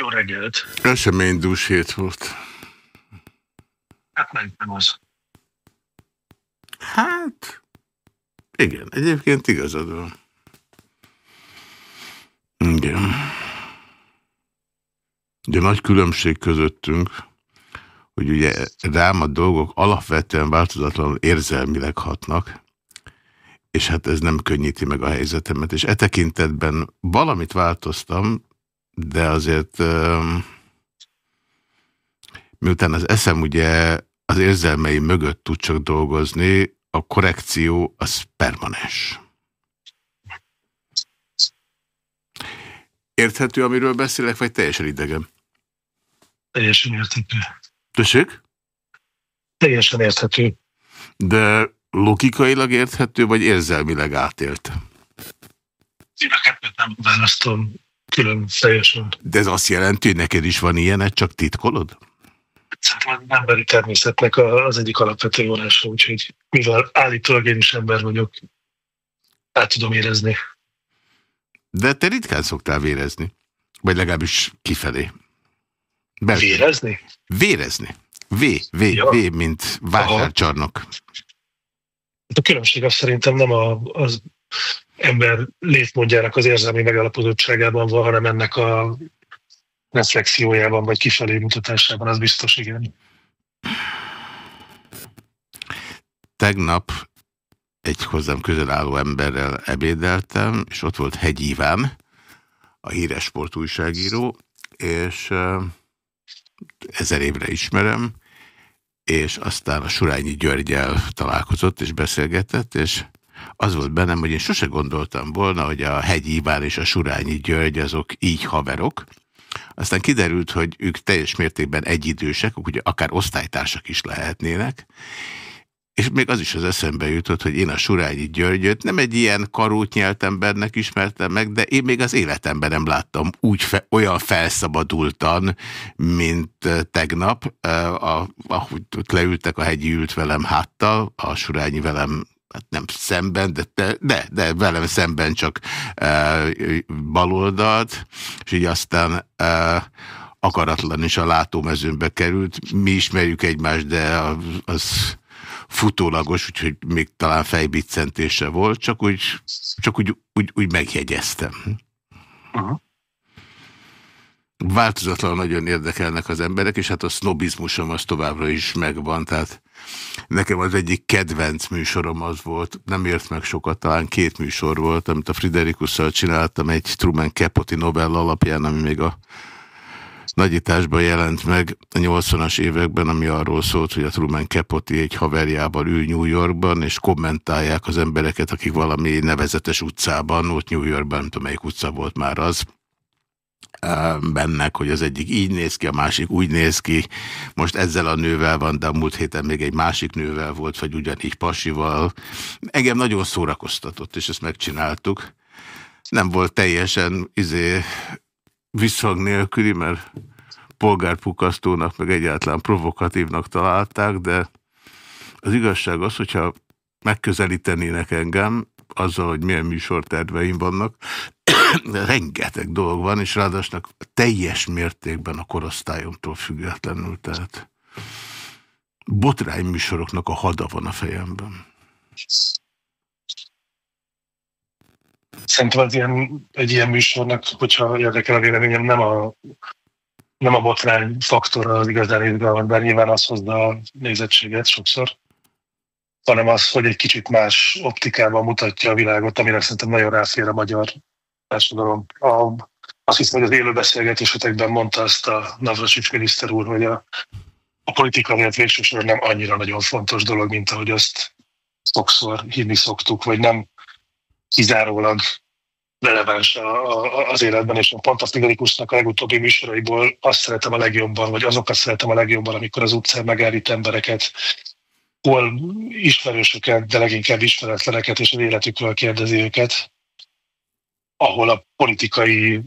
Jó reggelt. Eseménydús hét volt. Hát nem az. Hát, igen, egyébként igazad van. Igen. De nagy különbség közöttünk, hogy ugye rám a dolgok alapvetően változatlanul érzelmileg hatnak, és hát ez nem könnyíti meg a helyzetemet. És e tekintetben valamit változtam, de azért miután az eszem ugye az érzelmei mögött tud csak dolgozni, a korrekció az permanens. Érthető, amiről beszélek, vagy teljesen idegen? Teljesen érthető. Tessék? Teljesen érthető. De logikailag érthető, vagy érzelmileg átélt? Én a kettőt nem választom külön teljesen. De ez azt jelenti, hogy neked is van ilyenet, csak titkolod? Szerintem az emberi természetnek az egyik alapvető vonása, úgyhogy mivel állítólag én is ember vagyok, át tudom érezni. De te ritkán szoktál vérezni. Vagy legalábbis kifelé. Be Vérezni? Vérezni. V, V, ja. V, mint vásárcsarnok. Hát a különbség az szerintem nem a, az ember létmódjának az érzelmi megalapozottságában van, hanem ennek a reflexiójában, vagy kifelé mutatásában, az biztos, igen. Tegnap egy hozzám közel álló emberrel ebédeltem, és ott volt Hegy a híres sportújságíró, és ezer évre ismerem, és aztán a Surányi Györgyel találkozott és beszélgetett, és az volt bennem, hogy én sose gondoltam volna, hogy a Hegyi Iván és a Surányi György azok így haverok. Aztán kiderült, hogy ők teljes mértékben egyidősek, ugye akár osztálytársak is lehetnének, és még az is az eszembe jutott, hogy én a Surányi Györgyöt nem egy ilyen karót nyelt embernek ismertem meg, de én még az életemben nem láttam úgy fe, olyan felszabadultan, mint tegnap, ahogy leültek, a hegyi ült velem háttal, a Surányi velem hát nem szemben, de, de, de velem szemben csak e, baloldalt, és így aztán e, akaratlan is a látómezőnbe került. Mi ismerjük egymást, de az, futólagos, úgyhogy még talán fejbiccentése volt, csak úgy, csak úgy, úgy, úgy megjegyeztem. -huh. Változatlan nagyon érdekelnek az emberek, és hát a sznobizmusom az továbbra is megvan, tehát nekem az egyik kedvenc műsorom az volt, nem ért meg sokat, talán két műsor volt, amit a Friderikusszal csináltam, egy Truman Capote novella alapján, ami még a nagyításban jelent meg a 80-as években, ami arról szólt, hogy a Truman Capote egy haverjával ül New Yorkban, és kommentálják az embereket, akik valami nevezetes utcában, ott New Yorkban, nem tudom melyik utca volt már az, bennek, hogy az egyik így néz ki, a másik úgy néz ki. Most ezzel a nővel van, de a múlt héten még egy másik nővel volt, vagy ugyanígy pasival. Engem nagyon szórakoztatott, és ezt megcsináltuk. Nem volt teljesen izé, visszhang nélküli, mert polgárpukasztónak, meg egyáltalán provokatívnak találták, de az igazság az, hogyha megközelítenének engem, azzal, hogy milyen műsorterveim vannak, rengeteg dolog van, és ráadásnak teljes mértékben a korosztályomtól függetlenül, tehát botrány műsoroknak a hada van a fejemben. Szerintem az ilyen, egy ilyen műsornak, hogyha érdekel a véleményem, nem a, nem a botrány faktora az igazán izgalmat, bár nyilván az hozza a nézettséget sokszor, hanem az, hogy egy kicsit más optikában mutatja a világot, amire szerintem nagyon ráfér a magyar társadalom. A, azt hiszem, hogy az élő beszélgetésetekben mondta azt a Navracsics miniszter úr, hogy a, a politika miatt végsősorban nem annyira nagyon fontos dolog, mint ahogy azt sokszor hinni szoktuk, vagy nem kizárólag releváns az életben, és a Friderikusnak a legutóbbi műsoraiból azt szeretem a legjobban, vagy azokat szeretem a legjobban, amikor az utcán megállít embereket, hol ismerősöket, de leginkább ismeretleneket, és az életükről kérdezi őket, ahol a politikai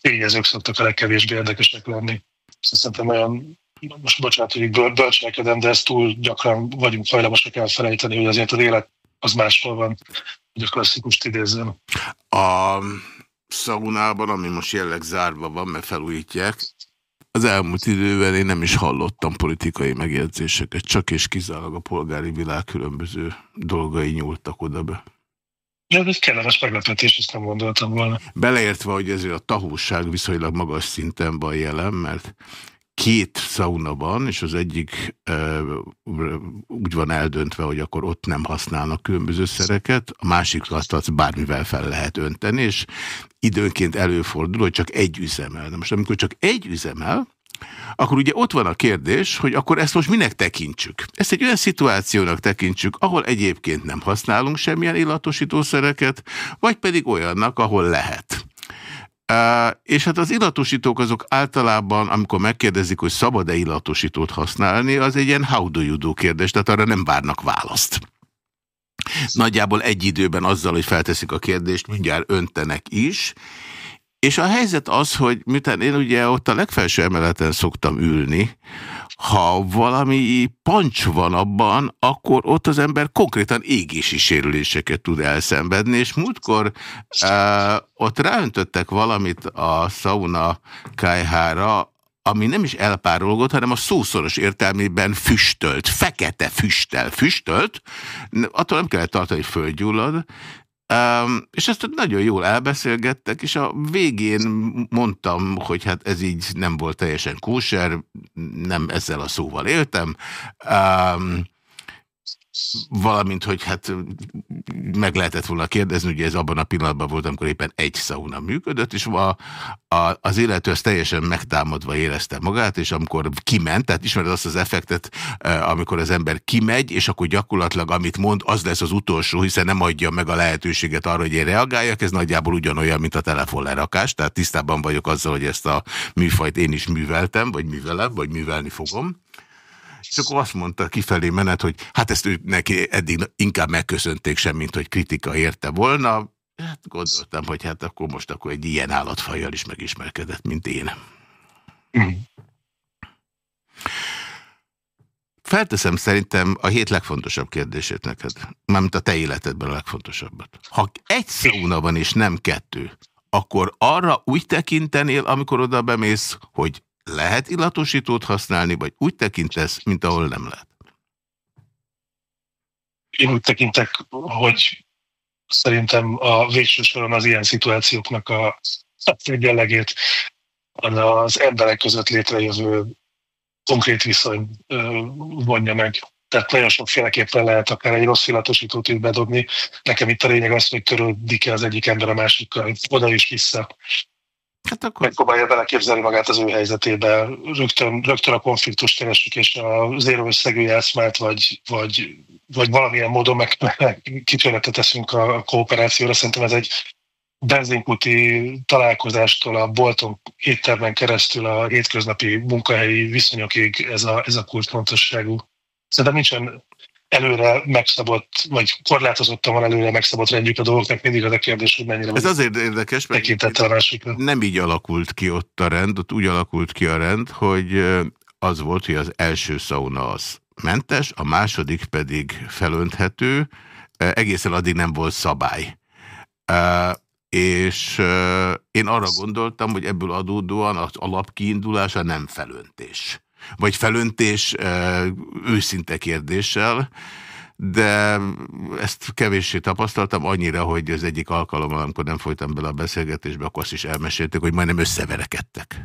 tényezők szoktak a legkevésbé érdekesek lenni. Szerintem olyan, most bocsánat, hogy bölcselekedem, de ezt túl gyakran vagyunk hajlamosak elfelejteni, hogy azért az élet az máshol van, hogy a klasszikust idézzem. A szaunában, ami most jelleg zárva van, mert felújítják, az elmúlt időben én nem is hallottam politikai megjegyzéseket, csak és kizárólag a polgári világ különböző dolgai nyúltak oda be. Ja, ez kellemes meglepetés, ezt nem gondoltam volna. Beleértve, hogy ezért a tahóság viszonylag magas szinten van jelen, mert két szauna van, és az egyik e, úgy van eldöntve, hogy akkor ott nem használnak különböző szereket, a másik azt, bármivel fel lehet önteni, és időnként előfordul, hogy csak egy üzemel. Na most amikor csak egy üzemel, akkor ugye ott van a kérdés, hogy akkor ezt most minek tekintsük? Ezt egy olyan szituációnak tekintsük, ahol egyébként nem használunk semmilyen illatosítószereket, vagy pedig olyannak, ahol lehet. Uh, és hát az illatosítók azok általában, amikor megkérdezik, hogy szabad-e illatosítót használni, az egy ilyen how do you do kérdés, tehát arra nem várnak választ. Nagyjából egy időben azzal, hogy felteszik a kérdést, mindjárt öntenek is, és a helyzet az, hogy miután én ugye ott a legfelső emeleten szoktam ülni, ha valami pancs van abban, akkor ott az ember konkrétan égési sérüléseket tud elszenvedni, és múltkor uh, ott ráöntöttek valamit a sauna kájhára, ami nem is elpárolgott, hanem a szószoros értelmében füstölt, fekete füstel, füstölt, attól nem kellett tartani, hogy földgyullad, És ezt nagyon jól elbeszélgettek, és a végén mondtam, hogy hát ez így nem volt teljesen kóser, nem ezzel a szóval éltem. Um, valamint, hogy hát meg lehetett volna kérdezni, ugye ez abban a pillanatban volt, amikor éppen egy szauna működött, és a, a, az illető az teljesen megtámadva érezte magát, és amikor kiment, tehát ismered azt az effektet, amikor az ember kimegy, és akkor gyakorlatilag amit mond, az lesz az utolsó, hiszen nem adja meg a lehetőséget arra, hogy én reagáljak, ez nagyjából ugyanolyan, mint a telefonlerakás, tehát tisztában vagyok azzal, hogy ezt a műfajt én is műveltem, vagy művelem, vagy művelni fogom. És akkor azt mondta kifelé menet, hogy hát ezt neki eddig inkább megköszönték sem, mint hogy kritika érte volna. Hát gondoltam, hogy hát akkor most akkor egy ilyen állatfajjal is megismerkedett, mint én. Mm. Felteszem szerintem a hét legfontosabb kérdését neked. Mármint a te életedben a legfontosabbat. Ha egy szauna van és nem kettő, akkor arra úgy tekintenél, amikor oda bemész, hogy lehet illatosítót használni, vagy úgy tekintesz, mint ahol nem lehet? Én úgy tekintek, hogy szerintem a végső soron az ilyen szituációknak a jellegét az emberek között létrejövő konkrét viszony vonja meg. Tehát nagyon sokféleképpen lehet akár egy rossz illatosítót is bedobni. Nekem itt a lényeg az, hogy törődik-e az egyik ember a másikkal, oda is vissza. Hát akkor... Megpróbálja beleképzelni magát az ő helyzetébe, rögtön, rögtön a konfliktust keresik, és a zéró összegű játszmát, vagy, vagy, vagy valamilyen módon meg, meg kitörletet teszünk a kooperációra. Szerintem ez egy benzinkúti találkozástól a bolton éttermen keresztül a hétköznapi munkahelyi viszonyokig ez a, ez a kulcsfontosságú. Szerintem nincsen előre megszabott, vagy korlátozottan van előre megszabott rendjük a dolgoknak, mindig az a kérdés, hogy mennyire Ez azért érdekes, mert a másikra. nem így alakult ki ott a rend, ott úgy alakult ki a rend, hogy az volt, hogy az első szauna az mentes, a második pedig felönthető, egészen addig nem volt szabály. És én arra gondoltam, hogy ebből adódóan az alapkiindulása nem felöntés vagy felöntés őszinte kérdéssel, de ezt kevéssé tapasztaltam annyira, hogy az egyik alkalommal, amikor nem folytam bele a beszélgetésbe, akkor azt is elmesélték, hogy majdnem összeverekedtek.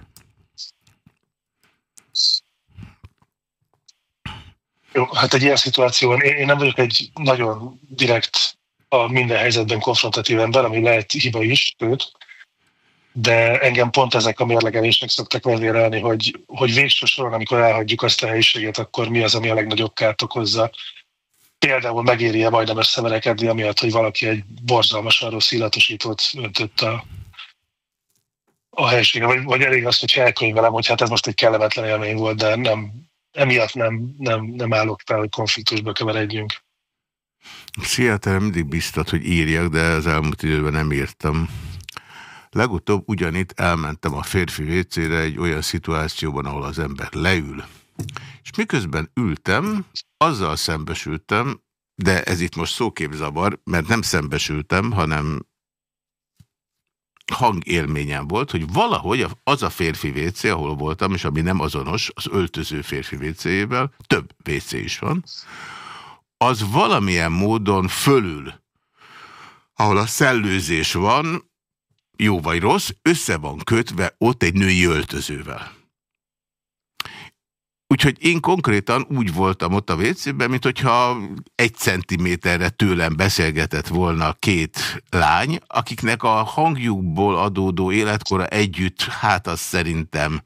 Jó, hát egy ilyen szituációban én, nem vagyok egy nagyon direkt a minden helyzetben konfrontatív ember, ami lehet hiba is, sőt, de engem pont ezek a mérlegelések szoktak vezérelni, hogy, hogy végső soron, amikor elhagyjuk azt a helyiséget, akkor mi az, ami a legnagyobb kárt okozza. Például megéri-e majdnem összeverekedni, amiatt, hogy valaki egy borzalmasan rossz illatosítót öntött a, a helységre, vagy, vagy elég azt, hogy elkönyvelem, hogy hát ez most egy kellemetlen élmény volt, de nem, emiatt nem, nem, nem állok fel, hogy konfliktusba keveredjünk. Te mindig biztat, hogy írjak, de az elmúlt időben nem írtam. Legutóbb ugyanitt elmentem a férfi vécére egy olyan szituációban, ahol az ember leül. És miközben ültem, azzal szembesültem, de ez itt most szóképzavar, mert nem szembesültem, hanem hangélményem volt, hogy valahogy az a férfi WC, ahol voltam, és ami nem azonos, az öltöző férfi WC-ével, több WC is van, az valamilyen módon fölül, ahol a szellőzés van, jó vagy rossz, össze van kötve ott egy női öltözővel. Úgyhogy én konkrétan úgy voltam ott a WC-ben, mint hogyha egy centiméterre tőlem beszélgetett volna két lány, akiknek a hangjukból adódó életkora együtt, hát az szerintem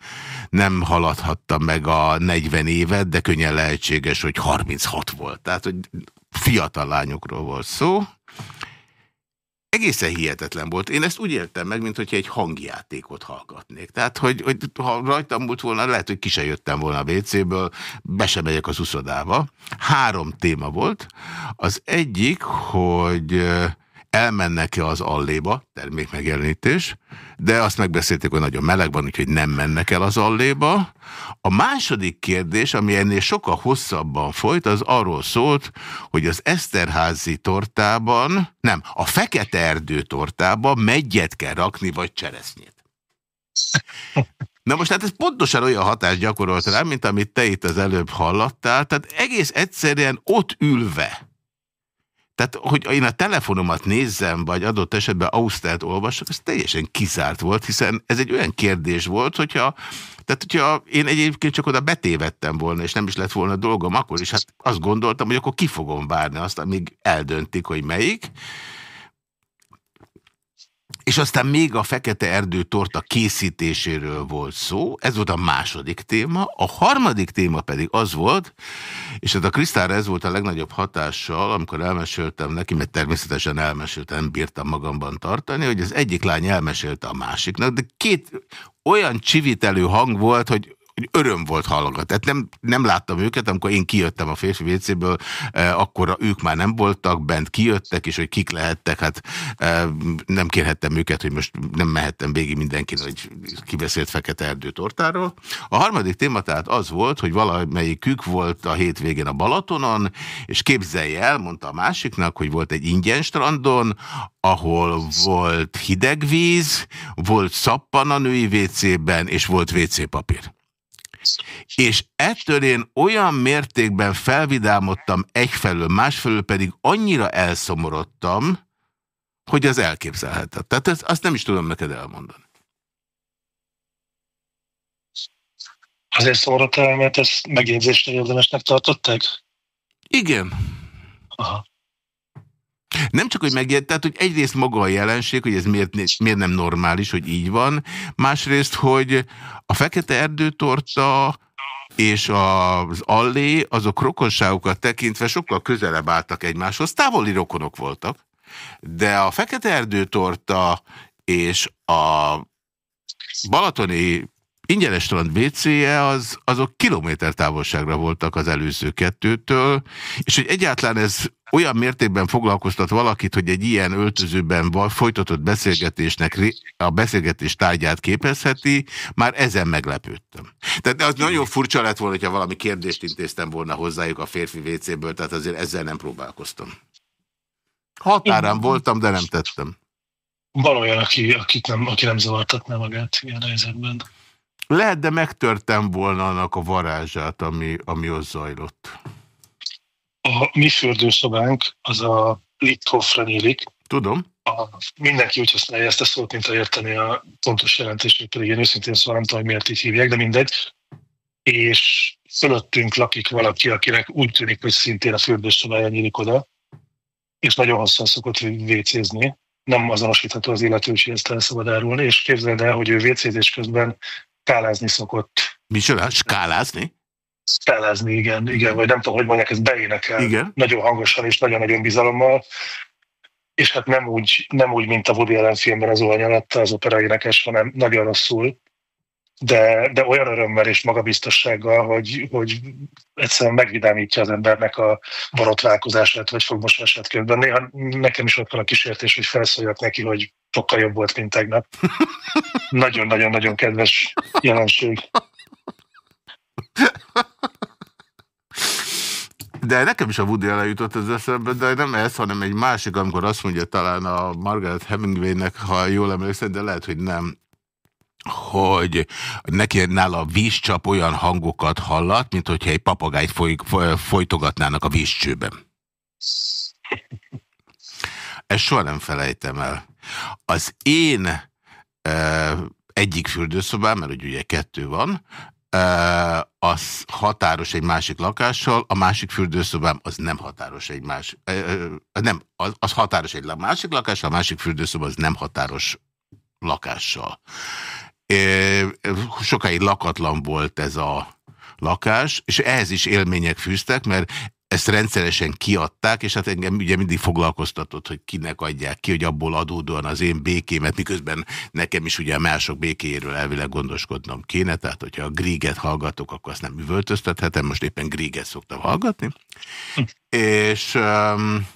nem haladhatta meg a 40 évet, de könnyen lehetséges, hogy 36 volt. Tehát, hogy fiatal lányokról volt szó. Egészen hihetetlen volt. Én ezt úgy értem meg, mint hogyha egy hangjátékot hallgatnék. Tehát, hogy, hogy ha rajtam múlt volna, lehet, hogy ki se jöttem volna a WC-ből, be sem megyek az uszodába. Három téma volt. Az egyik, hogy elmennek-e az alléba, termékmegjelenítés, de azt megbeszélték, hogy nagyon meleg van, úgyhogy nem mennek el az alléba. A második kérdés, ami ennél sokkal hosszabban folyt, az arról szólt, hogy az Eszterházi tortában, nem, a Fekete Erdő tortában megyet kell rakni, vagy cseresznyét. Na most hát ez pontosan olyan hatást gyakorolt rám, mint amit te itt az előbb hallattál, tehát egész egyszerűen ott ülve, tehát, hogy én a telefonomat nézzem, vagy adott esetben Ausztert olvasok, ez teljesen kizárt volt, hiszen ez egy olyan kérdés volt, hogyha, tehát hogyha én egyébként csak oda betévettem volna, és nem is lett volna dolgom, akkor is hát azt gondoltam, hogy akkor ki fogom várni azt, amíg eldöntik, hogy melyik, és aztán még a Fekete Erdő torta készítéséről volt szó, ez volt a második téma. A harmadik téma pedig az volt, és hát a Krisztára ez volt a legnagyobb hatással, amikor elmeséltem neki, mert természetesen elmeséltem, nem bírtam magamban tartani, hogy az egyik lány elmesélte a másiknak, de két olyan csivitelő hang volt, hogy öröm volt hallgatni. Tehát nem, nem láttam őket, amikor én kijöttem a férfi WC-ből, eh, akkor ők már nem voltak, bent kijöttek, és hogy kik lehettek, hát eh, nem kérhettem őket, hogy most nem mehettem végig mindenkinek, hogy kibeszélt Fekete Erdő. A harmadik téma tehát az volt, hogy valamelyikük volt a hétvégén a Balatonon, és képzelje el, mondta a másiknak, hogy volt egy ingyen strandon, ahol volt hideg víz, volt szappan a női WC-ben, és volt WC papír. És ettől én olyan mértékben felvidámodtam egyfelől, másfelől pedig annyira elszomorodtam, hogy az elképzelhetett. Tehát ezt, azt nem is tudom neked elmondani. Azért szomorodtál, mert ezt megjegyzésre érdemesnek tartották? Igen. Aha. Nem csak, hogy megjött, tehát, hogy egyrészt maga a jelenség, hogy ez miért, miért nem normális, hogy így van, másrészt, hogy a fekete erdőtorta és az allé, azok rokonságokat tekintve sokkal közelebb álltak egymáshoz, távoli rokonok voltak, de a fekete erdőtorta és a balatoni ingyenes strand WC-je, az, azok kilométer távolságra voltak az előző kettőtől, és hogy egyáltalán ez olyan mértékben foglalkoztat valakit, hogy egy ilyen öltözőben folytatott beszélgetésnek a beszélgetés tárgyát képezheti, már ezen meglepődtem. Tehát az nagyon furcsa lett volna, hogyha valami kérdést intéztem volna hozzájuk a férfi WC-ből, tehát azért ezzel nem próbálkoztam. Határán voltam, de nem tettem. Van olyan, aki, akit nem, aki nem zavartatná magát ilyen helyzetben. Lehet, de megtörtem volna annak a varázsát, ami, ami ott zajlott. A mi fürdőszobánk az a Litthoffra nyílik. Tudom. A, mindenki úgy használja ezt a szót, mint a érteni a pontos jelentését, pedig én őszintén szóval nem tudom, hogy miért így hívják, de mindegy. És fölöttünk lakik valaki, akinek úgy tűnik, hogy szintén a fürdőszobája nyílik oda, és nagyon hosszan szokott vécézni. Nem azonosítható az illető, hogy ezt el szabad árulni, és képzeld el, hogy ő vécézés közben skálázni szokott. Micsoda? Skálázni? Skálázni, igen, igen, vagy nem tudom, hogy mondják, ez beénekel. Igen. Nagyon hangosan és nagyon-nagyon bizalommal. És hát nem úgy, nem úgy, mint a Woody Allen filmben az Olnyalatta, az opera énekes, hanem nagyon rosszul. De, de olyan örömmel és magabiztossággal, hogy, hogy egyszerűen megvidámítja az embernek a borotválkozását vagy fogmosását közben. Néha nekem is ott van a kísértés, hogy felszóljak neki, hogy sokkal jobb volt, mint tegnap. Nagyon-nagyon-nagyon kedves jelenség. De nekem is a Woody jutott az eszembe, de nem ez, hanem egy másik, amikor azt mondja talán a Margaret Hemingwaynek, ha jól emlékszem, de lehet, hogy nem, hogy neki nála a vízcsap olyan hangokat hallat, mint hogyha egy papagájt foly, folytogatnának a vízcsőben. Ezt soha nem felejtem el. Az én e, egyik fürdőszobám, mert ugye kettő van, e, az határos egy másik lakással, a másik fürdőszobám az nem határos egy más, e, nem, az, az határos egy másik lakással, a másik fürdőszoba az nem határos lakással. Sokáig lakatlan volt ez a lakás, és ehhez is élmények fűztek, mert ezt rendszeresen kiadták, és hát engem ugye mindig foglalkoztatott, hogy kinek adják ki, hogy abból adódóan az én békémet, miközben nekem is ugye a mások békéjéről elvileg gondoskodnom kéne, tehát hogyha a Griget hallgatok, akkor azt nem üvöltöztethetem, most éppen Griget szoktam hallgatni. Hm. És um,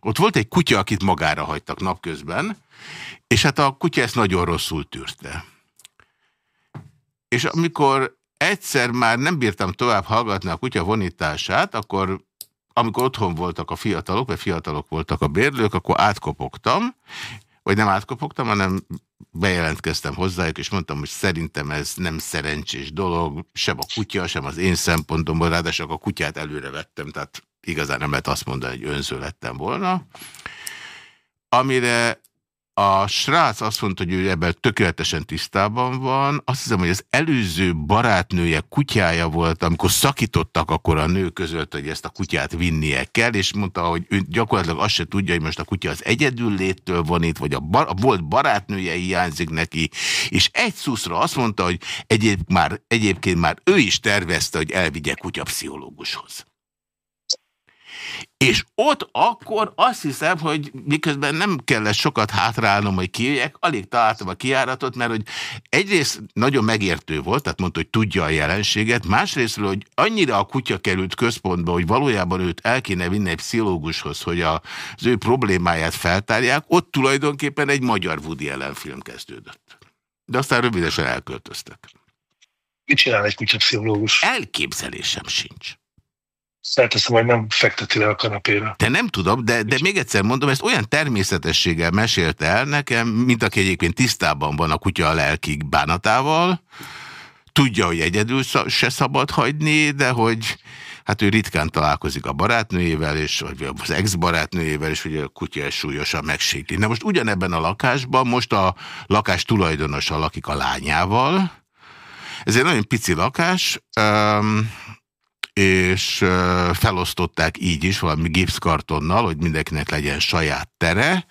ott volt egy kutya, akit magára hagytak napközben, és hát a kutya ezt nagyon rosszul tűrte. És amikor egyszer már nem bírtam tovább hallgatni a kutya vonítását, akkor amikor otthon voltak a fiatalok, vagy fiatalok voltak a bérlők, akkor átkopogtam, vagy nem átkopogtam, hanem bejelentkeztem hozzájuk, és mondtam, hogy szerintem ez nem szerencsés dolog, sem a kutya, sem az én szempontomból, ráadásul a kutyát előre vettem, tehát igazán nem lehet azt mondani, hogy önző lettem volna. Amire a srác azt mondta, hogy ő ebben tökéletesen tisztában van. Azt hiszem, hogy az előző barátnője kutyája volt, amikor szakítottak akkor a nő között, hogy ezt a kutyát vinnie kell, és mondta, hogy ő gyakorlatilag azt se tudja, hogy most a kutya az egyedül léttől van itt, vagy a, bar a volt barátnője hiányzik neki, és egy szuszra azt mondta, hogy egyéb már, egyébként már ő is tervezte, hogy elvigye kutyapszichológushoz. És ott akkor azt hiszem, hogy miközben nem kellett sokat hátrálnom, hogy kijöjjek, alig találtam a kiáratot, mert hogy egyrészt nagyon megértő volt, tehát mondta, hogy tudja a jelenséget, másrésztről, hogy annyira a kutya került központba, hogy valójában őt el kéne vinni egy pszichológushoz, hogy az ő problémáját feltárják, ott tulajdonképpen egy magyar Woody Allen film kezdődött. De aztán rövidesen elköltöztek. Mit csinál egy pszichológus? Elképzelésem sincs. Felteszem, hogy nem fekteti le a kanapéra. De nem tudom, de, de még egyszer mondom, ezt olyan természetességgel mesélte el nekem, mint aki egyébként tisztában van a kutya a lelki bánatával, tudja, hogy egyedül se szabad hagyni, de hogy hát ő ritkán találkozik a barátnőjével, és, vagy az ex-barátnőjével, és ugye a kutya súlyosan megségli. Na most ugyanebben a lakásban, most a lakás tulajdonosa lakik a lányával, ez egy nagyon pici lakás, um, és felosztották így is valami gipszkartonnal, hogy mindenkinek legyen saját tere,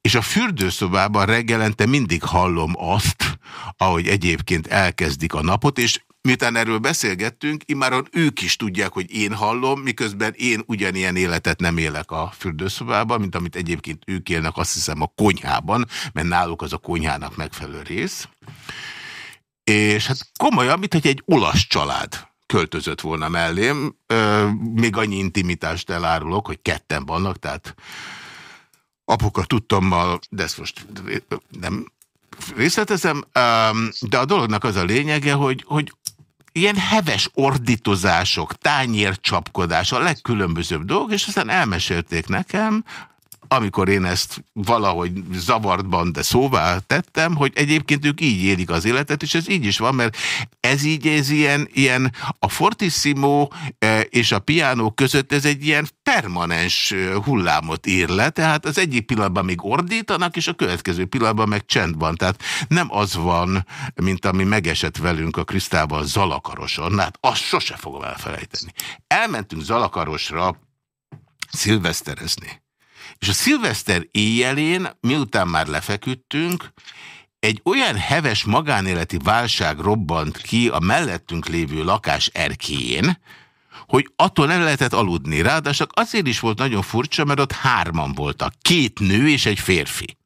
és a fürdőszobában reggelente mindig hallom azt, ahogy egyébként elkezdik a napot, és miután erről beszélgettünk, immáron ők is tudják, hogy én hallom, miközben én ugyanilyen életet nem élek a fürdőszobában, mint amit egyébként ők élnek, azt hiszem a konyhában, mert náluk az a konyhának megfelelő rész. És hát komolyan, mint hogy egy olasz család költözött volna mellém. Még annyi intimitást elárulok, hogy ketten vannak, tehát apuka tudtommal, de ezt most nem részletezem, de a dolognak az a lényege, hogy, hogy ilyen heves ordítozások, tányércsapkodás, a legkülönbözőbb dolgok, és aztán elmesélték nekem, amikor én ezt valahogy zavartban, de szóvá tettem, hogy egyébként ők így élik az életet, és ez így is van, mert ez így, ez ilyen, ilyen a fortissimo e, és a piano között ez egy ilyen permanens e, hullámot ír le, tehát az egyik pillanatban még ordítanak, és a következő pillanatban meg csend van. Tehát nem az van, mint ami megesett velünk a Krisztával Zalakaroson, hát azt sose fogom elfelejteni. Elmentünk Zalakarosra szilveszterezni. És a szilveszter éjjelén, miután már lefeküdtünk, egy olyan heves magánéleti válság robbant ki a mellettünk lévő lakás erkéjén, hogy attól nem lehetett aludni. Ráadásul azért is volt nagyon furcsa, mert ott hárman voltak. Két nő és egy férfi.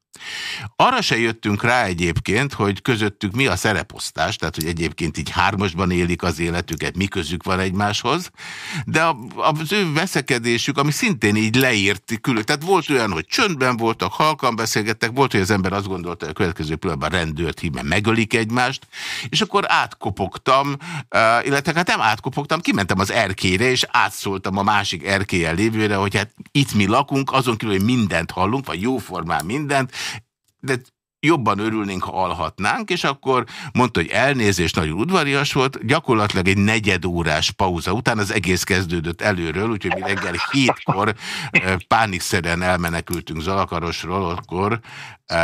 Arra se jöttünk rá egyébként, hogy közöttük mi a szereposztás, tehát hogy egyébként így hármasban élik az életüket, mi közük van egymáshoz, de az ő veszekedésük, ami szintén így leírt külön, tehát volt olyan, hogy csöndben voltak, halkan beszélgettek, volt, hogy az ember azt gondolta, hogy a következő pillanatban rendőrt hív, mert megölik egymást, és akkor átkopogtam, illetve hát nem átkopogtam, kimentem az erkére, és átszóltam a másik erkélyen lévőre, hogy hát itt mi lakunk, azon kívül, hogy mindent hallunk, vagy jóformán mindent, de jobban örülnénk, ha alhatnánk, és akkor mondta, hogy elnézés, nagyon udvarias volt, gyakorlatilag egy negyed órás pauza után az egész kezdődött előről, úgyhogy mi reggel hétkor pánikszerűen elmenekültünk Zalakarosról, akkor,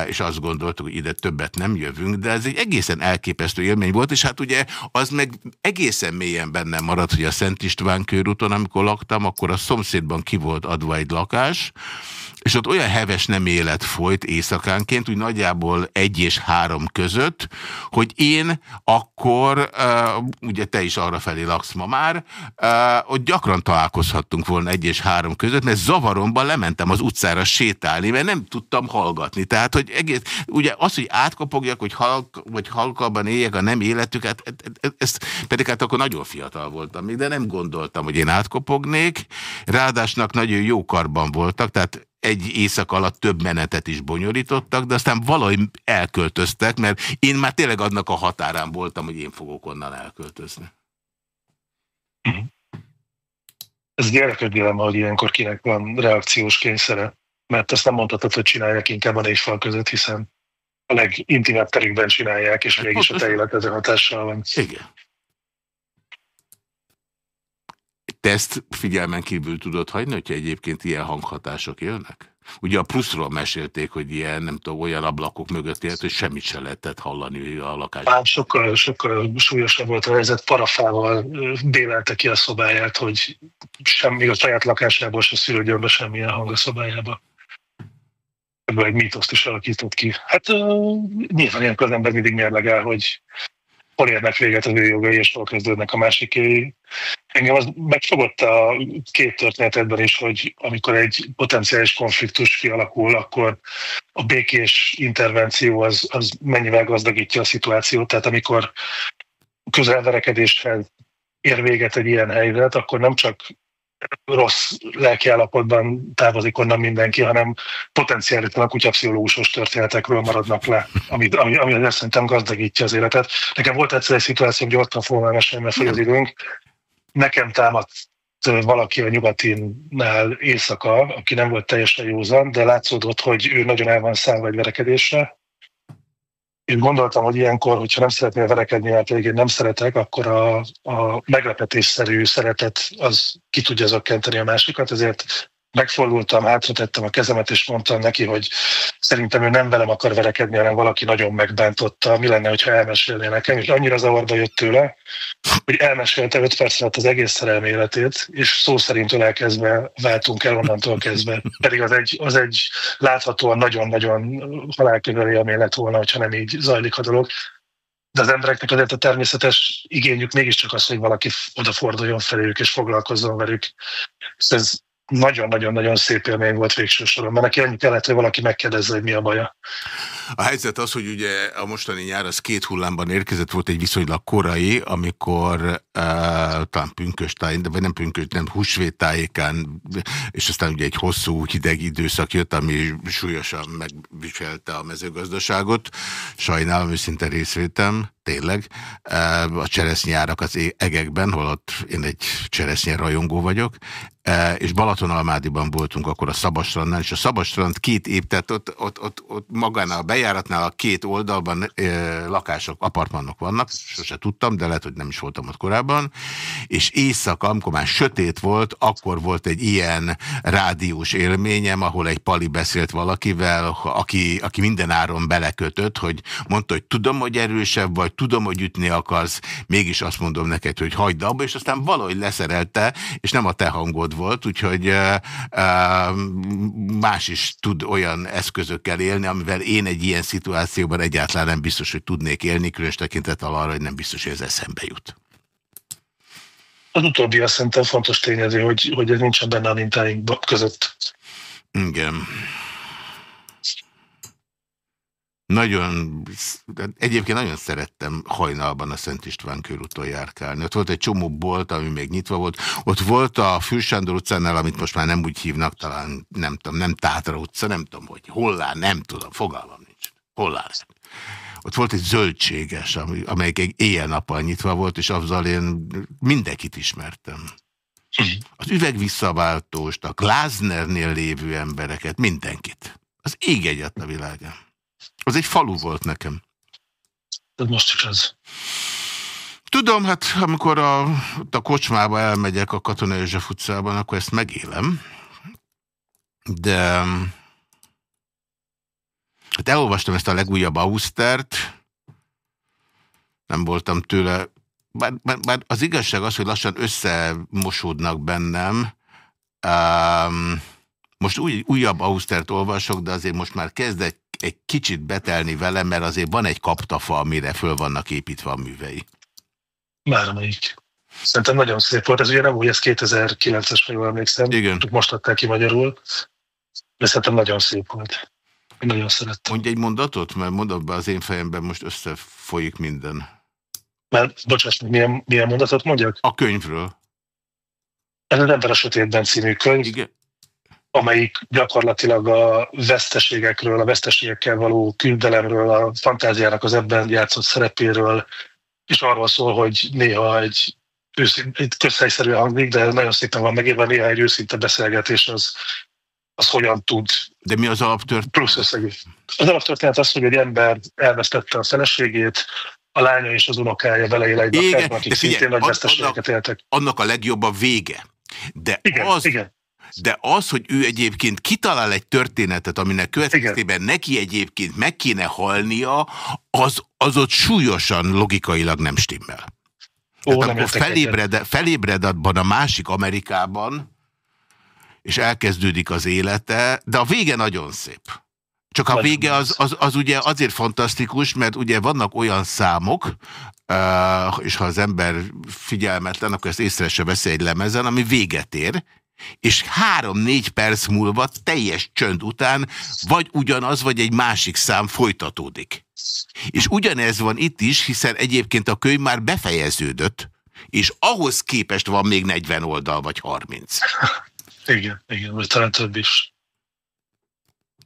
és azt gondoltuk, hogy ide többet nem jövünk, de ez egy egészen elképesztő élmény volt, és hát ugye az meg egészen mélyen bennem maradt, hogy a Szent István körúton, amikor laktam, akkor a szomszédban ki volt adva egy lakás, és ott olyan heves nem élet folyt éjszakánként, úgy nagyjából egy és három között, hogy én akkor, ugye te is arra felé laksz ma már, hogy gyakran találkozhattunk volna egy és három között, mert zavaromban lementem az utcára sétálni, mert nem tudtam hallgatni. Tehát, hogy egész, ugye az, hogy átkopogjak, hogy halk, vagy halkalban éljek a nem életüket, hát, e, e, ezt pedig hát akkor nagyon fiatal voltam még, de nem gondoltam, hogy én átkopognék. Ráadásnak nagyon jó karban voltak, tehát egy éjszak alatt több menetet is bonyolítottak, de aztán valahogy elköltöztek, mert én már tényleg adnak a határán voltam, hogy én fogok onnan elköltözni. Ez egy érdekes dilemma, hogy ilyenkor kinek van reakciós kényszere, mert ezt nem mondhatod, hogy csinálják inkább a négy fal között, hiszen a legintimebb terükben csinálják, és hát mégis a te életedre hatással van. Igen. Te ezt figyelmen kívül tudod hagyni, hogyha egyébként ilyen hanghatások jönnek? Ugye a pluszról mesélték, hogy ilyen, nem tudom, olyan ablakok mögött élt, hogy semmit se lehetett hallani a lakásban. Hát sokkal, sokkal súlyosabb volt a helyzet. Parafával bélelte ki a szobáját, hogy semmi a saját lakásából se szűrődjön be semmilyen hang a szobájába. Ebből egy mítoszt is alakított ki. Hát uh, nyilván ilyen az ember mindig mérlegel, hogy hol érnek véget az ő jogai, és hol kezdődnek a másiké. Engem az megfogott a két történetedben is, hogy amikor egy potenciális konfliktus kialakul, akkor a békés intervenció az, az mennyivel gazdagítja a szituációt. Tehát amikor közelverekedéshez ér véget egy ilyen helyzet, akkor nem csak rossz lelkiállapotban távozik onnan mindenki, hanem potenciálisan a kutyapszichológusos történetekről maradnak le, ami, ami, ami szerintem gazdagítja az életet. Nekem volt egyszer egy szituáció, gyorsan fogom mesélni, mert fogy az időnk. Nekem támadt valaki a nyugatinnál éjszaka, aki nem volt teljesen józan, de látszódott, hogy ő nagyon el van szállva egy verekedésre, én gondoltam, hogy ilyenkor, hogyha nem szeretnél verekedni, mert én nem szeretek, akkor a, a meglepetésszerű szeretet az ki tudja zökkenteni a másikat, ezért megfordultam, hátratettem a kezemet, és mondtam neki, hogy szerintem ő nem velem akar verekedni, hanem valaki nagyon megbántotta. Mi lenne, ha elmesélné nekem? És annyira zavarba jött tőle, hogy elmesélte 5 perc alatt az egész szerelmi életét, és szó szerint elkezdve váltunk el onnantól kezdve. Pedig az egy, az egy láthatóan nagyon-nagyon halálköveli élmény lett volna, hogyha nem így zajlik a dolog. De az embereknek azért a természetes igényük mégiscsak az, hogy valaki odaforduljon feléjük és foglalkozzon velük. Ez nagyon-nagyon-nagyon szép élmény volt végső soron, mert neki annyi kellett, hogy valaki megkérdezze, hogy mi a baja. A helyzet az, hogy ugye a mostani nyár az két hullámban érkezett, volt egy viszonylag korai, amikor uh, talán pünköstájén, de vagy nem pünkös, nem húsvétájékán, és aztán ugye egy hosszú hideg időszak jött, ami súlyosan megviselte a mezőgazdaságot. Sajnálom őszinte részvétem, tényleg. Uh, a cseresznyárak az egekben, holott én egy cseresznye rajongó vagyok, és Balatonalmádiban voltunk akkor a Szabastrandnál, és a Szabastrand két év, tehát ott, ott, ott, ott magánál a bejáratnál a két oldalban e, lakások, apartmanok vannak, sose tudtam, de lehet, hogy nem is voltam ott korábban, és éjszaka, amikor már sötét volt, akkor volt egy ilyen rádiós élményem, ahol egy pali beszélt valakivel, aki, aki minden áron belekötött, hogy mondta, hogy tudom, hogy erősebb vagy, tudom, hogy ütni akarsz, mégis azt mondom neked, hogy hagyd abba, és aztán valahogy leszerelte, és nem a te hangod volt, úgyhogy uh, uh, más is tud olyan eszközökkel élni, amivel én egy ilyen szituációban egyáltalán nem biztos, hogy tudnék élni, különös tekintettel arra, hogy nem biztos, hogy ez eszembe jut. Az utóbbi azt szerintem fontos tényező, hogy, hogy ez nincsen benne a mintáink között. Igen. Nagyon, egyébként nagyon szerettem hajnalban a Szent István körúton járkálni. Ott volt egy csomó bolt, ami még nyitva volt. Ott volt a Fülsándor utcánál, amit most már nem úgy hívnak, talán nem tudom, nem Tátra utca, nem tudom, hogy hol áll, nem tudom, fogalmam nincs. Hol áll. Ott volt egy zöldséges, amelyik egy éjjel-nappal nyitva volt, és azzal én mindenkit ismertem. Az üvegvisszaváltóst, a Gláznernél lévő embereket, mindenkit. Az ég egyet a világán. Az egy falu volt nekem. Ez most is az. Tudom, hát amikor a, a kocsmába elmegyek a Katona József utcában, akkor ezt megélem. De hát elolvastam ezt a legújabb Austert, nem voltam tőle, bár, bár, bár az igazság az, hogy lassan összemosódnak bennem, um, most új, újabb Austert olvasok, de azért most már kezdek egy kicsit betelni vele, mert azért van egy kaptafa, amire föl vannak építve a művei. Már amelyik. Szerintem nagyon szép volt. Ez ugye nem úgy, ez 2009-es, ha jól emlékszem. Igen. Most adták ki magyarul. De szerintem nagyon szép volt. Én nagyon szerettem. Mondj egy mondatot, mert mondatban az én fejemben most összefolyik minden. Mert, bocsáss, milyen, milyen mondatot mondjak? A könyvről. Ez az Ember a Sötétben című könyv. Igen amelyik gyakorlatilag a veszteségekről, a veszteségekkel való küzdelemről, a fantáziának az ebben játszott szerepéről, és arról szól, hogy néha egy, egy közhelyszerű hangzik, de nagyon szépen van megírva, néha egy őszinte beszélgetés az, az hogyan tud. De mi az alaptörténet? Plusz összegű. Az alaptörténet az, hogy egy ember elvesztette a feleségét, a lánya és az unokája vele él egy Igen, akik szintén nagy veszteségeket éltek. Annak a legjobb a vége. De igen, az, igen de az, hogy ő egyébként kitalál egy történetet, aminek következtében neki egyébként meg kéne halnia, az, az ott súlyosan logikailag nem stimmel. Ó, Tehát akkor felébred, felébred abban a másik Amerikában, és elkezdődik az élete, de a vége nagyon szép. Csak a vége az, az, az ugye azért fantasztikus, mert ugye vannak olyan számok, és ha az ember figyelmetlen, akkor ezt észre se veszi egy lemezen, ami véget ér, és három-négy perc múlva teljes csönd után vagy ugyanaz, vagy egy másik szám folytatódik. És ugyanez van itt is, hiszen egyébként a könyv már befejeződött, és ahhoz képest van még 40 oldal, vagy 30. Igen, igen, vagy talán több is.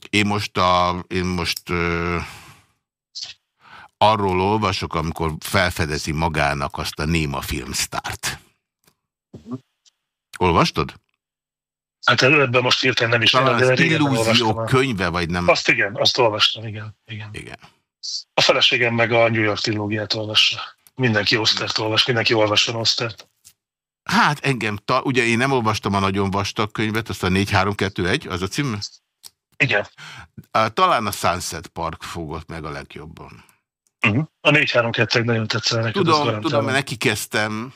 Én most, a, én most ö, arról olvasok, amikor felfedezi magának azt a Néma filmstárt. Olvastad? Hát ebben most írtam nem is. Talán az illúzió könyve, vagy nem? Azt igen, azt olvastam, igen. igen. igen. A feleségem meg a New York trilógiát olvassa. Mindenki Osztert olvas, mindenki olvasson Osztert. Hát engem, ta, ugye én nem olvastam a nagyon vastag könyvet, azt a 4321, az a cím? Igen. Talán a Sunset Park fogott meg a legjobban. Uh -huh. A 432 nagyon tetszene Tudom, tudom, mert neki kezdtem,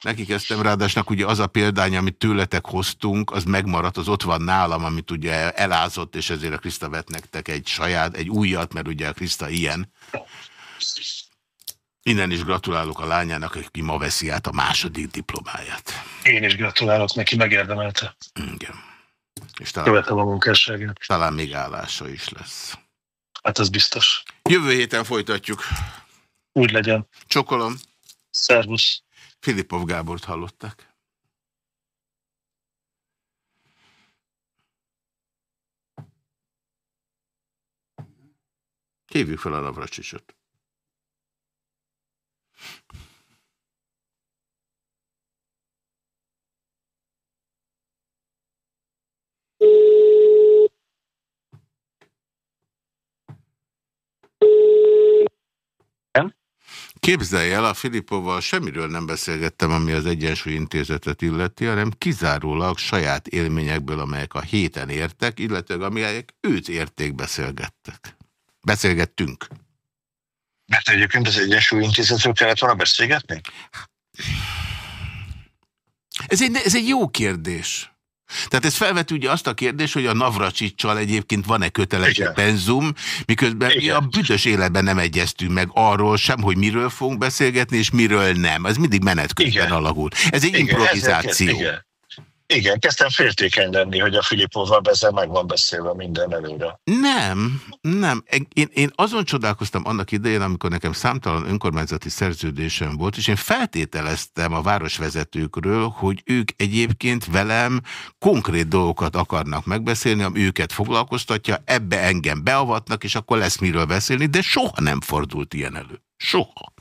Neki kezdtem ráadásnak, ugye az a példány, amit tőletek hoztunk, az megmaradt, az ott van nálam, amit ugye elázott, és ezért a Krista vett nektek egy saját, egy újat, mert ugye a Krista ilyen. Innen is gratulálok a lányának, aki ma veszi át a második diplomáját. Én is gratulálok neki, megérdemelte. Igen. És talán, Követem a munkásságát. Talán még állása is lesz. Hát az biztos. Jövő héten folytatjuk. Úgy legyen. Csokolom. Szervusz. Filipov Gábort hallottak. Hívjuk fel a Navracsicsot. Képzelj el, a Filippóval semmiről nem beszélgettem, ami az Egyensúly Intézetet illeti, hanem kizárólag saját élményekből, amelyek a héten értek, illetve amelyek őt érték beszélgettek. Beszélgettünk. Mert egyébként az Egyensúly Intézetről kellett volna beszélgetni? Ez egy, ez egy jó kérdés. Tehát ez felvet ugye azt a kérdés, hogy a Navracsicsal egyébként van-e kötelező penzum, miközben Igen. mi a büdös életben nem egyeztünk meg arról sem, hogy miről fogunk beszélgetni, és miről nem. Ez mindig menet közben alakul. Ez egy Igen, improvizáció. Igen. Igen, kezdtem féltékeny lenni, hogy a Filipovval ezzel meg van beszélve minden előre. Nem, nem. Én, én azon csodálkoztam annak idején, amikor nekem számtalan önkormányzati szerződésem volt, és én feltételeztem a városvezetőkről, hogy ők egyébként velem konkrét dolgokat akarnak megbeszélni, ami őket foglalkoztatja, ebbe engem beavatnak, és akkor lesz miről beszélni, de soha nem fordult ilyen elő. Soha.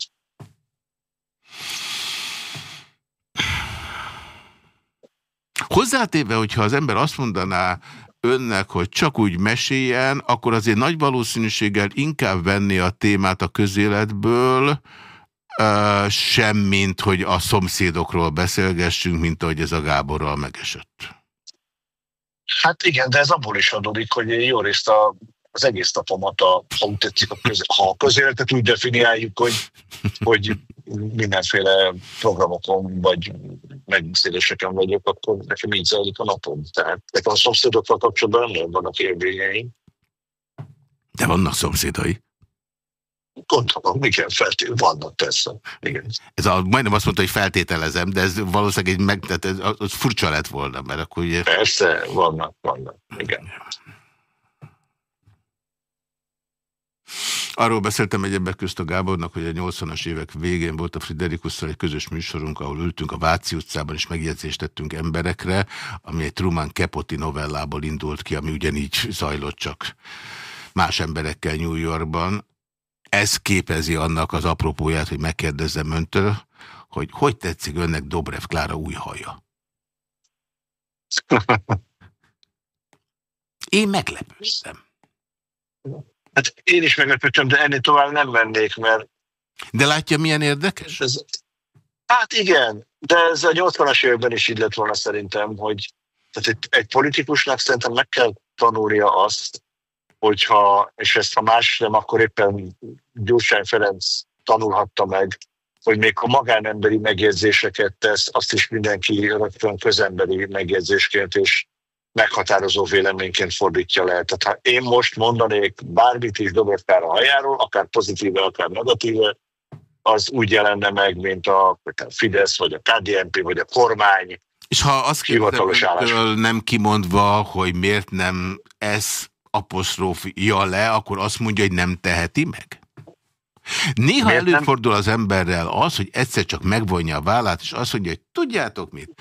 Hozzátéve, hogyha az ember azt mondaná önnek, hogy csak úgy meséljen, akkor azért nagy valószínűséggel inkább venni a témát a közéletből, sem, mint hogy a szomszédokról beszélgessünk, mint ahogy ez a Gáborral megesett. Hát igen, de ez abból is adódik, hogy jó részt a, az egész napomat, a, ha úgy tetszik, a köz, ha a közéletet úgy definiáljuk, hogy, hogy mindenféle programokon vagy megbeszéléseken vagyok, akkor nekem így zajlik a napom. Tehát nekem a szomszédokkal kapcsolatban nem vannak élményeim. De vannak szomszédai? Gondolom, igen, feltétlenül vannak persze. Igen. Ez a, majdnem azt mondta, hogy feltételezem, de ez valószínűleg egy meg, tehát ez, az furcsa lett volna, mert akkor ugye... Persze, vannak, vannak, igen. Arról beszéltem egyebek közt a Gábornak, hogy a 80-as évek végén volt a Friderikusszal egy közös műsorunk, ahol ültünk a Váci utcában, és megjegyzést tettünk emberekre, ami egy Truman Capote novellából indult ki, ami ugyanígy zajlott csak más emberekkel New Yorkban. Ez képezi annak az apropóját, hogy megkérdezzem öntől, hogy hogy tetszik önnek Dobrev Klára új haja? Én meglepődtem. Hát én is meglepődtem, de ennél tovább nem mennék, mert... De látja, milyen érdekes? Ez, hát igen, de ez a 80-as években is így lett volna szerintem, hogy tehát egy, egy politikusnak szerintem meg kell tanulnia azt, hogyha, és ezt ha más nem, akkor éppen Gyurcsány Ferenc tanulhatta meg, hogy még a magánemberi megjegyzéseket tesz, azt is mindenki rögtön közemberi megjegyzésként, és meghatározó véleményként fordítja le. Tehát ha én most mondanék bármit is Dobrev a hajáról, akár pozitíve, akár negatíve, az úgy jelenne meg, mint a Fidesz, vagy a KDNP, vagy a kormány. És ha azt kérdezem, nem kimondva, hogy miért nem ez apostrofia le, akkor azt mondja, hogy nem teheti meg? Néha Miért előfordul nem? az emberrel az, hogy egyszer csak megvonja a vállát, és azt mondja, hogy tudjátok mit?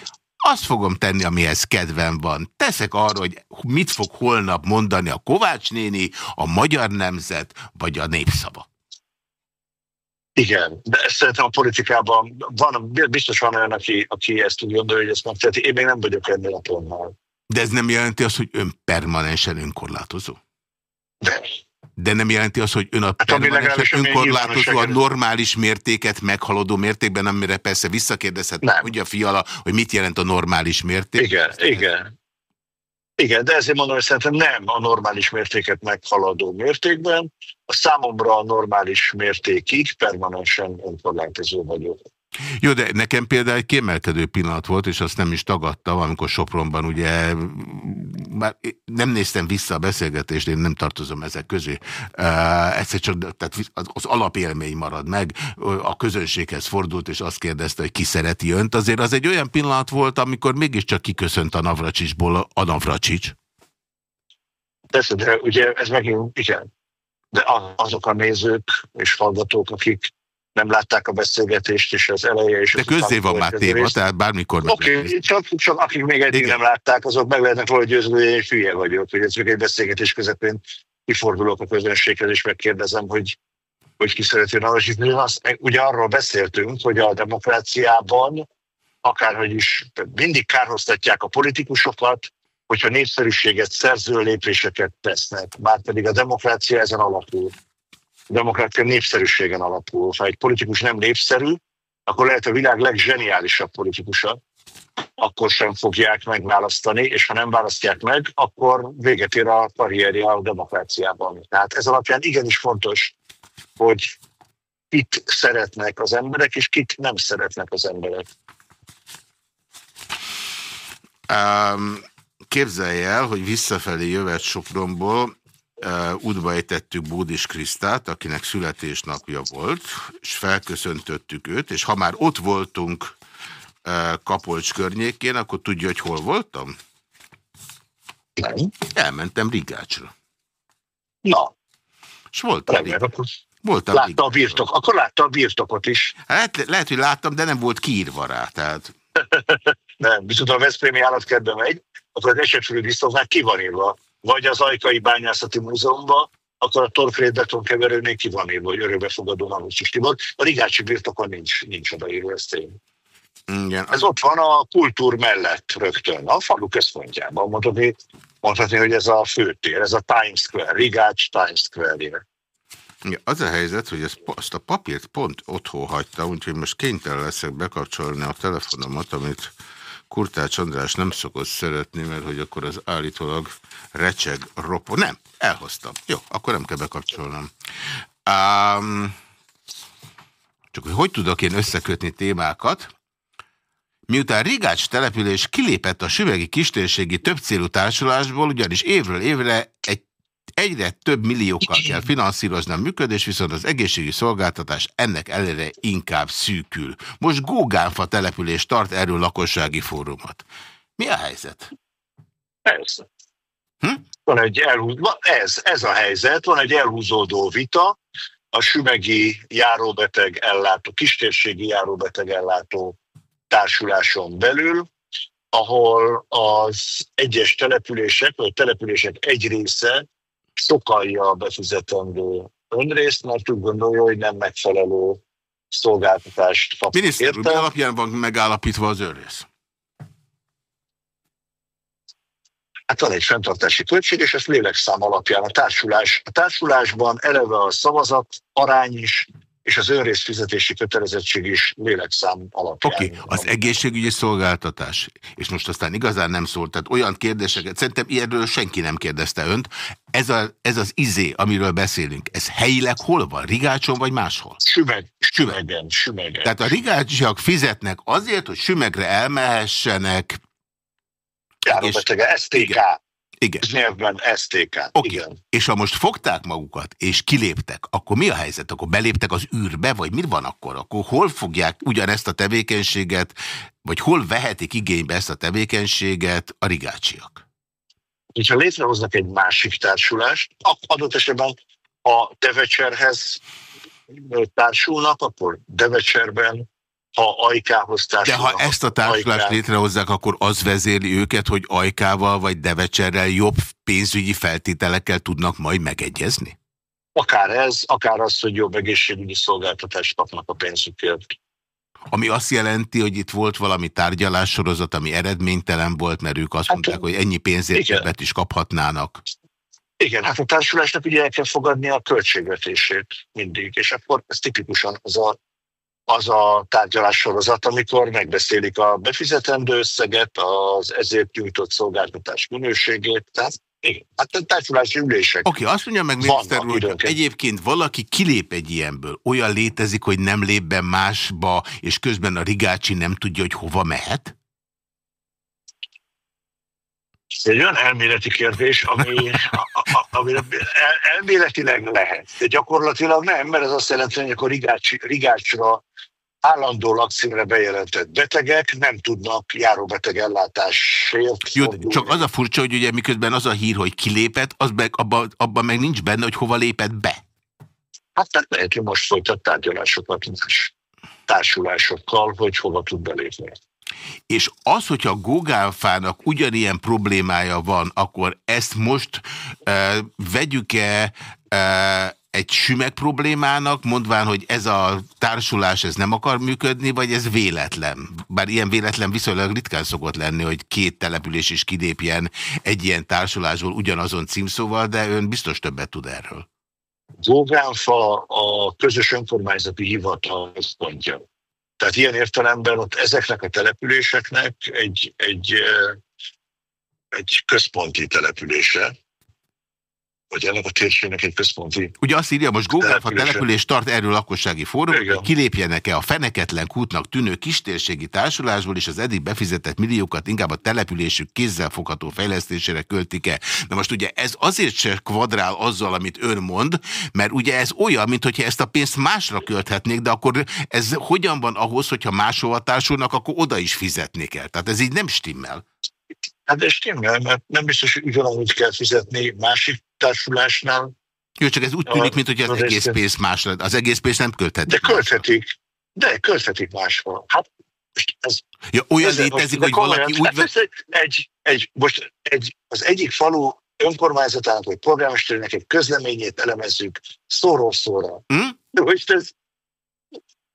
Azt fogom tenni, amihez kedvem van. Teszek arra, hogy mit fog holnap mondani a Kovács néni, a Magyar Nemzet, vagy a Népszava. Igen, de szerintem a politikában van, biztos van olyan, aki, aki ezt úgy gondolja, hogy ezt megteheti. Én még nem vagyok ennél a pontnál. De ez nem jelenti azt, hogy ön permanensen önkorlátozó? De. De nem jelenti azt, hogy ön a hát, permanensen önkorlátozó a normális mértéket meghaladó mértékben, amire persze visszakérdezhet, ugye a fiala, hogy mit jelent a normális mérték? Igen, igen. Igen, de ezért mondom, hogy szerintem nem a normális mértéket meghaladó mértékben, a számomra a normális mértékig permanensen önkorlátozó vagyok. Jó, de nekem például egy kiemelkedő pillanat volt, és azt nem is tagadtam, amikor Sopronban ugye, már nem néztem vissza a beszélgetést, én nem tartozom ezek közé. Uh, egyszer csak tehát az alapélmény marad meg, a közönséghez fordult, és azt kérdezte, hogy ki szereti önt. Azért az egy olyan pillanat volt, amikor mégiscsak kiköszönt a Navracsicsból a Navracsics. Persze, de ugye ez megint, igen, de azok a nézők és hallgatók, akik nem látták a beszélgetést, és az eleje és De közzé van már téma, tehát bármikor Oké, okay, csak, csak akik még eddig Igen. nem látták, azok meg lehetnek róla győzni, hogy én hülye vagyok, hogy ez egy beszélgetés közepén kifordulok a közönséghez, és megkérdezem, hogy, hogy ki szeretné nalasítani. Azt, ugye arról beszéltünk, hogy a demokráciában akárhogy is mindig kárhoztatják a politikusokat, hogyha népszerűséget szerző lépéseket tesznek. Márpedig a demokrácia ezen alapul demokrácia népszerűségen alapul. Ha egy politikus nem népszerű, akkor lehet a világ legzseniálisabb politikusa, akkor sem fogják megválasztani, és ha nem választják meg, akkor véget ér a karrierje a demokráciában. Tehát ez alapján igenis fontos, hogy kit szeretnek az emberek, és kit nem szeretnek az emberek. Um, képzelj el, hogy visszafelé jövet Sopronból, útba ejtettük Bódis Krisztát, akinek születésnapja volt, és felköszöntöttük őt, és ha már ott voltunk Kapolcs környékén, akkor tudja, hogy hol voltam? Nem. Elmentem Rigácsra. Na. És voltam Voltam látta a birtok, akkor látta a birtokot is. Hát lehet, hogy láttam, de nem volt kiírva rá. Tehát... nem, viszont ha a Veszprémi állatkertbe megy, akkor az esetfülű disznóknál ki van írva. Vagy az Ajkai Bányászati Múzeumban, akkor a torfrét betonkeverőnél ki van írva, hogy örökbefogadó Nalucsis Tibor. A Rigácsi birtokon nincs, nincs odaírva, ezt én. Igen, Ez ott van a kultúr mellett rögtön, a falu központjában. Mondhatni, mondhatni, hogy ez a főtér, ez a Times Square, Rigács Times Square-je. Ja, az a helyzet, hogy ezt, azt a papírt pont otthon hagyta, úgyhogy most kénytelen leszek bekapcsolni a telefonomat, amit Kurtács András nem szokott szeretni, mert hogy akkor az állítólag recseg, ropo. Nem, elhoztam. Jó, akkor nem kell bekapcsolnom. Um, csak hogy hogy tudok én összekötni témákat? Miután Rigács település kilépett a süvegi kistérségi többcélú társulásból, ugyanis évről évre egy egyre több milliókkal kell finanszírozni a működés, viszont az egészségügyi szolgáltatás ennek ellenére inkább szűkül. Most Gógánfa település tart erről lakossági fórumot. Mi a helyzet? Persze. Hm? Van egy elhúz... ez, ez a helyzet, van egy elhúzódó vita, a sümegi járóbeteg ellátó, kistérségi járóbeteg ellátó társuláson belül, ahol az egyes települések, vagy a települések egy része sokalja a befizetendő önrészt, mert úgy gondolja, hogy nem megfelelő szolgáltatást kap. Miniszter mi alapján van megállapítva az önrész? Hát van egy fenntartási költség, és ezt lélekszám alapján a társulás. A társulásban eleve a szavazat arány is és az önrészfizetési kötelezettség is lélekszám alapján. Oké, okay. az egészségügyi szolgáltatás, és most aztán igazán nem szólt, tehát olyan kérdéseket, szerintem ilyenről senki nem kérdezte önt, ez, a, ez az izé, amiről beszélünk, ez helyileg hol van? Rigácson vagy máshol? Sümeg, sümegen, sümegen. Tehát a rigácsiak fizetnek azért, hogy sümegre elmehessenek. Járóbetege, STK. Igen. Igen. nyelvben STK. Okay. Igen. És ha most fogták magukat, és kiléptek, akkor mi a helyzet? Akkor beléptek az űrbe, vagy mi van akkor? Akkor hol fogják ugyanezt a tevékenységet, vagy hol vehetik igénybe ezt a tevékenységet a rigácsiak? Ha létrehoznak egy másik társulást, adott esetben a Devecserhez társulnak, akkor Devecserben ha Ajkához társulnak. De ha ezt a társulást Ajkán... létrehozzák, akkor az vezéli őket, hogy Ajkával vagy Devecserrel jobb pénzügyi feltételekkel tudnak majd megegyezni? Akár ez, akár az, hogy jobb egészségügyi szolgáltatást kapnak a pénzükért. Ami azt jelenti, hogy itt volt valami tárgyalássorozat, ami eredménytelen volt, mert ők azt hát, mondták, hogy ennyi pénzért többet is kaphatnának. Igen, hát a társulásnak ugye el kell fogadni a költségvetését mindig, és akkor ez tipikusan az a az a tárgyalássorozat, amikor megbeszélik a befizetendő összeget, az ezért nyújtott szolgáltatás minőségét, tehát igen, hát a társulási ülések. Oké, okay, azt mondja meg miniszter úr, egyébként valaki kilép egy ilyenből, olyan létezik, hogy nem lép be másba, és közben a rigácsi nem tudja, hogy hova mehet? Egy olyan elméleti kérdés, ami, ami el, elméletileg lehet, de gyakorlatilag nem, mert ez azt jelenti, hogy akkor rigács, rigácsra állandó lakcímre bejelentett betegek nem tudnak járóbeteg ellátásért. Jó, csak az a furcsa, hogy ugye miközben az a hír, hogy kilépett, az meg, abban abba meg nincs benne, hogy hova lépett be. Hát tehát lehet, hogy most folytat tárgyalásokat más társulásokkal, hogy hova tud belépni. És az, hogyha Gógálfának ugyanilyen problémája van, akkor ezt most uh, vegyük-e uh, egy sümeg problémának, mondván, hogy ez a társulás ez nem akar működni, vagy ez véletlen? Bár ilyen véletlen viszonylag ritkán szokott lenni, hogy két település is kidépjen egy ilyen társulásból ugyanazon címszóval, de ön biztos többet tud erről. Gógánfa a közös önkormányzati hivatal pontja. Tehát ilyen értelemben ott ezeknek a településeknek egy, egy, egy központi települése, vagy ennek a térségnek egy központi... Ugye azt írja, most Gógráf a település tart erről lakossági fórum, hogy kilépjenek-e a feneketlen kútnak tűnő kistérségi társulásból, és az eddig befizetett milliókat inkább a településük kézzelfogható fejlesztésére költik-e. Na most ugye ez azért se kvadrál azzal, amit ön mond, mert ugye ez olyan, mint hogyha ezt a pénzt másra költhetnék, de akkor ez hogyan van ahhoz, hogyha máshova társulnak, akkor oda is fizetni kell. Tehát ez így nem stimmel. Hát de stimmel, mert nem biztos, hogy ugyanúgy kell fizetni másik társulásnál. Jó, csak ez úgy tűnik, mint hogy az, az egész pénz más lett. Az egész pénz nem költhetik. De költhetik. De költhetik máshol. Hát ez, ja, olyan ez létezik, hogy valaki úgy... Hát ez egy, egy, most egy, az egyik falu önkormányzatának vagy polgármesterének egy közleményét elemezzük szóról szóra. Hm? De most ez,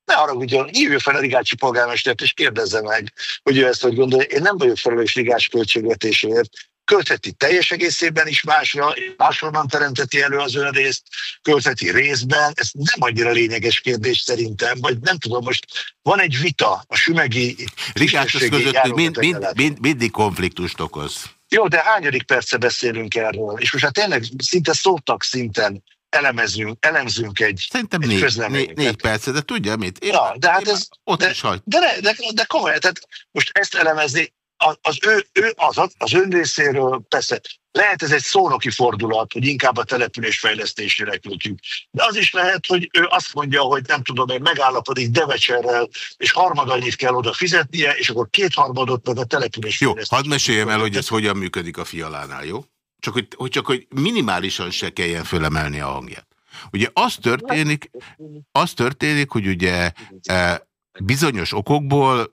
ne haragudjon, hívja fel a Rigácsi polgármestert, és kérdezze meg, hogy ő ezt hogy gondolja. Én nem vagyok felelős Rigás költségvetésért, költheti teljes egészében is másra, máshonnan teremteti elő az önrészt, költheti részben, ez nem annyira lényeges kérdés szerintem, vagy nem tudom, most van egy vita a sümegi... Rigás között mind, mind, mind, mindig konfliktust okoz. Jó, de hányadik perce beszélünk erről? És most hát tényleg szinte szótak szinten elemezünk, elemzünk egy, Szerintem egy négy, négy, négy percet, de tudja mit? Én, ja, de hát ez, ott de, is hagy. De, de, de, de komolyan, tehát most ezt elemezni, az ő, ő az, az ön részéről persze lehet ez egy szónoki fordulat, hogy inkább a település fejlesztésére költjük. De az is lehet, hogy ő azt mondja, hogy nem tudom, hogy megállapodik Devecserrel, és harmad annyit kell oda fizetnie, és akkor kétharmadot meg a település Jó, hadd meséljem el, hogy ez hogyan működik a fialánál, jó? Csak hogy, hogy, csak hogy minimálisan se kelljen fölemelni a hangját. Ugye az történik, az történik, hogy ugye e, bizonyos okokból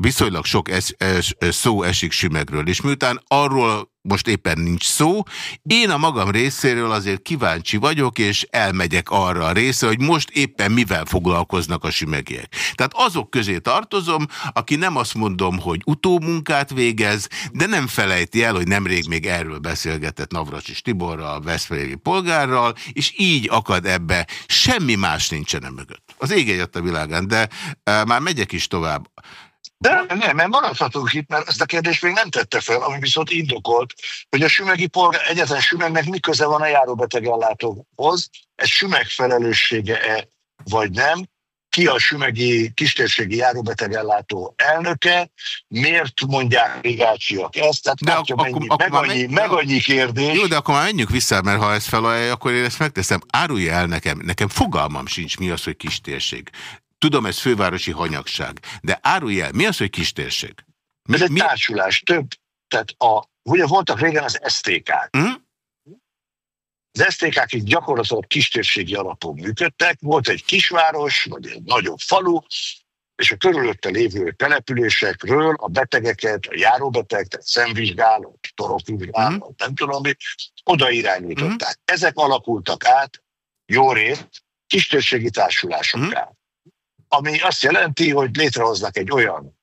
viszonylag sok es, es, szó esik Sümegről, és miután arról most éppen nincs szó, én a magam részéről azért kíváncsi vagyok, és elmegyek arra a része, hogy most éppen mivel foglalkoznak a sümegiek. Tehát azok közé tartozom, aki nem azt mondom, hogy utómunkát végez, de nem felejti el, hogy nemrég még erről beszélgetett Navracsis Tiborral, Veszprémi polgárral, és így akad ebbe. Semmi más nincsen mögött. Az ég a világán, de e, már megyek is tovább. De nem, mert maradhatunk itt, mert ezt a kérdést még nem tette fel, ami viszont indokolt, hogy a sümegi polgár, egyetlen sümegnek mi köze van a járóbetegellátóhoz, ez sümeg felelőssége-e vagy nem, ki a sümegi kistérségi járóbetegellátó elnöke, miért mondják rigácsiak ezt, tehát de ak mennyi, ak meg, annyi, meg annyi kérdés. Jó, de akkor már menjünk vissza, mert ha ezt felajánlja, akkor én ezt megteszem. Árulja el nekem, nekem fogalmam sincs mi az, hogy kistérség. Tudom, ez fővárosi hanyagság. De árulj el, mi az, hogy kistérség? Mi, ez egy mi? társulás, több. Tehát a, ugye voltak régen az STK-k. Mm? Az STK-k itt gyakorlatilag kistérségi alapon működtek. Volt egy kisváros, vagy egy nagyobb falu, és a körülötte lévő településekről a betegeket, a járóbeteg, tehát szemvizsgálók, torokvizsgálók, mm. nem tudom mi, oda irányították. Mm. Ezek alakultak át jó rét kistérségi társulásokká. Mm ami azt jelenti, hogy létrehoznak egy olyan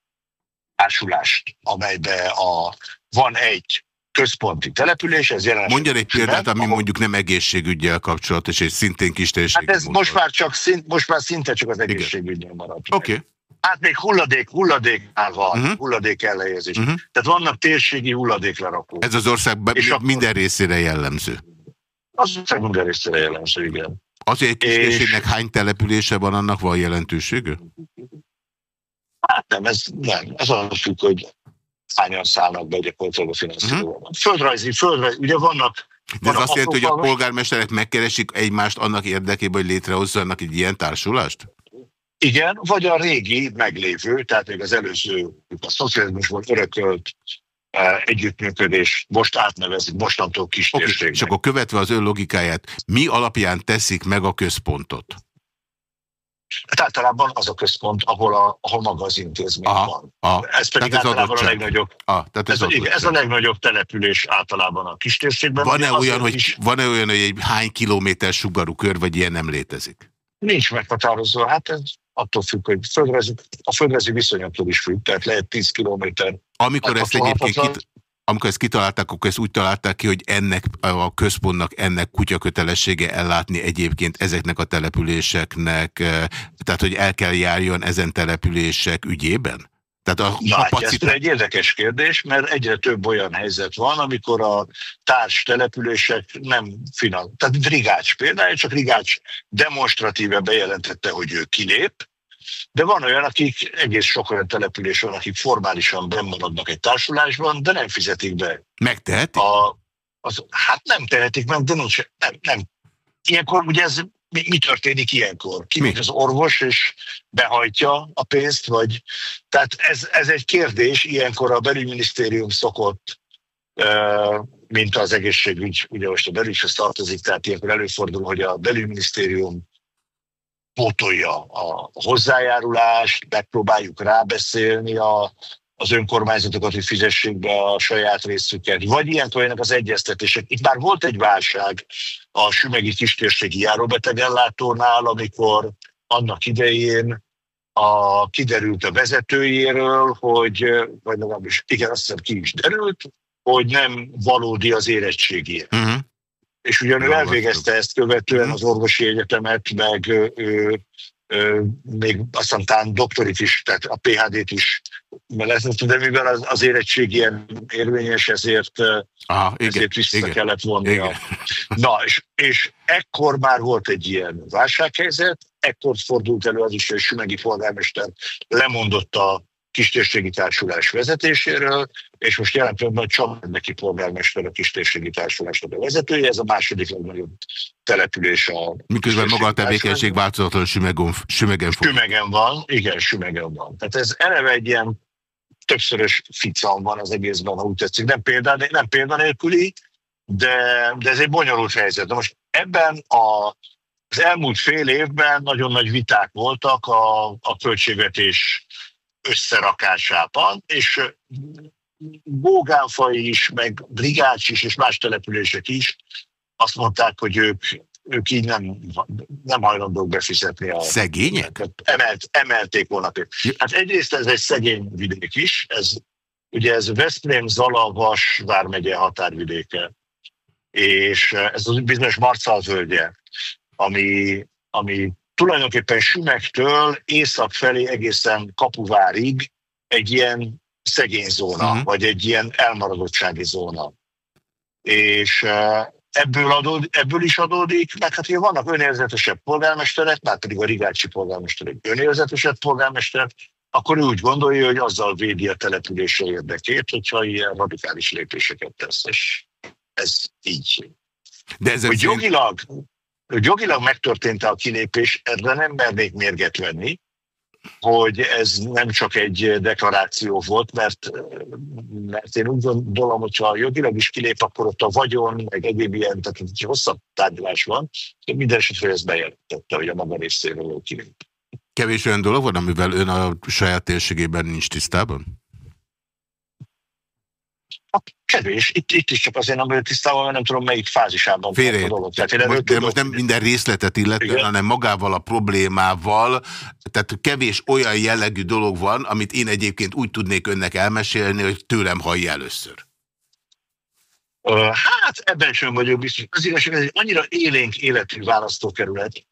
társulást, amelybe a, van egy központi település, ez jelen. Mondja egy példát, ami ahol... mondjuk nem egészségügyel kapcsolatos, és szintén kis Hát ez most már, csak szint, most már szinte csak az egészségügyel maradt. Oké. Okay. Hát még hulladék, hulladéknál van, uh mhm. -huh. hulladék elhelyezés. Uh mhm. -huh. Tehát vannak térségi hulladéklerakók. Ez az ország minden akkor... részére jellemző. Az ország minden részére jellemző, igen. Azért kistérsségnek és... hány települése van, annak van jelentősége? Hát nem, ez nem. Ez az függ, hogy hányan szállnak be gyakorlatilag a finanszírozóban. Uh-huh. Földrajzi, földrajzi, ugye vannak de ez azt jelenti, hogy a polgármesterek megkeresik egymást annak érdekében, hogy létrehozzanak egy ilyen társulást? Igen, vagy a régi meglévő, tehát még az előző, a szocializmusból örökölt együttműködés most átnevezik, mostantól kis okay. És akkor követve az ön logikáját, mi alapján teszik meg a központot? Hát általában az a központ, ahol, a, ahol maga az intézmény aha, van. Aha, ez pedig ez általában a legnagyobb. Aha, tehát ez, ez, igen, ez a legnagyobb település általában a kistérségben. Van-e olyan, hogy, is... van -e olyan, hogy egy hány kilométer sugarú kör, vagy ilyen nem létezik? Nincs meghatározó. Hát ez attól függ, hogy földrajzi, a földrajzi viszonyattól is függ, tehát lehet 10 kilométer. Amikor ezt egyébként kit, amikor ezt kitalálták, akkor ezt úgy találták ki, hogy ennek a központnak ennek kutya kötelessége ellátni egyébként ezeknek a településeknek, tehát hogy el kell járjon ezen települések ügyében? Tehát a Na, kapacitás... ez egy érdekes kérdés, mert egyre több olyan helyzet van, amikor a társ települések nem finan. Tehát Rigács például, csak Rigács demonstratíve bejelentette, hogy ő kilép, de van olyan, akik, egész sok olyan település van, akik formálisan bemaradnak egy társulásban, de nem fizetik be. Megtehetik? A, az, hát nem tehetik meg, de nincs, nem, nem. Ilyenkor ugye ez mi, mi történik ilyenkor? Ki az orvos, és behajtja a pénzt, vagy... Tehát ez, ez egy kérdés, ilyenkor a belügyminisztérium szokott, mint az egészségügy, ugye most a belügyhez tartozik, tehát ilyenkor előfordul, hogy a belügyminisztérium pótolja a hozzájárulást, megpróbáljuk rábeszélni a, az önkormányzatokat, hogy fizessék be a saját részüket, vagy ilyen olyanok az egyeztetések. Itt már volt egy válság a Sümegi kistérségi járóbetegellátónál, amikor annak idején a, kiderült a vezetőjéről, hogy, vagy legalábbis igen, azt hiszem ki is derült, hogy nem valódi az érettségé. Uh-huh. És ugyan ő elvégezte ezt követően uh-huh. az orvosi egyetemet, meg ő, még aztán talán doktorit is, tehát a PHD-t is mellett, de mivel az, az érettség ilyen érvényes, ezért, Aha, igen, ezért vissza igen, kellett vonni. Igen. Na, és, és ekkor már volt egy ilyen válsághelyzet, ekkor fordult elő az is, hogy Sümegi polgármester lemondott a kistérségi társulás vezetéséről, és most jelen pillanatban Csabad neki polgármester a kistérségi társulásnak a vezetője, ez a második legnagyobb település a... Miközben maga a tevékenység változatlan Sümegen, Sümegen, Sümegen van, igen, Sümegen van. Tehát ez eleve egy ilyen többszörös ficam van az egészben, ha úgy tetszik. Nem, példa, nem példanélküli, de, de ez egy bonyolult helyzet. De most ebben a, az elmúlt fél évben nagyon nagy viták voltak a, a költségvetés összerakásában, és Bógánfai is, meg Brigács is, és más települések is azt mondták, hogy ők, ők így nem, nem hajlandók befizetni a... Szegények? Emelt, emelték volna. Hát egyrészt ez egy szegény vidék is, ez, ugye ez Veszprém, Zala, Vas vármegye határvidéke, és ez az bizonyos Marcal völgye, ami, ami tulajdonképpen Sümegtől észak felé egészen Kapuvárig egy ilyen szegény zóna, uh-huh. vagy egy ilyen elmaradottsági zóna. És ebből, adód, ebből is adódik, meg hát hogy vannak önérzetesebb polgármesterek, már pedig a Rigácsi polgármester egy önérzetesebb polgármester, akkor ő úgy gondolja, hogy azzal védi a települése érdekét, hogyha ilyen radikális lépéseket tesz, és ez így. De ez hogy jogilag, hogy jogilag megtörtént a kilépés, erre nem mernék mérget venni, hogy ez nem csak egy deklaráció volt, mert, mert én úgy gondolom, hogyha jogilag is kilép, akkor ott a vagyon, meg egyéb ilyen, tehát egy hosszabb tárgyalás van, de minden esetre ezt bejelentette, hogy a maga részéről kilép. Kevés olyan dolog van, amivel ön a saját térségében nincs tisztában? Kevés. Itt, itt is csak azért nem vagyok tisztában, mert nem tudom, melyik fázisában Félre, a dolog. Tehát most, de most nem minden részletet illetően, hanem magával a problémával. Tehát kevés olyan jellegű dolog van, amit én egyébként úgy tudnék önnek elmesélni, hogy tőlem hallja először. Hát ebben sem vagyok biztos. Az igazság, ez egy annyira élénk életű választókerület.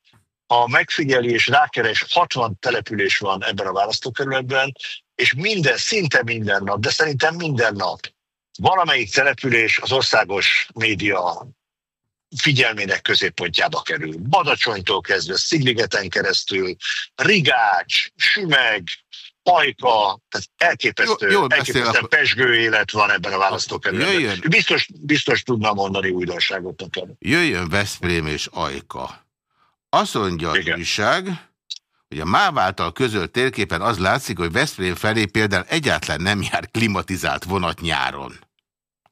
Ha megfigyeli és rákeres, 60 település van ebben a választókerületben, és minden, szinte minden nap, de szerintem minden nap valamelyik település az országos média figyelmének középpontjába kerül. Badacsonytól kezdve, Szigligeten keresztül, Rigács, Sümeg, Pajka, tehát elképesztő, jó, elképesztő pesgő élet van ebben a választókerületben. Biztos, biztos tudna mondani újdonságot nekem. Jöjjön Veszprém és Ajka. Azt mondja az újság, hogy a MÁV által közölt térképen az látszik, hogy Veszprém felé például egyáltalán nem jár klimatizált vonat nyáron.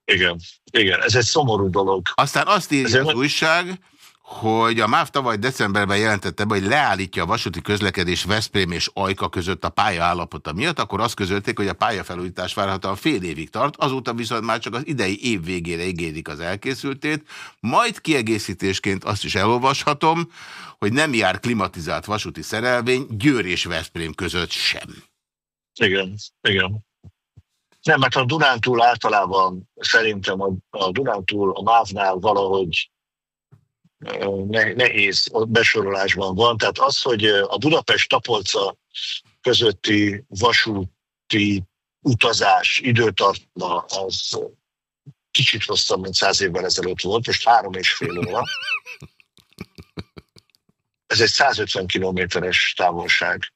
Igen, igen, ez egy szomorú dolog. Aztán azt írja az újság, hogy a MÁV tavaly decemberben jelentette be, hogy leállítja a vasúti közlekedés Veszprém és Ajka között a pálya állapota miatt, akkor azt közölték, hogy a pályafelújítás várhatóan fél évig tart, azóta viszont már csak az idei év végére ígérik az elkészültét, majd kiegészítésként azt is elolvashatom, hogy nem jár klimatizált vasúti szerelvény Győr és Veszprém között sem. Igen, igen. Nem, mert a Dunántúl általában szerintem a, a Dunántúl a MÁV-nál valahogy nehéz besorolásban van. Tehát az, hogy a Budapest-Tapolca közötti vasúti utazás időtartma az kicsit hosszabb, mint száz évvel ezelőtt volt, és három és fél óra. Ez egy 150 kilométeres távolság.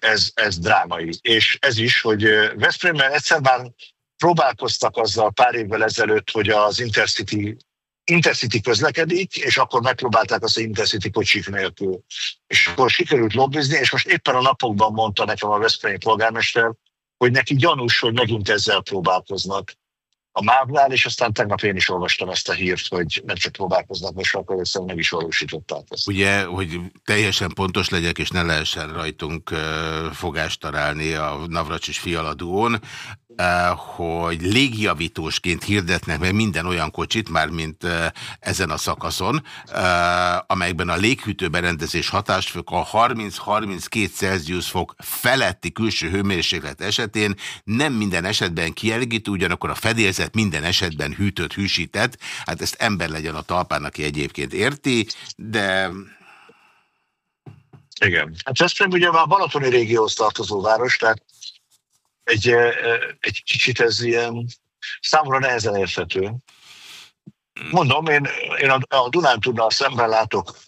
Ez, ez drámai. És ez is, hogy Veszprémben egyszer már próbálkoztak azzal pár évvel ezelőtt, hogy az Intercity Intercity közlekedik, és akkor megpróbálták azt, hogy Intercity kocsik nélkül. És akkor sikerült lobbizni, és most éppen a napokban mondta nekem a Veszprémi polgármester, hogy neki gyanús, hogy megint ezzel próbálkoznak a MÁV-nál, és aztán tegnap én is olvastam ezt a hírt, hogy nem csak próbálkoznak, most akkor össze meg is valósították ezt. Ugye, hogy teljesen pontos legyek, és ne lehessen rajtunk fogást találni a Navracsis fialadón, hogy légjavítósként hirdetnek meg minden olyan kocsit, már mint eh, ezen a szakaszon, eh, amelyekben a léghűtő berendezés hatásfok a 30-32 Celsius fok feletti külső hőmérséklet esetén nem minden esetben kielégítő, ugyanakkor a fedélzet minden esetben hűtött, hűsített. Hát ezt ember legyen a talpán, aki egyébként érti, de... Igen. Hát Veszprém ugye már Balatoni régióhoz tartozó város, tehát egy, egy kicsit ez ilyen számomra nehezen érthető. Mondom, én, én a, a Dunán tudnál szemben látok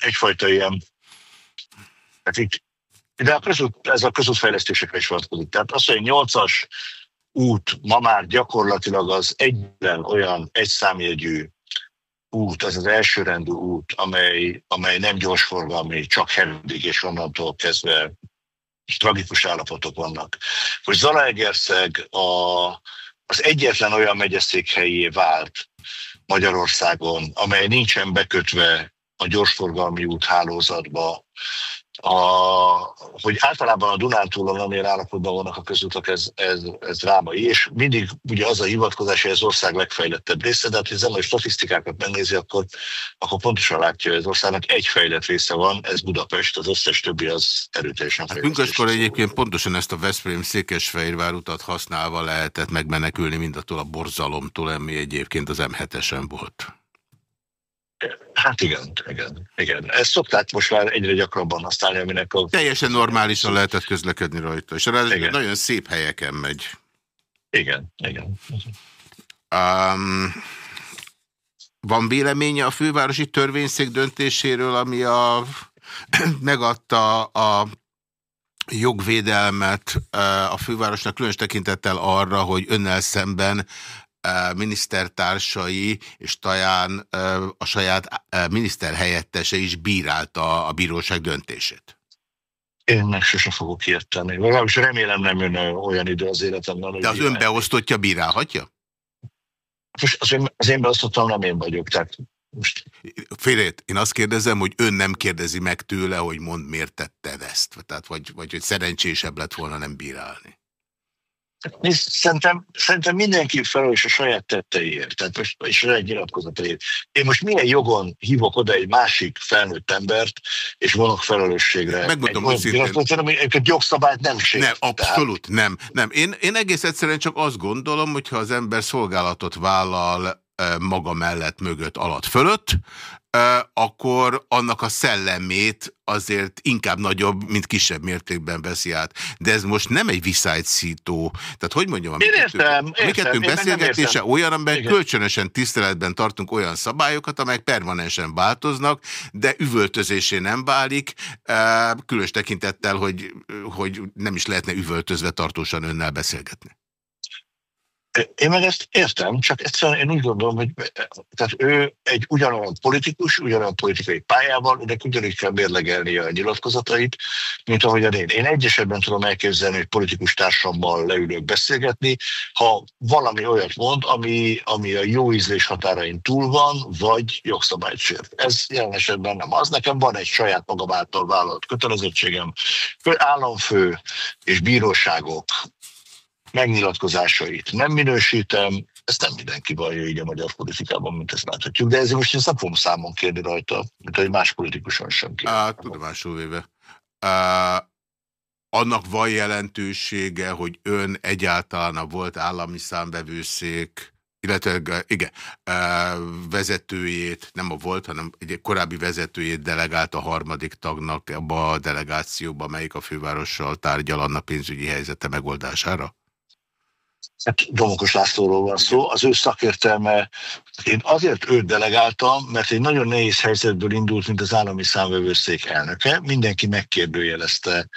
egyfajta ilyen, hát itt, de a közút, ez a közútfejlesztésekre is vonatkozik. Tehát az, hogy egy nyolcas út ma már gyakorlatilag az egyben olyan egyszámjegyű út, az az elsőrendű út, amely, amely nem gyorsforgalmi, csak hendig, és onnantól kezdve tragikus állapotok vannak. Hogy Zalaegerszeg a, az egyetlen olyan megyeszékhelyé vált Magyarországon, amely nincsen bekötve a gyorsforgalmi út hálózatba, a, hogy általában a Dunántúlon amilyen állapotban vannak a közutak, ez, ez, ez drámai, és mindig ugye az a hivatkozás, hogy az ország legfejlettebb része, de hát, ha az statisztikákat megnézi, akkor, akkor pontosan látja, hogy az országnak egy fejlett része van, ez Budapest, az összes többi az erőteljesen hát Pünköskor egyébként pontosan ezt a Veszprém Székesfehérvár utat használva lehetett megmenekülni mindattól a borzalomtól, ami egyébként az M7-esen volt. Hát igen, igen, igen. Ezt szokták most már egyre gyakrabban használni, aminek a... Teljesen normálisan lehetett közlekedni rajta, és ráadásul nagyon szép helyeken megy. Igen, igen. Um, van véleménye a fővárosi törvényszék döntéséről, ami a, megadta a jogvédelmet a fővárosnak különös tekintettel arra, hogy önnel szemben minisztertársai és talán a saját miniszterhelyettese is bírálta a bíróság döntését. Én meg sose fogok ilyet tenni. Legalábbis remélem nem jön olyan idő az életemben. De az ön beosztottja bírálhatja? Most az én, az én beosztottam nem én vagyok, tehát most... Félét, én azt kérdezem, hogy ön nem kérdezi meg tőle, hogy mond, miért tetted ezt, tehát vagy, vagy hogy szerencsésebb lett volna nem bírálni. Szerintem, szerintem mindenki felelős a saját tetteiért, tehát most, és a saját nyilatkozataiért. Én most milyen jogon hívok oda egy másik felnőtt embert, és vonok felelősségre? Megmondom hogy őszintén. Ami egy jogszabályt nem sért. Nem, abszolút tehát. nem. nem. Én, én egész egyszerűen csak azt gondolom, hogyha az ember szolgálatot vállal maga mellett, mögött, alatt, fölött, akkor annak a szellemét azért inkább nagyobb, mint kisebb mértékben veszi át. De ez most nem egy visszájtszító. Tehát hogy mondjam, a mi kettőnk, mi kettőnk beszélgetése olyan, amiben Igen. kölcsönösen tiszteletben tartunk olyan szabályokat, amelyek permanensen változnak, de üvöltözésé nem válik, különös tekintettel, hogy, hogy nem is lehetne üvöltözve tartósan önnel beszélgetni. Én meg ezt értem, csak egyszerűen én úgy gondolom, hogy tehát ő egy ugyanolyan politikus, ugyanolyan politikai pályával, de ugyanúgy kell mérlegelni a nyilatkozatait, mint ahogyan én. Én egy esetben tudom elképzelni, hogy politikus társammal leülök beszélgetni, ha valami olyat mond, ami, ami a jó ízlés határain túl van, vagy jogszabályt sért. Ez jelen esetben nem az. Nekem van egy saját magam által vállalt kötelezettségem, államfő és bíróságok megnyilatkozásait nem minősítem, ezt nem mindenki vallja így a magyar politikában, mint ezt láthatjuk, de ezért most én nem fogom számon kérni rajta, mint egy más politikuson sem kérni. Á, tudomásul véve. Á, annak van jelentősége, hogy ön egyáltalán a volt állami számbevőszék illetve igen, vezetőjét, nem a volt, hanem egy korábbi vezetőjét delegált a harmadik tagnak abba a delegációba, melyik a fővárossal tárgyal annak pénzügyi helyzete megoldására? Domokos Lászlóról van szó, az ő szakértelme, én azért őt delegáltam, mert egy nagyon nehéz helyzetből indult, mint az állami számvevőszék elnöke. Mindenki megkérdőjelezte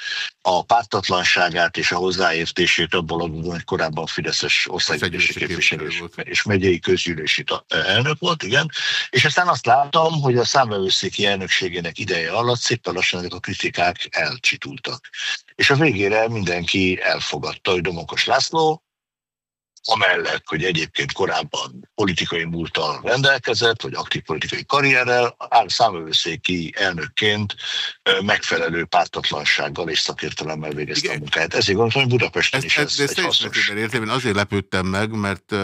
a pártatlanságát és a hozzáértését abból adódóan, hogy korábban Fideszes országgyűlési képviselő és megyei közgyűlési elnök volt, igen. És aztán azt láttam, hogy a számvevőszéki elnökségének ideje alatt szépen lassan ezek a kritikák elcsitultak. És a végére mindenki elfogadta, hogy Domokos László amellett, hogy egyébként korábban politikai múltal rendelkezett, vagy aktív politikai karrierrel, áll számövőszéki elnökként megfelelő pártatlansággal és szakértelemmel végezte Igen. a munkáját. Ezért gondolom, hogy Budapesten is ez, ez, ez egy hasznos. Értem, én azért lepődtem meg, mert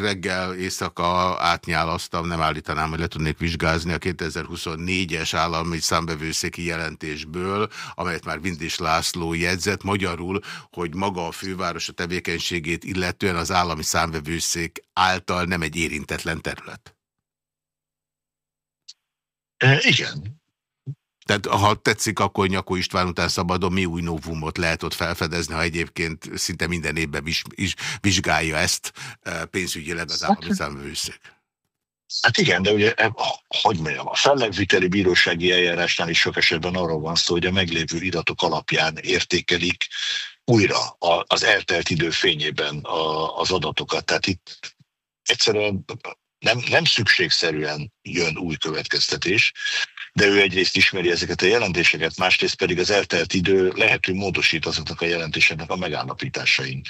reggel éjszaka átnyálasztam, nem állítanám, hogy le tudnék vizsgázni a 2024-es állami számbevőszéki jelentésből, amelyet már Vindis László jegyzett, magyarul, hogy maga a főváros a tevékenységét illet alapvetően az állami számvevőszék által nem egy érintetlen terület. E, igen. Tehát ha tetszik, akkor Nyakó István után szabadon mi új novumot lehet ott felfedezni, ha egyébként szinte minden évben is, is vizsgálja ezt pénzügyileg az állami számvevőszék. Hát igen, de ugye, hogy mondjam, a fellegviteli bírósági eljárásnál is sok esetben arról van szó, hogy a meglévő iratok alapján értékelik újra az eltelt idő fényében az adatokat. Tehát itt egyszerűen nem, nem szükségszerűen jön új következtetés, de ő egyrészt ismeri ezeket a jelentéseket, másrészt pedig az eltelt idő lehet, hogy módosít azoknak a jelentéseknek a megállapításain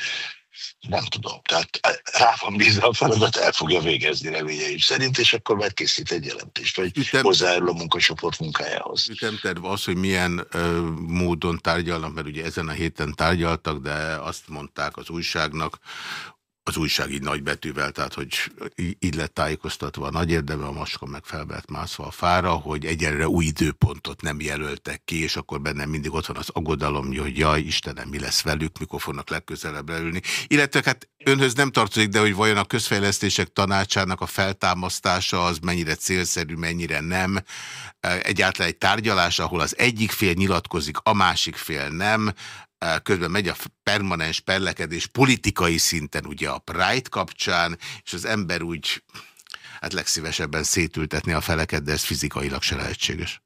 nem tudom. Tehát rá van bízva a feladat, el fogja végezni reményeim szerint, és akkor majd készít egy jelentést, vagy Ütem, hozzájárul a munkacsoport munkájához. Ütemterv az, hogy milyen ö, módon tárgyalnak, mert ugye ezen a héten tárgyaltak, de azt mondták az újságnak, az újság így nagybetűvel, tehát hogy így lett tájékoztatva a nagy érdeme, a maska meg felvett mászva a fára, hogy egyenre új időpontot nem jelöltek ki, és akkor bennem mindig ott van az aggodalom, hogy jaj, Istenem, mi lesz velük, mikor fognak legközelebb leülni. Illetve hát önhöz nem tartozik, de hogy vajon a közfejlesztések tanácsának a feltámasztása az mennyire célszerű, mennyire nem. Egyáltalán egy tárgyalás, ahol az egyik fél nyilatkozik, a másik fél nem, közben megy a permanens perlekedés politikai szinten ugye a Pride kapcsán, és az ember úgy hát legszívesebben szétültetni a feleket, de ez fizikailag se lehetséges.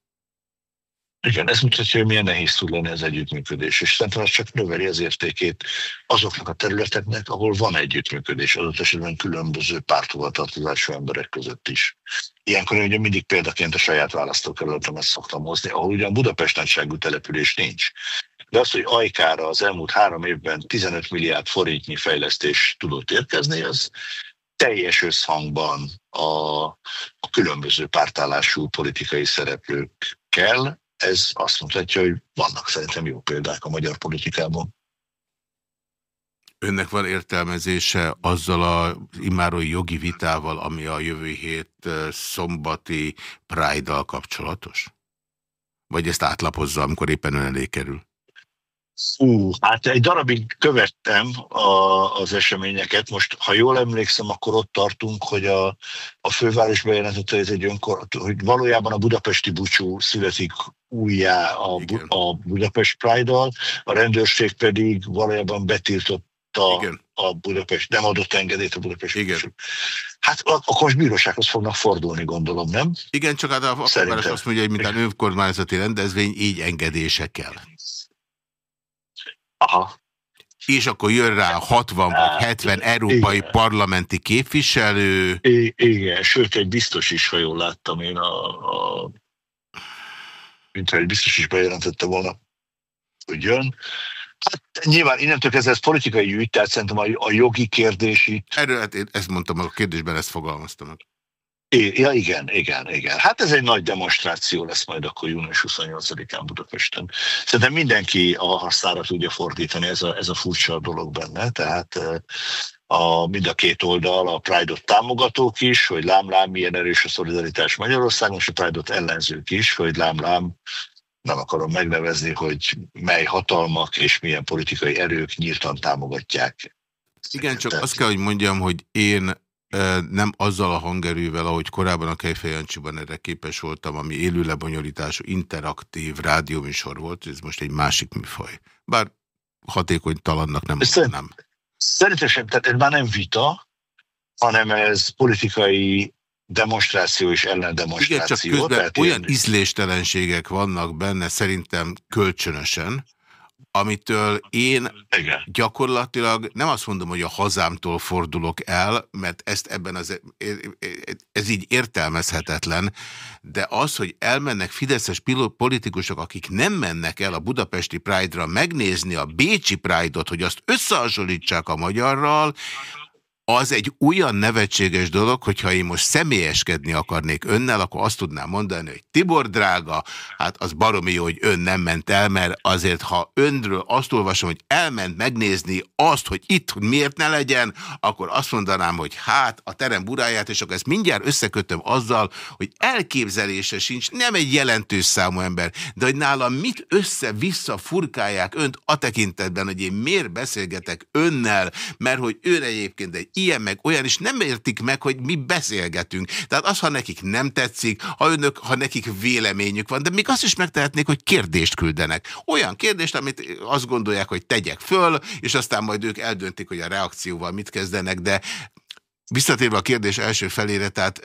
Igen, ez mutatja, hogy milyen nehéz tud lenni az együttműködés, és szerintem az csak növeli az értékét azoknak a területeknek, ahol van együttműködés, adott esetben különböző párthovatartozású emberek között is. Ilyenkor én ugye mindig példaként a saját választókerületemet szoktam hozni, ahol ugyan Budapest nagyságú település nincs, de az, hogy Ajkára az elmúlt három évben 15 milliárd forintnyi fejlesztés tudott érkezni, az teljes összhangban a, a különböző pártállású politikai szereplőkkel. Ez azt mutatja, hogy vannak szerintem jó példák a magyar politikában. Önnek van értelmezése azzal a immáron jogi vitával, ami a jövő hét szombati Pride-dal kapcsolatos? Vagy ezt átlapozza, amikor éppen ön elé kerül? Ú, hát egy darabig követtem a, az eseményeket. Most, ha jól emlékszem, akkor ott tartunk, hogy a, a főváros bejelentette, hogy ez egy önkor, hogy valójában a budapesti bucsú születik újjá a, a Budapest Pride-dal, a rendőrség pedig valójában betiltotta Igen. a Budapest, nem adott engedélyt a Budapest Igen. Bucsú. Hát akkor most bírósághoz fognak fordulni, gondolom, nem? Igen, csak hát a, a főváros azt mondja, hogy mint a önkormányzati rendezvény, így engedése kell. Aha. És akkor jön rá 60 vagy 70 európai igen. parlamenti képviselő. Igen, sőt egy biztos is, ha jól láttam én, a, a, mintha egy biztos is bejelentette volna, hogy jön. Hát nyilván innentől kezdve ez politikai ügy, tehát szerintem a, a jogi kérdés itt... Erről, hát én ezt mondtam, a kérdésben ezt fogalmaztam. Ja, igen, igen, igen. Hát ez egy nagy demonstráció lesz majd akkor június 28-án Budapesten. Szerintem mindenki a hasznára tudja fordítani, ez a, ez a furcsa dolog benne, tehát a, mind a két oldal, a Pride-ot támogatók is, hogy lám-lám milyen erős a szolidaritás Magyarországon, és a Pride-ot ellenzők is, hogy lám-lám nem akarom megnevezni, hogy mely hatalmak és milyen politikai erők nyíltan támogatják. Igen, csak azt kell, hogy mondjam, hogy én nem azzal a hangerővel, ahogy korábban a Kejfejancsiban erre képes voltam, ami élő lebonyolítású, interaktív rádióműsor volt, ez most egy másik műfaj. Bár hatékony talannak nem mondanám. Szerintem sem, tehát ez már nem vita, hanem ez politikai demonstráció és ellendemonstráció. Igen, csak közben olyan ízléstelenségek vannak benne szerintem kölcsönösen, amitől én Igen. gyakorlatilag nem azt mondom, hogy a hazámtól fordulok el, mert ezt ebben az, ez így értelmezhetetlen, de az, hogy elmennek fideszes politikusok, akik nem mennek el a budapesti Pride-ra megnézni a bécsi Pride-ot, hogy azt összehasonlítsák a magyarral, az egy olyan nevetséges dolog, hogyha én most személyeskedni akarnék önnel, akkor azt tudnám mondani, hogy Tibor drága, hát az baromi jó, hogy ön nem ment el, mert azért, ha önről azt olvasom, hogy elment megnézni azt, hogy itt miért ne legyen, akkor azt mondanám, hogy hát a terem buráját, és akkor ezt mindjárt összekötöm azzal, hogy elképzelése sincs, nem egy jelentős számú ember, de hogy nálam mit össze-vissza furkálják önt a tekintetben, hogy én miért beszélgetek önnel, mert hogy ön egyébként egy ilyen meg olyan, és nem értik meg, hogy mi beszélgetünk. Tehát az, ha nekik nem tetszik, ha önök, ha nekik véleményük van, de még azt is megtehetnék, hogy kérdést küldenek. Olyan kérdést, amit azt gondolják, hogy tegyek föl, és aztán majd ők eldöntik, hogy a reakcióval mit kezdenek, de Visszatérve a kérdés első felére, tehát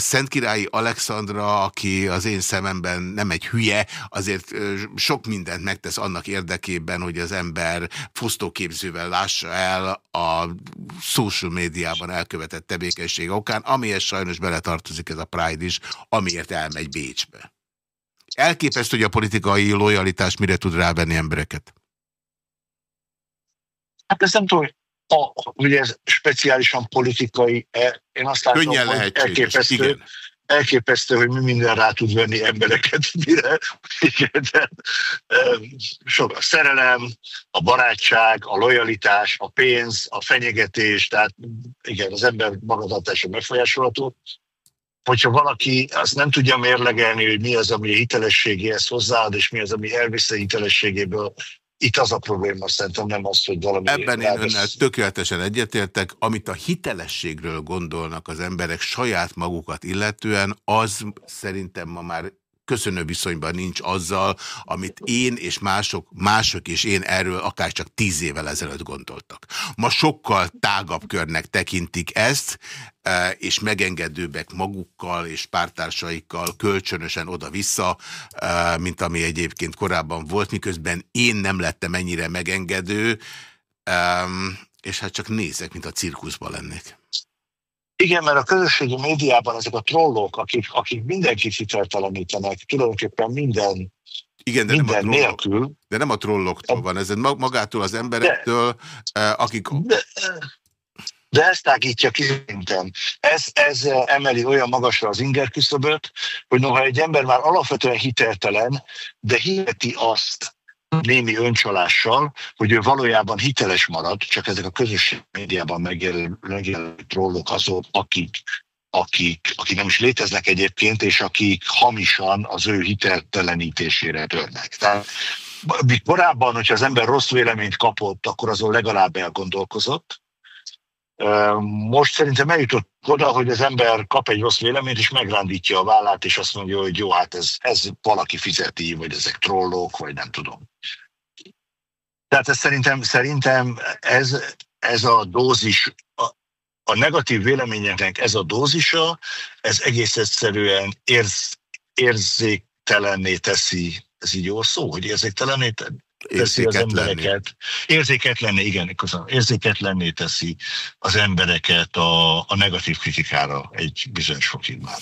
Szentkirályi Alexandra, aki az én szememben nem egy hülye, azért sok mindent megtesz annak érdekében, hogy az ember fosztóképzővel lássa el a social médiában elkövetett tevékenység okán, amihez sajnos beletartozik ez a Pride is, amiért elmegy Bécsbe. Elképesztő, hogy a politikai lojalitás mire tud rávenni embereket. Hát ezt nem tudom, a, ugye ez speciálisan politikai, e, én azt látom, Könnyen hogy elképesztő, igen. elképesztő, hogy mi minden rá tud venni embereket, mire, igen, de, sok a szerelem, a barátság, a lojalitás, a pénz, a fenyegetés, tehát igen, az ember magatartása megfolyásolható. Hogyha valaki azt nem tudja mérlegelni, hogy mi az, ami a hitelességéhez hozzáad, és mi az, ami elvisz a hitelességéből, itt az a probléma, szerintem nem az, hogy valami... Ebben én önnel tökéletesen egyetértek. Amit a hitelességről gondolnak az emberek saját magukat illetően, az szerintem ma már köszönő viszonyban nincs azzal, amit én és mások, mások és én erről akár csak tíz évvel ezelőtt gondoltak. Ma sokkal tágabb körnek tekintik ezt, e, és megengedőbbek magukkal és pártársaikkal kölcsönösen oda-vissza, e, mint ami egyébként korábban volt, miközben én nem lettem ennyire megengedő, e, és hát csak nézek, mint a cirkuszban lennék. Igen, mert a közösségi médiában ezek a trollok, akik, akik mindenkit hiteltelenítenek, tulajdonképpen minden igen, de minden nem a trollok, nélkül. De nem a trolloktól van, ez magától az emberektől, de, eh, akik... De, de ezt tágítja ki szerintem. Ez, ez emeli olyan magasra az inger küszöböt, hogy noha egy ember már alapvetően hiteltelen, de hiheti azt, némi öncsalással, hogy ő valójában hiteles marad, csak ezek a közösség médiában megjelenő trollok azok, akik akik, akik nem is léteznek egyébként, és akik hamisan az ő hiteltelenítésére törnek. Tehát korábban, hogyha az ember rossz véleményt kapott, akkor azon legalább elgondolkozott, most szerintem eljutott oda, hogy az ember kap egy rossz véleményt, és megrándítja a vállát, és azt mondja, hogy jó, hát ez, ez valaki fizeti, vagy ezek trollok, vagy nem tudom. Tehát ez szerintem, szerintem ez, ez a dózis, a, a negatív véleményeknek ez a dózisa, ez egész egyszerűen érz, érzéktelenné teszi, ez így jó szó, hogy érzéktelenné teszi az embereket. Érzéketlenné, igen, érzéketlenné teszi az embereket a, a negatív kritikára egy bizonyos fokig már.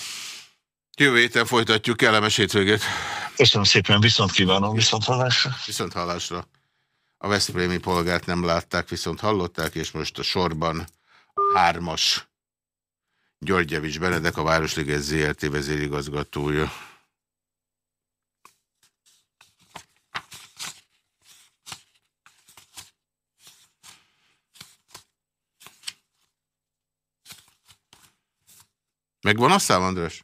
Jövő héten folytatjuk, kellemes hétvégét. Köszönöm szépen, viszont kívánom, viszont hallásra. Viszont hallásra. A Veszprémi polgárt nem látták, viszont hallották, és most a sorban a hármas Györgyevics Benedek, a Városliges ZRT vezérigazgatója. Megvan a szám, András?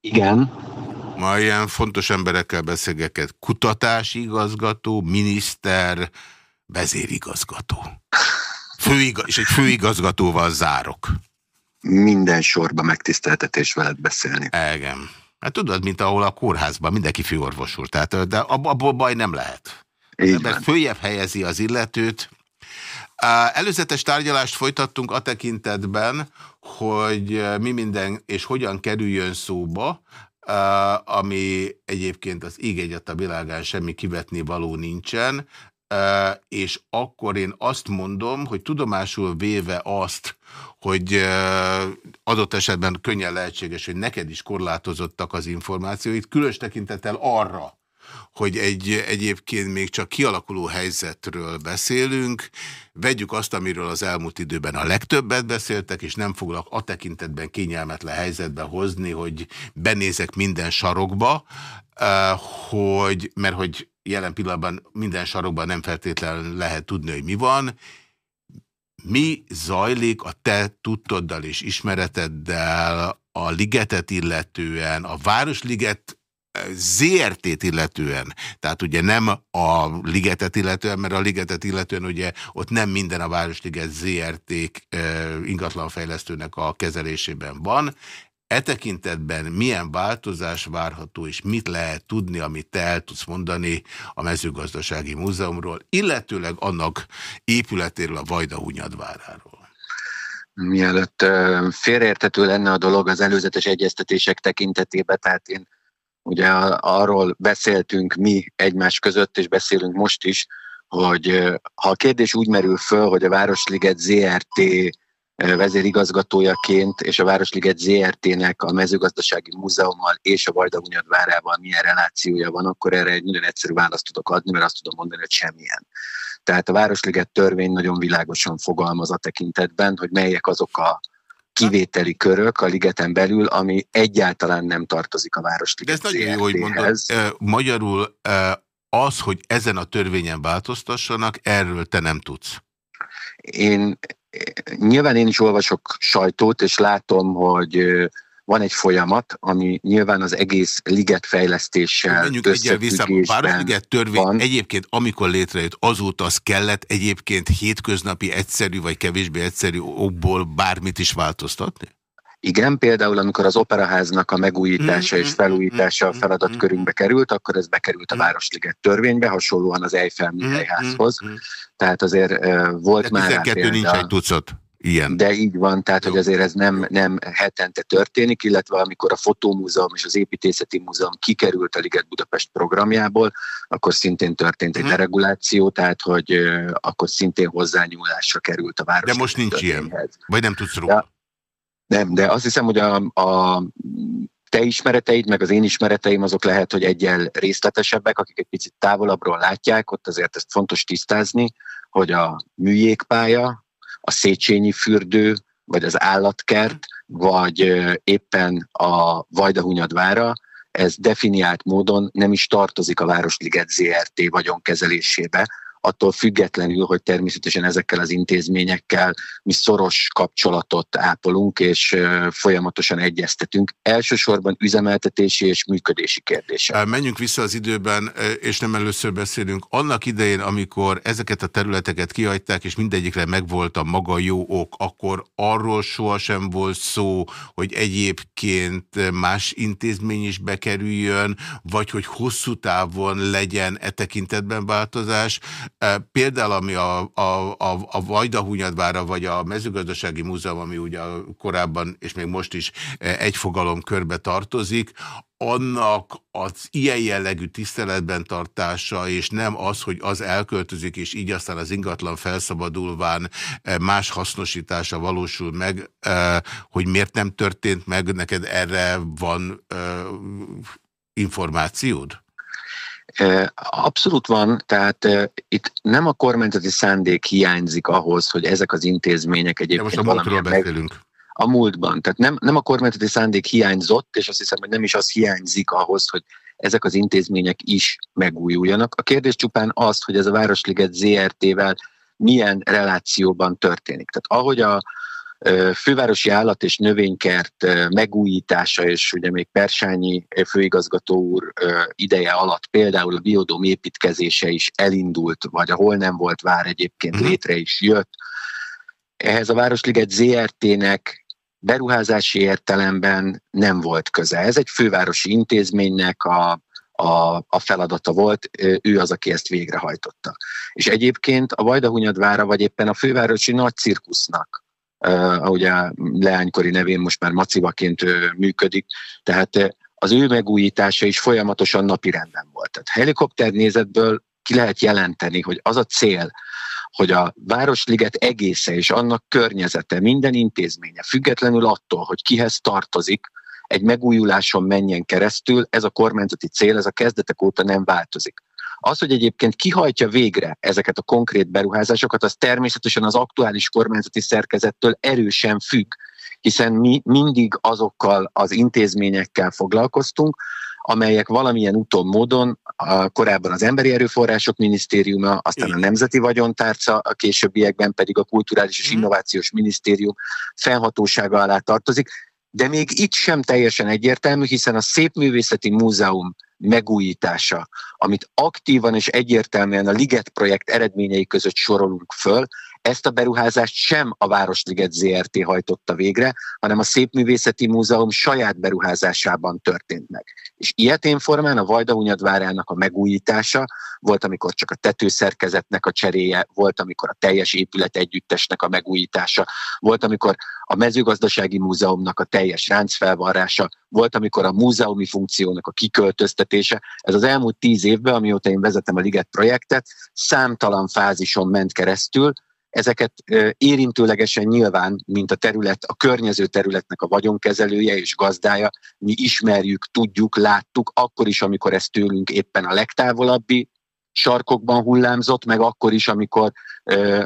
Igen. Ma ilyen fontos emberekkel beszélgeket. Kutatási igazgató, miniszter, vezérigazgató. Főiga és egy főigazgatóval zárok. Minden sorba megtiszteltetés veled beszélni. Igen. Hát tudod, mint ahol a kórházban mindenki főorvosul, tehát, de abból baj nem lehet. Így Mert följebb helyezi az illetőt. Előzetes tárgyalást folytattunk a tekintetben, hogy mi minden és hogyan kerüljön szóba, ami egyébként az íg a világán semmi kivetni való nincsen, és akkor én azt mondom, hogy tudomásul véve azt, hogy adott esetben könnyen lehetséges, hogy neked is korlátozottak az információit, különös tekintettel arra, hogy egy egyébként még csak kialakuló helyzetről beszélünk, vegyük azt, amiről az elmúlt időben a legtöbbet beszéltek, és nem foglak a tekintetben kényelmetlen helyzetbe hozni, hogy benézek minden sarokba, hogy, mert hogy jelen pillanatban minden sarokban nem feltétlenül lehet tudni, hogy mi van. Mi zajlik a te tudtoddal és ismereteddel a ligetet illetően, a Városliget eh, ZRT-t illetően, tehát ugye nem a ligetet illetően, mert a ligetet illetően ugye ott nem minden a Városliget ZRT eh, ingatlanfejlesztőnek a kezelésében van, E tekintetben milyen változás várható, és mit lehet tudni, amit te el tudsz mondani a mezőgazdasági múzeumról, illetőleg annak épületéről, a Vajda Hunyadváráról? Mielőtt félreértető lenne a dolog az előzetes egyeztetések tekintetében, tehát én ugye arról beszéltünk mi egymás között, és beszélünk most is, hogy ha a kérdés úgy merül föl, hogy a Városliget ZRT vezérigazgatójaként és a Városliget ZRT-nek a mezőgazdasági múzeummal és a Vajdahunyad várával milyen relációja van, akkor erre egy nagyon egyszerű választ tudok adni, mert azt tudom mondani, hogy semmilyen. Tehát a Városliget törvény nagyon világosan fogalmaz a tekintetben, hogy melyek azok a kivételi körök a ligeten belül, ami egyáltalán nem tartozik a Városliget De ez nagyon jó, hogy mondod. Magyarul az, hogy ezen a törvényen változtassanak, erről te nem tudsz. Én nyilván én is olvasok sajtót, és látom, hogy van egy folyamat, ami nyilván az egész liget fejlesztéssel Menjünk egyel vissza. A Városliget törvény van. egyébként amikor létrejött, azóta az kellett egyébként hétköznapi egyszerű vagy kevésbé egyszerű okból bármit is változtatni? Igen, például amikor az operaháznak a megújítása és mm-hmm. felújítása a mm-hmm. feladatkörünkbe került, akkor ez bekerült a mm-hmm. Városliget törvénybe, hasonlóan az Eiffel műhelyházhoz. Tehát azért volt De már példa, nincs egy tucat. Ilyen. De így van, tehát Jó. hogy azért ez nem, nem hetente történik, illetve amikor a Fotómúzeum és az Építészeti Múzeum kikerült a Liget Budapest programjából, akkor szintén történt egy hmm. dereguláció, tehát hogy akkor szintén hozzányúlásra került a város. De most nincs ilyen, vagy nem tudsz róla. Nem, de azt hiszem, hogy a, a te ismereteid, meg az én ismereteim azok lehet, hogy egyel részletesebbek, akik egy picit távolabbról látják, ott azért ezt fontos tisztázni, hogy a műjégpálya, a Széchenyi fürdő, vagy az állatkert, vagy éppen a Vajdahunyadvára, ez definiált módon nem is tartozik a Városliget ZRT vagyonkezelésébe, attól függetlenül, hogy természetesen ezekkel az intézményekkel mi szoros kapcsolatot ápolunk, és folyamatosan egyeztetünk. Elsősorban üzemeltetési és működési kérdések. Menjünk vissza az időben, és nem először beszélünk. Annak idején, amikor ezeket a területeket kihagyták, és mindegyikre megvolt a maga jó ok, akkor arról sohasem volt szó, hogy egyébként más intézmény is bekerüljön, vagy hogy hosszú távon legyen e tekintetben változás. Például, ami a, a, a, a Vajdahunyadvára, vagy a mezőgazdasági múzeum, ami ugye korábban, és még most is egy fogalom körbe tartozik, annak az ilyen jellegű tiszteletben tartása, és nem az, hogy az elköltözik, és így aztán az ingatlan felszabadulván más hasznosítása valósul meg, hogy miért nem történt meg, neked erre van információd? Abszolút van, tehát itt nem a kormányzati szándék hiányzik ahhoz, hogy ezek az intézmények egyébként De most a múltról beszélünk. Meg, a múltban. Tehát nem, nem a kormányzati szándék hiányzott, és azt hiszem, hogy nem is az hiányzik ahhoz, hogy ezek az intézmények is megújuljanak. A kérdés csupán az, hogy ez a Városliget ZRT-vel milyen relációban történik. Tehát ahogy a fővárosi állat és növénykert megújítása, és ugye még Persányi főigazgató úr ideje alatt például a biodóm építkezése is elindult, vagy ahol nem volt vár egyébként mhm. létre is jött. Ehhez a Városliget ZRT-nek beruházási értelemben nem volt köze. Ez egy fővárosi intézménynek a a, a feladata volt, ő az, aki ezt végrehajtotta. És egyébként a Vajdahunyadvára, vagy éppen a fővárosi nagy cirkusznak, uh, ugye leánykori nevén most már macivaként működik, tehát az ő megújítása is folyamatosan napirenden volt. Tehát helikopter nézetből ki lehet jelenteni, hogy az a cél, hogy a Városliget egésze és annak környezete, minden intézménye, függetlenül attól, hogy kihez tartozik, egy megújuláson menjen keresztül, ez a kormányzati cél, ez a kezdetek óta nem változik. Az, hogy egyébként kihajtja végre ezeket a konkrét beruházásokat, az természetesen az aktuális kormányzati szerkezettől erősen függ, hiszen mi mindig azokkal az intézményekkel foglalkoztunk, amelyek valamilyen úton, módon, a, korábban az Emberi Erőforrások Minisztériuma, aztán a Nemzeti Vagyontárca, a későbbiekben pedig a Kulturális és mhm. Innovációs Minisztérium felhatósága alá tartozik de még itt sem teljesen egyértelmű, hiszen a Szépművészeti Múzeum megújítása, amit aktívan és egyértelműen a Liget projekt eredményei között sorolunk föl, ezt a beruházást sem a Városliget ZRT hajtotta végre, hanem a Szépművészeti Múzeum saját beruházásában történt meg. És ilyetén formán a Vajdahunyadvárának a megújítása volt, amikor csak a tetőszerkezetnek a cseréje, volt, amikor a teljes épület együttesnek a megújítása, volt, amikor a mezőgazdasági múzeumnak a teljes ráncfelvarrása, volt, amikor a múzeumi funkciónak a kiköltöztetése. Ez az elmúlt tíz évben, amióta én vezetem a Liget projektet, számtalan fázison ment keresztül, ezeket érintőlegesen nyilván, mint a terület, a környező területnek a vagyonkezelője és gazdája, mi ismerjük, tudjuk, láttuk, akkor is, amikor ez tőlünk éppen a legtávolabbi sarkokban hullámzott, meg akkor is, amikor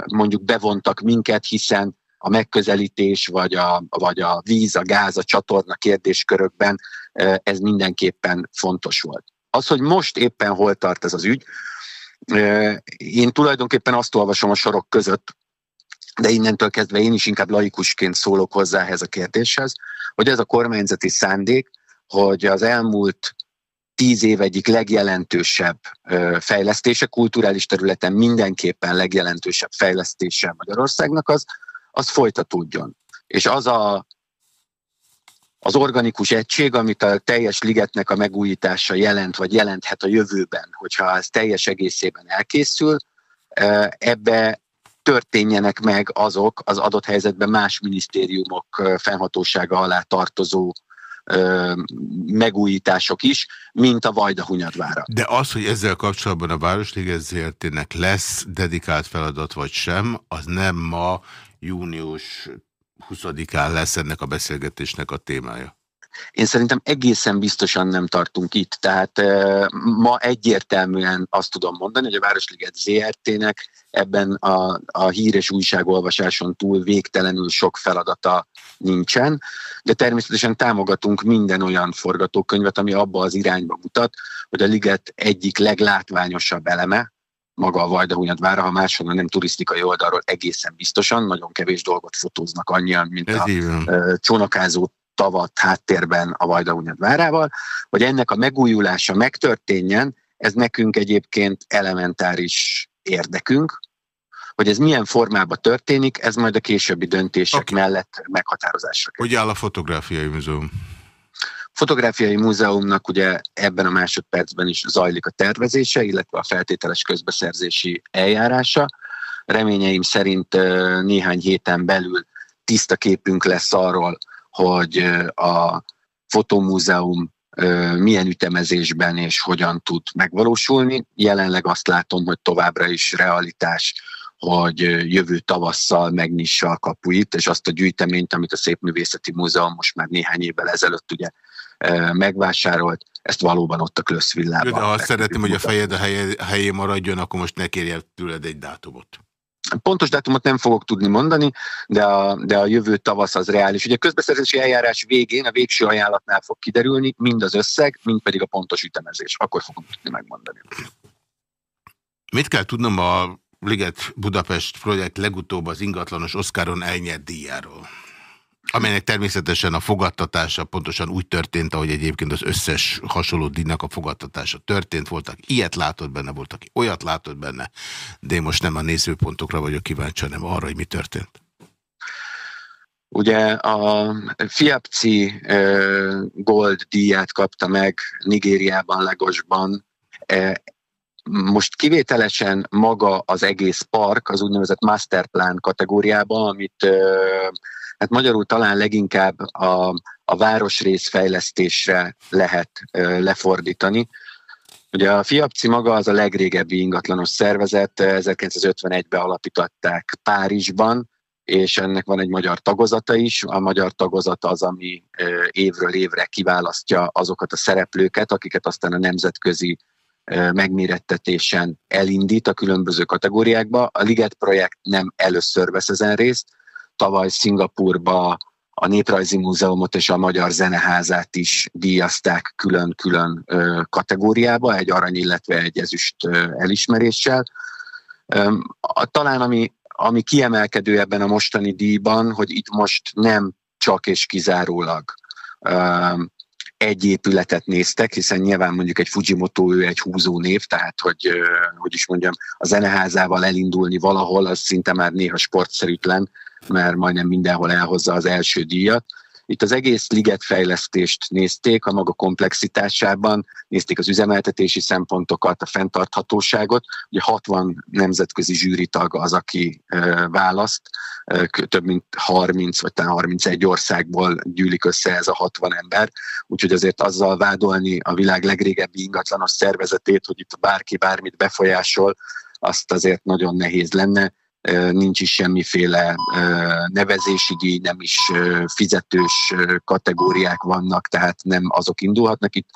mondjuk bevontak minket, hiszen a megközelítés, vagy a, vagy a víz, a gáz, a csatorna kérdéskörökben ez mindenképpen fontos volt. Az, hogy most éppen hol tart ez az ügy, én tulajdonképpen azt olvasom a sorok között, de innentől kezdve én is inkább laikusként szólok hozzá ehhez a kérdéshez, hogy ez a kormányzati szándék, hogy az elmúlt tíz év egyik legjelentősebb fejlesztése, kulturális területen mindenképpen legjelentősebb fejlesztése Magyarországnak az, az folytatódjon. És az a, az organikus egység, amit a teljes ligetnek a megújítása jelent, vagy jelenthet a jövőben, hogyha ez teljes egészében elkészül, ebbe történjenek meg azok az adott helyzetben más minisztériumok fennhatósága alá tartozó megújítások is, mint a Vajdahunyadvára. De az, hogy ezzel kapcsolatban a Városliget ZRT-nek lesz dedikált feladat vagy sem, az nem ma június 20-án lesz ennek a beszélgetésnek a témája. Én szerintem egészen biztosan nem tartunk itt. Tehát ma egyértelműen azt tudom mondani, hogy a Városliget ZRT-nek ebben a, a híres újságolvasáson túl végtelenül sok feladata nincsen, de természetesen támogatunk minden olyan forgatókönyvet, ami abba az irányba mutat, hogy a liget egyik leglátványosabb eleme, maga a Vajdahunyad vára, ha máshonnan nem turisztikai oldalról egészen biztosan, nagyon kevés dolgot fotóznak annyian, mint Ez a így csónakázó tavat háttérben a Vajdahunyad várával, hogy ennek a megújulása megtörténjen, ez nekünk egyébként elementáris érdekünk, hogy ez milyen formában történik, ez majd a későbbi döntések okay. mellett meghatározásra kerül. Hogy áll a fotográfiai múzeum? Fotográfiai múzeumnak ugye ebben a másodpercben is zajlik a tervezése, illetve a feltételes közbeszerzési eljárása. Reményeim szerint néhány héten belül tiszta képünk lesz arról, hogy a fotomúzeum milyen ütemezésben és hogyan tud megvalósulni. Jelenleg azt látom, hogy továbbra is realitás, hogy jövő tavasszal megnyissa a kapuit, és azt a gyűjteményt, amit a Szépművészeti Múzeum most már néhány évvel ezelőtt ugye megvásárolt, ezt valóban ott a Klösszvillában. De ha azt szeretném, hogy a fejed a helyén maradjon, akkor most ne kérje tőled egy dátumot. Pontos dátumot nem fogok tudni mondani, de a, de a jövő tavasz az reális. Ugye a közbeszerzési eljárás végén a végső ajánlatnál fog kiderülni mind az összeg, mind pedig a pontos ütemezés. Akkor fogom tudni megmondani. Mit kell tudnom a Liget Budapest projekt legutóbb az ingatlanos Oszkáron elnyert díjáról? Amelynek természetesen a fogadtatása pontosan úgy történt, ahogy egyébként az összes hasonló díjnak a fogadtatása történt. Voltak ilyet látott benne, voltak olyat látott benne, de én most nem a nézőpontokra vagyok kíváncsi, hanem arra, hogy mi történt. Ugye a Fiapci Gold díját kapta meg Nigériában, Legosban. Most kivételesen maga az egész park, az úgynevezett masterplan kategóriában, amit hát magyarul talán leginkább a, a városrész fejlesztésre lehet lefordítani. Ugye a FIAPCI maga az a legrégebbi ingatlanos szervezet, 1951-ben alapították Párizsban, és ennek van egy magyar tagozata is. A magyar tagozat az, ami évről évre kiválasztja azokat a szereplőket, akiket aztán a nemzetközi megmérettetésen elindít a különböző kategóriákba. A Liget projekt nem először vesz ezen részt. Tavaly Szingapurba a Néprajzi Múzeumot és a Magyar Zeneházát is díjazták külön-külön kategóriába, egy arany, illetve egy ezüst elismeréssel. Talán ami ami kiemelkedő ebben a mostani díjban, hogy itt most nem csak és kizárólag egy épületet néztek, hiszen nyilván mondjuk egy Fujimoto ő egy húzó név, tehát hogy, hogy is mondjam, a zeneházával elindulni valahol, az szinte már néha sportszerűtlen, mert majdnem mindenhol elhozza az első díjat. Itt az egész ligetfejlesztést nézték a maga komplexitásában, nézték az üzemeltetési szempontokat, a fenntarthatóságot. Ugye 60 nemzetközi zsűritag az, aki választ, több mint 30 vagy talán 31 országból gyűlik össze ez a 60 ember, úgyhogy azért azzal vádolni a világ legrégebbi ingatlanos szervezetét, hogy itt bárki bármit befolyásol, azt azért nagyon nehéz lenne nincs is semmiféle nevezési díj, nem is fizetős kategóriák vannak, tehát nem azok indulhatnak itt.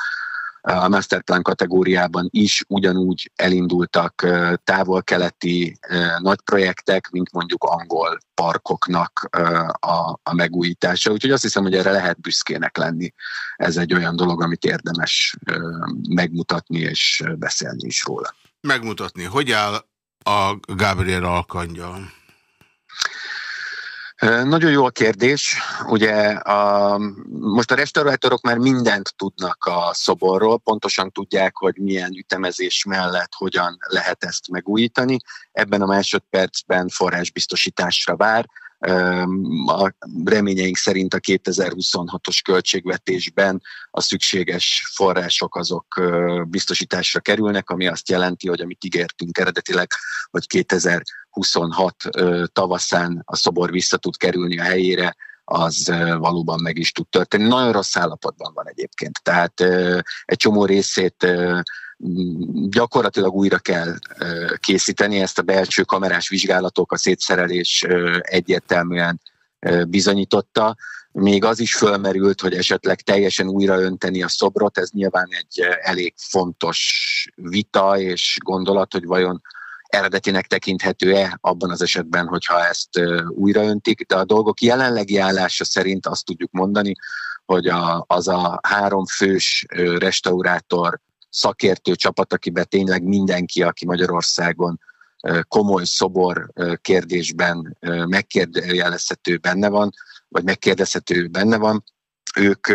A Masterplan kategóriában is ugyanúgy elindultak távol-keleti nagy projektek, mint mondjuk angol parkoknak a, a megújítása. Úgyhogy azt hiszem, hogy erre lehet büszkének lenni. Ez egy olyan dolog, amit érdemes megmutatni és beszélni is róla. Megmutatni. Hogy áll a Gabriel Alkanya? Nagyon jó a kérdés. Ugye a, most a restaurátorok már mindent tudnak a szoborról, pontosan tudják, hogy milyen ütemezés mellett hogyan lehet ezt megújítani. Ebben a másodpercben forrásbiztosításra vár. A reményeink szerint a 2026-os költségvetésben a szükséges források azok biztosításra kerülnek, ami azt jelenti, hogy amit ígértünk eredetileg, hogy 2026 tavaszán a szobor vissza tud kerülni a helyére, az valóban meg is tud történni. Nagyon rossz állapotban van egyébként, tehát egy csomó részét gyakorlatilag újra kell készíteni ezt a belső kamerás vizsgálatok, a szétszerelés egyértelműen bizonyította. Még az is fölmerült, hogy esetleg teljesen újra önteni a szobrot, ez nyilván egy elég fontos vita és gondolat, hogy vajon eredetinek tekinthető-e abban az esetben, hogyha ezt újraöntik, de a dolgok jelenlegi állása szerint azt tudjuk mondani, hogy a, az a három fős restaurátor szakértő csapat, akiben tényleg mindenki, aki Magyarországon komoly szobor kérdésben megkérdezhető benne van, vagy megkérdezhető benne van, ők,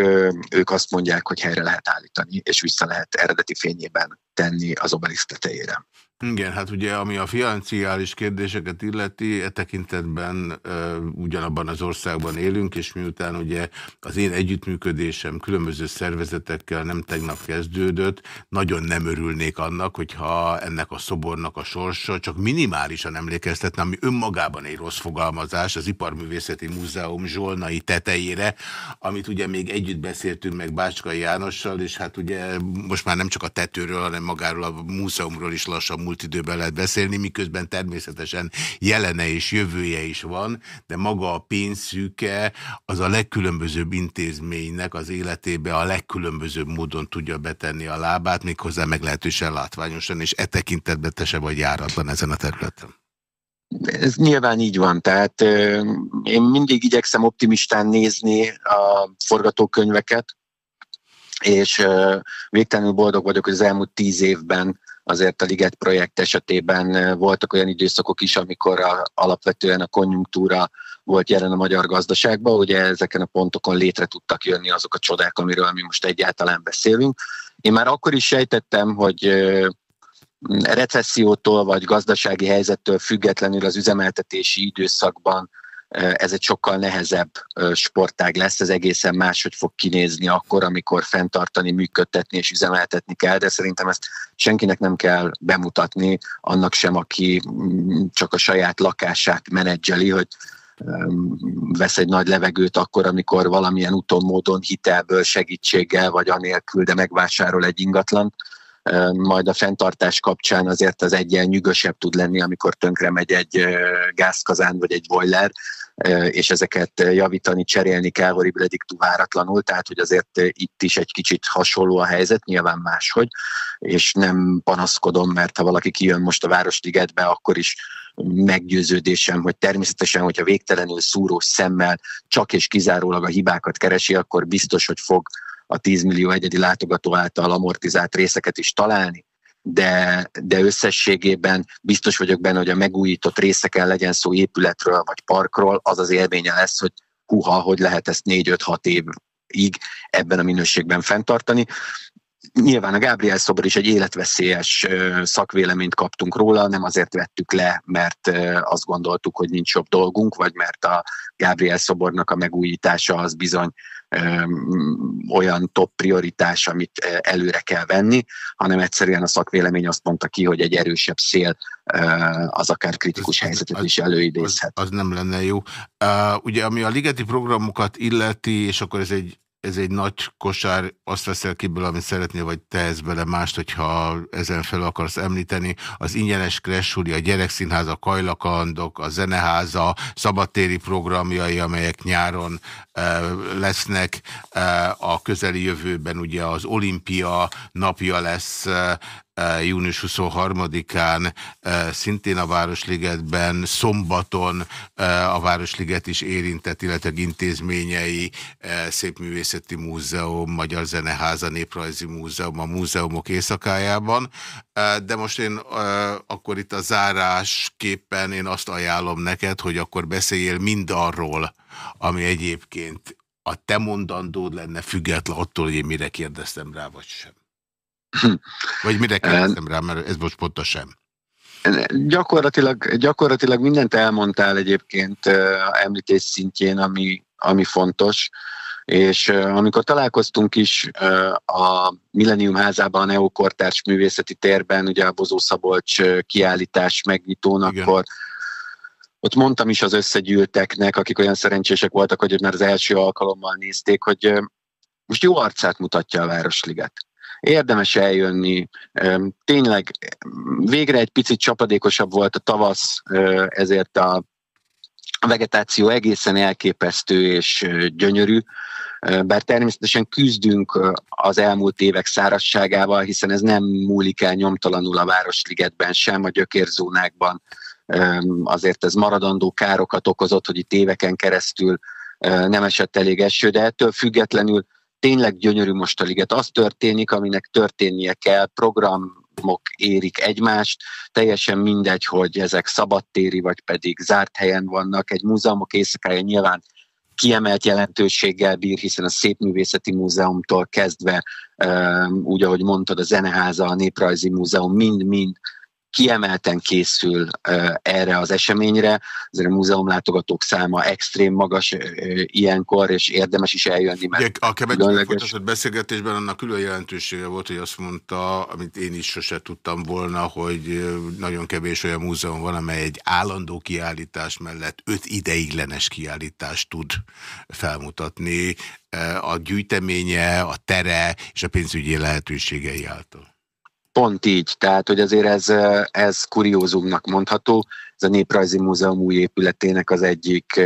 ők azt mondják, hogy helyre lehet állítani, és vissza lehet eredeti fényében tenni az obelisz tetejére. Igen, hát ugye ami a financiális kérdéseket illeti, e tekintetben e, ugyanabban az országban élünk, és miután ugye az én együttműködésem különböző szervezetekkel nem tegnap kezdődött, nagyon nem örülnék annak, hogyha ennek a szobornak a sorsa csak minimálisan emlékeztetne, ami önmagában egy rossz fogalmazás, az Iparművészeti Múzeum zsolnai tetejére, amit ugye még együtt beszéltünk meg Bácskai Jánossal, és hát ugye most már nem csak a tetőről, hanem magáról a múzeumról is lassan múlt időben lehet beszélni, miközben természetesen jelene és jövője is van, de maga a pénzszűke az a legkülönbözőbb intézménynek az életébe a legkülönbözőbb módon tudja betenni a lábát, méghozzá meglehetősen látványosan, és e tekintetben te se vagy járatlan ezen a területen. Ez nyilván így van, tehát én mindig igyekszem optimistán nézni a forgatókönyveket, és végtelenül boldog vagyok, hogy az elmúlt tíz évben azért a Liget projekt esetében voltak olyan időszakok is, amikor a, alapvetően a konjunktúra volt jelen a magyar gazdaságban, ugye ezeken a pontokon létre tudtak jönni azok a csodák, amiről mi most egyáltalán beszélünk. Én már akkor is sejtettem, hogy recessziótól vagy gazdasági helyzettől függetlenül az üzemeltetési időszakban ez egy sokkal nehezebb sportág lesz, ez egészen máshogy fog kinézni akkor, amikor fenntartani, működtetni és üzemeltetni kell, de szerintem ezt senkinek nem kell bemutatni, annak sem, aki mm, csak a saját lakását menedzseli, hogy vesz egy nagy levegőt akkor, amikor valamilyen úton, módon, hitelből, segítséggel vagy anélkül, de megvásárol egy ingatlant majd a fenntartás kapcsán azért az egyen nyűgösebb tud lenni, amikor tönkre megy egy gázkazán vagy egy boiler, és ezeket javítani, cserélni kell horribiledik váratlanul, tehát hogy azért itt is egy kicsit hasonló a helyzet, nyilván máshogy, és nem panaszkodom, mert ha valaki kijön most a Városligetbe, akkor is meggyőződésem, hogy természetesen, hogyha végtelenül szúrós szemmel csak és kizárólag a hibákat keresi, akkor biztos, hogy fog a 10 millió egyedi látogató által amortizált részeket is találni, de, de összességében biztos vagyok benne, hogy a megújított részeken legyen szó épületről vagy parkról, az az élménye lesz, hogy huha, hogy lehet ezt 4-5-6 évig ebben a minőségben fenntartani. Nyilván a Gábriel szobor is egy életveszélyes szakvéleményt kaptunk róla, nem azért vettük le, mert azt gondoltuk, hogy nincs jobb dolgunk, vagy mert a Gábriel szobornak a megújítása az bizony olyan top prioritás, amit előre kell venni, hanem egyszerűen a szakvélemény azt mondta ki, hogy egy erősebb szél az akár kritikus helyzetet az, is előidézhet. Az, az nem lenne jó. Uh, ugye ami a ligeti programokat illeti, és akkor ez egy ez egy nagy kosár, azt veszel kiből, amit szeretnél, vagy ez bele mást, hogyha ezen fel akarsz említeni. Az ingyenes Kressuli, a Gyerekszínháza, Kajlakandok, a Zeneháza, szabadtéri programjai, amelyek nyáron e, lesznek. E, a közeli jövőben ugye az olimpia napja lesz, e, június 23-án szintén a Városligetben, szombaton a Városliget is érintett, illetve intézményei, Szépművészeti Múzeum, Magyar Zeneháza, Néprajzi Múzeum, a múzeumok éjszakájában. De most én akkor itt a zárásképpen én azt ajánlom neked, hogy akkor beszéljél mindarról, ami egyébként a te mondandód lenne független attól, hogy én mire kérdeztem rá, vagy sem. Vagy mire kérdeztem rá, mert ez most pontos sem. Gyakorlatilag, gyakorlatilag mindent elmondtál egyébként említés szintjén, ami, ami fontos. És amikor találkoztunk is a Millennium házában, a Neokortárs művészeti térben, ugye a Bozó Szabolcs kiállítás megnyitón, Igen. akkor ott mondtam is az összegyűlteknek, akik olyan szerencsések voltak, hogy már az első alkalommal nézték, hogy most jó arcát mutatja a Városliget érdemes eljönni. Tényleg végre egy picit csapadékosabb volt a tavasz, ezért a vegetáció egészen elképesztő és gyönyörű, bár természetesen küzdünk az elmúlt évek szárasságával, hiszen ez nem múlik el nyomtalanul a Városligetben sem, a gyökérzónákban. Azért ez maradandó károkat okozott, hogy itt éveken keresztül nem esett elég eső, de ettől függetlenül tényleg gyönyörű most a liget. Az történik, aminek történnie kell, programok érik egymást, teljesen mindegy, hogy ezek szabadtéri, vagy pedig zárt helyen vannak. Egy múzeumok éjszakája nyilván kiemelt jelentőséggel bír, hiszen a Szépművészeti Múzeumtól kezdve, úgy ahogy mondtad, a Zeneháza, a Néprajzi Múzeum mind-mind kiemelten készül erre az eseményre. Azért a múzeumlátogatók száma extrém magas ilyenkor, és érdemes is eljönni. Mert Ugye, a Kebecsi folytatott beszélgetésben annak külön jelentősége volt, hogy azt mondta, amit én is sose tudtam volna, hogy nagyon kevés olyan múzeum van, amely egy állandó kiállítás mellett öt ideiglenes kiállítást tud felmutatni a gyűjteménye, a tere és a pénzügyi lehetőségei által. Pont így, tehát hogy azért ez, ez kuriózumnak mondható. Ez a Néprajzi Múzeum új épületének az egyik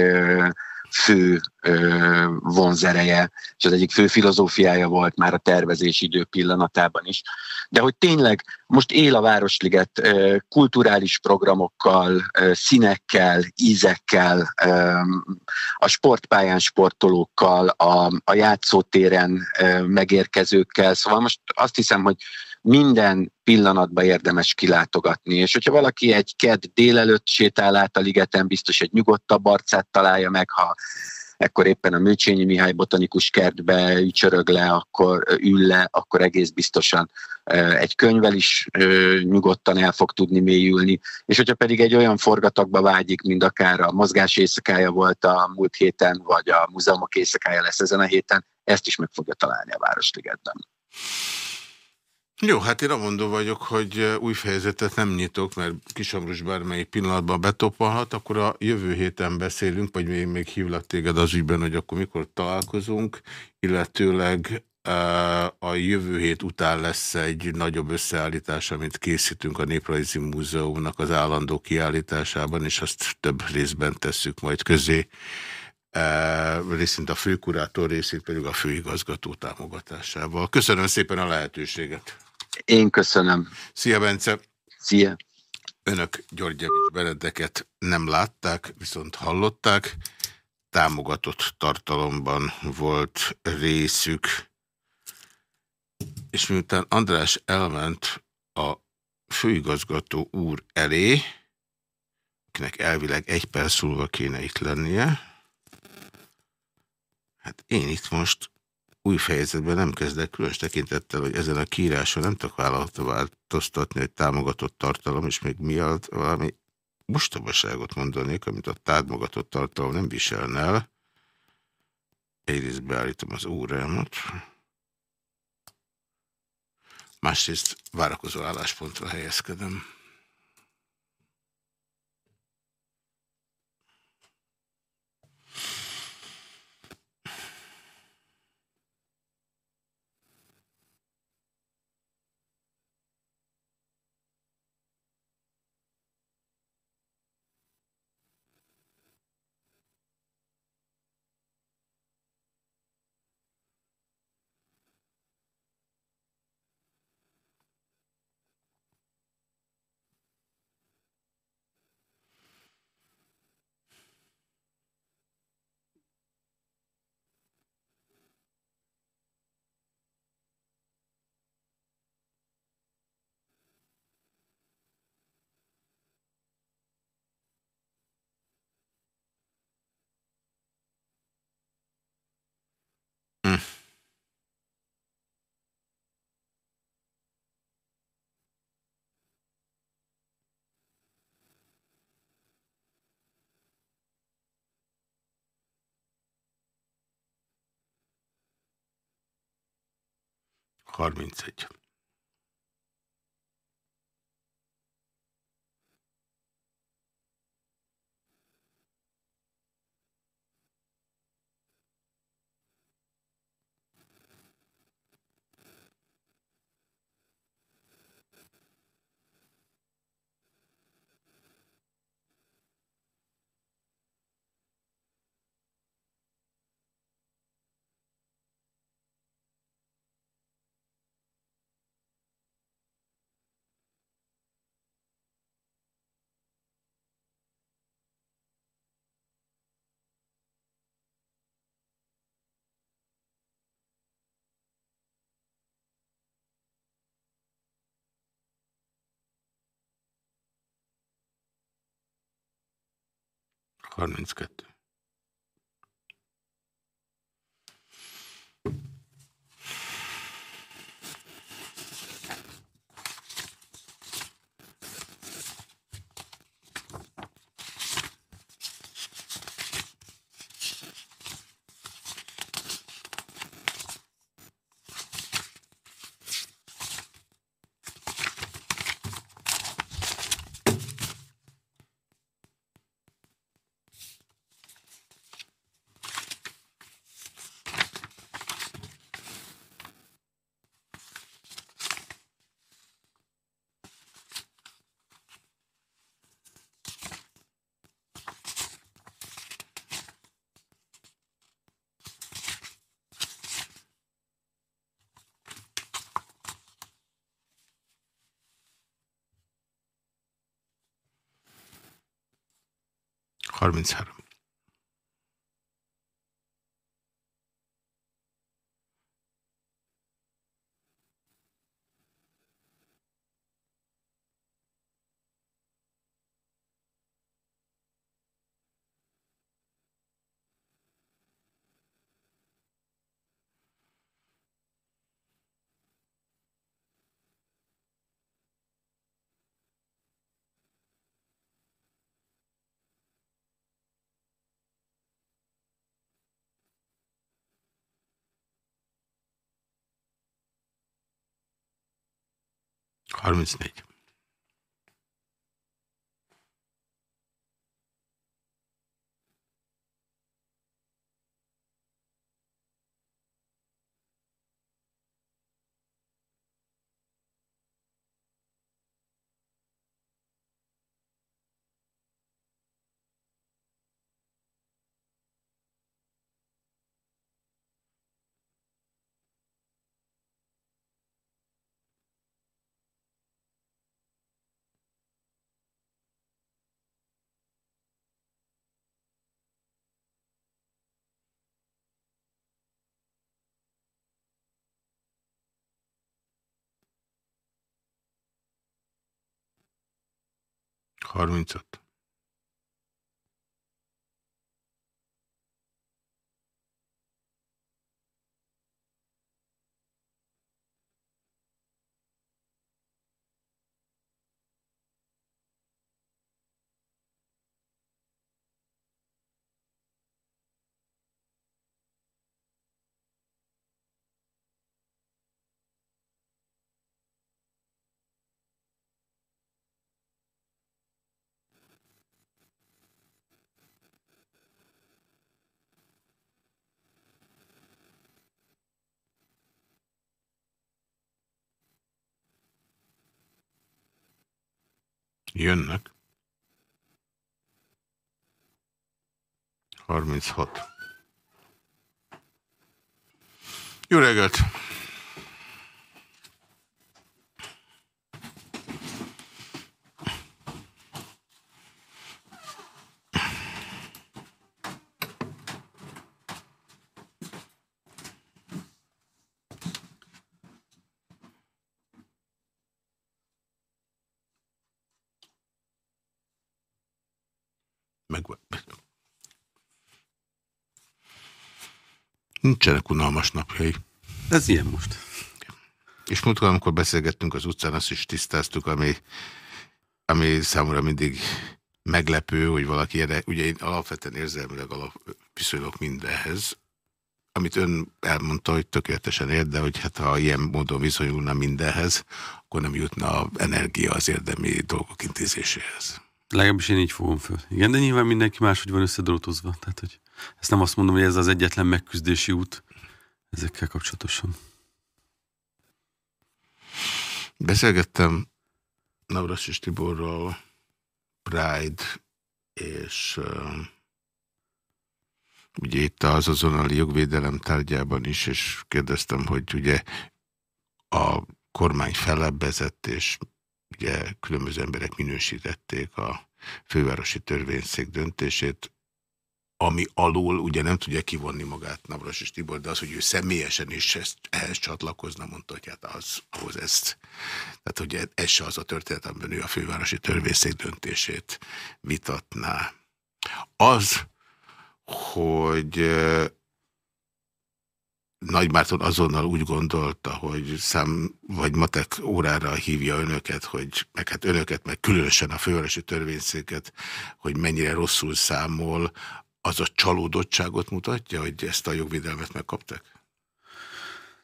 fő vonzereje, és az egyik fő filozófiája volt már a tervezés idő pillanatában is. De hogy tényleg most él a Városliget kulturális programokkal, színekkel, ízekkel, a sportpályán sportolókkal, a, a játszótéren megérkezőkkel, szóval most azt hiszem, hogy minden pillanatban érdemes kilátogatni. És hogyha valaki egy ked délelőtt sétál át a ligeten, biztos egy nyugodtabb arcát találja meg, ha ekkor éppen a Műcsényi Mihály botanikus kertbe ücsörög le, akkor ül le, akkor egész biztosan egy könyvvel is nyugodtan el fog tudni mélyülni, és hogyha pedig egy olyan forgatagba vágyik, mint akár a mozgás éjszakája volt a múlt héten, vagy a múzeumok éjszakája lesz ezen a héten, ezt is meg fogja találni a Városligetben. Jó, hát én amondó vagyok, hogy új fejezetet nem nyitok, mert Kisamrus bármelyik pillanatban betopolhat, akkor a jövő héten beszélünk, vagy még, még hívlak téged az ügyben, hogy akkor mikor találkozunk, illetőleg a jövő hét után lesz egy nagyobb összeállítás, amit készítünk a Néprajzi Múzeumnak az állandó kiállításában, és azt több részben tesszük majd közé. Részint a főkurátor, részint pedig a főigazgató támogatásával. Köszönöm szépen a lehetőséget! Én köszönöm. Szia, Bence! Szia! Önök Györgyevics Benedeket nem látták, viszont hallották. Támogatott tartalomban volt részük. És miután András elment a főigazgató úr elé, akinek elvileg egy perc múlva kéne itt lennie, hát én itt most új fejezetben nem kezdek különös tekintettel, hogy ezen a kiíráson nem tudok változtatni, hogy támogatott tartalom, és még miatt valami mostobaságot mondanék, amit a támogatott tartalom nem viselne el. Egyrészt beállítom az órámat, másrészt várakozó álláspontra helyezkedem. 31. 32. পারবেন sir Armin Snake. 35. Jönnek. 36. Jó reggelt! Meg... Nincsenek unalmas napjai. Ez ilyen most. És múltkor, amikor beszélgettünk az utcán, azt is tisztáztuk, ami, ami számomra mindig meglepő, hogy valaki erre, ugye én alapvetően érzelmileg alap, viszonylag mindenhez, amit ön elmondta, hogy tökéletesen ért, de hogy hát ha ilyen módon viszonyulna mindenhez, akkor nem jutna energia az érdemi dolgok intézéséhez. Legalábbis én így fogom föl. Igen, de nyilván mindenki máshogy van összedrótozva. Tehát, hogy ezt nem azt mondom, hogy ez az egyetlen megküzdési út ezekkel kapcsolatosan. Beszélgettem Navras és Tiborral Pride és uh, ugye itt az azonnali jogvédelem tárgyában is, és kérdeztem, hogy ugye a kormány felebbezett, és ugye különböző emberek minősítették a fővárosi törvényszék döntését, ami alul ugye nem tudja kivonni magát Navras és Tibor, de az, hogy ő személyesen is ezt, ehhez csatlakozna, mondta, hogy hát az, ahhoz ezt, tehát hogy ez se az a történet, amiben ő a fővárosi törvényszék döntését vitatná. Az, hogy Nagymárton azonnal úgy gondolta, hogy szám vagy matek órára hívja önöket, hogy meg hát önöket, meg különösen a fővárosi törvényszéket, hogy mennyire rosszul számol, az a csalódottságot mutatja, hogy ezt a jogvédelmet megkapták?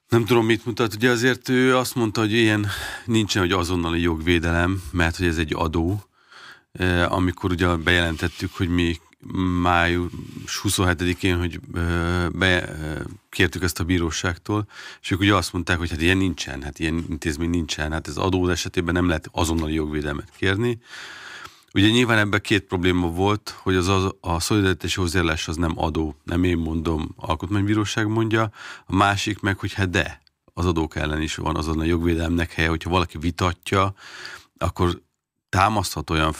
Nem tudom, mit mutat. Ugye azért ő azt mondta, hogy ilyen nincsen, hogy azonnali jogvédelem, mert hogy ez egy adó. Amikor ugye bejelentettük, hogy mi május 27-én, hogy bekértük ezt a bíróságtól, és ők ugye azt mondták, hogy hát ilyen nincsen, hát ilyen intézmény nincsen, hát ez adó esetében nem lehet azonnali jogvédelmet kérni. Ugye nyilván ebben két probléma volt, hogy az, az a szolidaritási hozzájárulás az nem adó, nem én mondom, alkotmánybíróság mondja, a másik meg, hogy hát de, az adók ellen is van azon a jogvédelemnek helye, hogyha valaki vitatja, akkor támaszthat olyan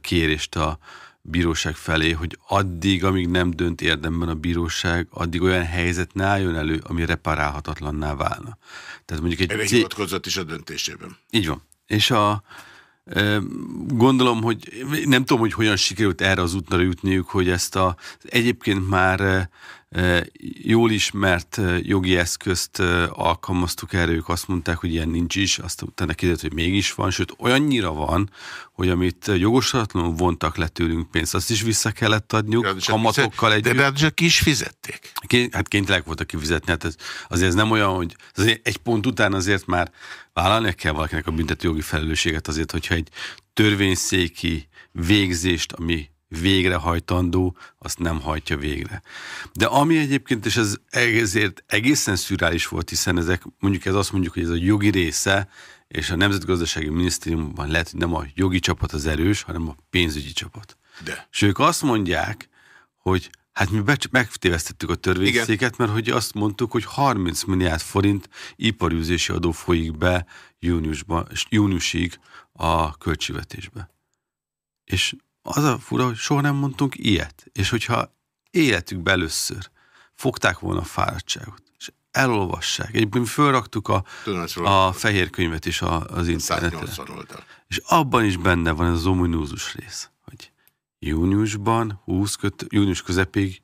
kérést a bíróság felé, hogy addig, amíg nem dönt érdemben a bíróság, addig olyan helyzet ne álljon elő, ami reparálhatatlanná válna. Tehát mondjuk egy Erre cég... hivatkozott is a döntésében. Így van. És a, Gondolom, hogy nem tudom, hogy hogyan sikerült erre az útra jutniuk, hogy ezt a egyébként már jól ismert jogi eszközt alkalmaztuk erre, ők azt mondták, hogy ilyen nincs is, azt utána kiderült, hogy mégis van, sőt olyannyira van, hogy amit jogosatlanul vontak le tőlünk pénzt, azt is vissza kellett adniuk, ja, kamatokkal együtt. De csak ki is fizették. Hát kénytelenek voltak kifizetni, hát ez, azért ez nem olyan, hogy azért egy pont után azért már vállalni kell valakinek a büntető jogi felelősséget azért, hogyha egy törvényszéki végzést, ami végrehajtandó, azt nem hajtja végre. De ami egyébként, és ez ezért egészen szürális volt, hiszen ezek, mondjuk ez azt mondjuk, hogy ez a jogi része, és a Nemzetgazdasági Minisztériumban lehet, hogy nem a jogi csapat az erős, hanem a pénzügyi csapat. De. És ők azt mondják, hogy hát mi megtévesztettük a törvényszéket, mert hogy azt mondtuk, hogy 30 milliárd forint iparűzési adó folyik be júniusban, júniusig a költségvetésbe. És az a fura, hogy soha nem mondtunk ilyet. És hogyha életükben először fogták volna a fáradtságot, és elolvassák. Egyébként fölraktuk a, a fehér könyvet is az internetre. És abban is benne van ez az ominózus rész, hogy júniusban, 20 kötő, június közepéig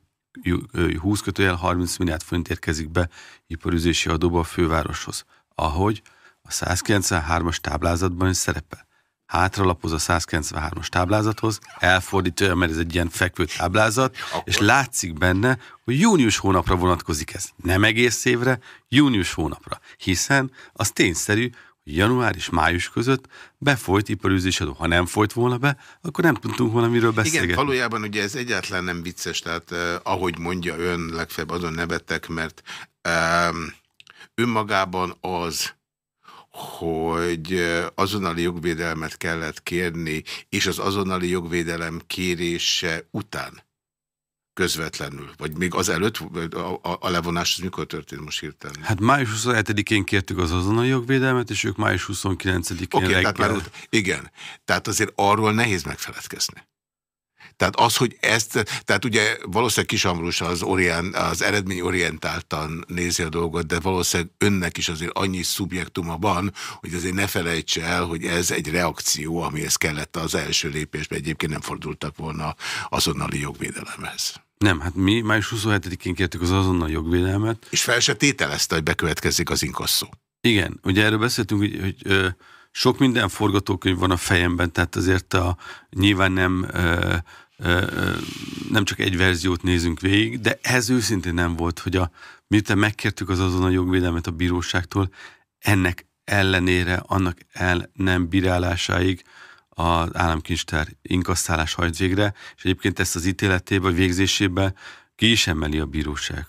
20 kötőjel 30 milliárd forint érkezik be iparüzési adóba a fővároshoz, ahogy a 193-as táblázatban is szerepel hátralapoz a 193-as táblázathoz, elfordítja, mert ez egy ilyen fekvő táblázat, Akkor. és látszik benne, hogy június hónapra vonatkozik ez. Nem egész évre, június hónapra. Hiszen az tényszerű, hogy január és május között befolyt iparűzés adó. Ha nem folyt volna be, akkor nem tudtunk volna miről beszélgetni. Igen, valójában ugye ez egyáltalán nem vicces, tehát eh, ahogy mondja ön, legfeljebb azon nevettek, mert eh, önmagában az, hogy azonnali jogvédelmet kellett kérni, és az azonnali jogvédelem kérése után közvetlenül, vagy még az előtt a, a, a levonás az mikor történt most hirtelen? Hát május 27-én kértük az azonnali jogvédelmet, és ők május 29-én okay, reggel. Tehát már, igen, tehát azért arról nehéz megfeledkezni. Tehát az, hogy ezt, tehát ugye valószínűleg Kis Ambrus az, orient, az eredményorientáltan nézi a dolgot, de valószínűleg önnek is azért annyi szubjektuma van, hogy azért ne felejtse el, hogy ez egy reakció, amihez kellett az első lépésben, egyébként nem fordultak volna azonnali jogvédelemhez. Nem, hát mi május 27-én kértük az azonnal jogvédelmet. És fel se tételezte, hogy bekövetkezik az inkasszó. Igen, ugye erről beszéltünk, hogy, hogy ö, sok minden forgatókönyv van a fejemben, tehát azért a, nyilván nem ö, nem csak egy verziót nézünk végig, de ez őszintén nem volt, hogy a, miután megkértük az azon a jogvédelmet a bíróságtól, ennek ellenére, annak el nem bírálásáig az államkincstár inkasszálás hajt végre, és egyébként ezt az ítéletébe, vagy végzésébe ki is emeli a bíróság,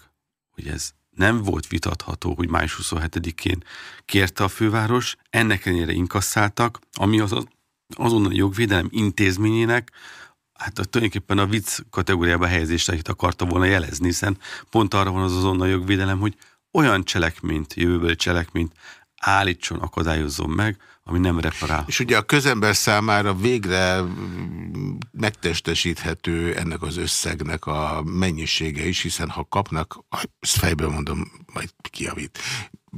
hogy ez nem volt vitatható, hogy május 27-én kérte a főváros, ennek ellenére inkasszáltak, ami az azonnali jogvédelem intézményének hát tulajdonképpen a vicc kategóriába helyezést akarta volna jelezni, hiszen pont arra van az azonnal jogvédelem, hogy olyan cselekményt, jövőbeli cselekményt állítson, akadályozzon meg, ami nem reparál. És ugye a közember számára végre megtestesíthető ennek az összegnek a mennyisége is, hiszen ha kapnak, ezt fejből mondom, majd kiavít,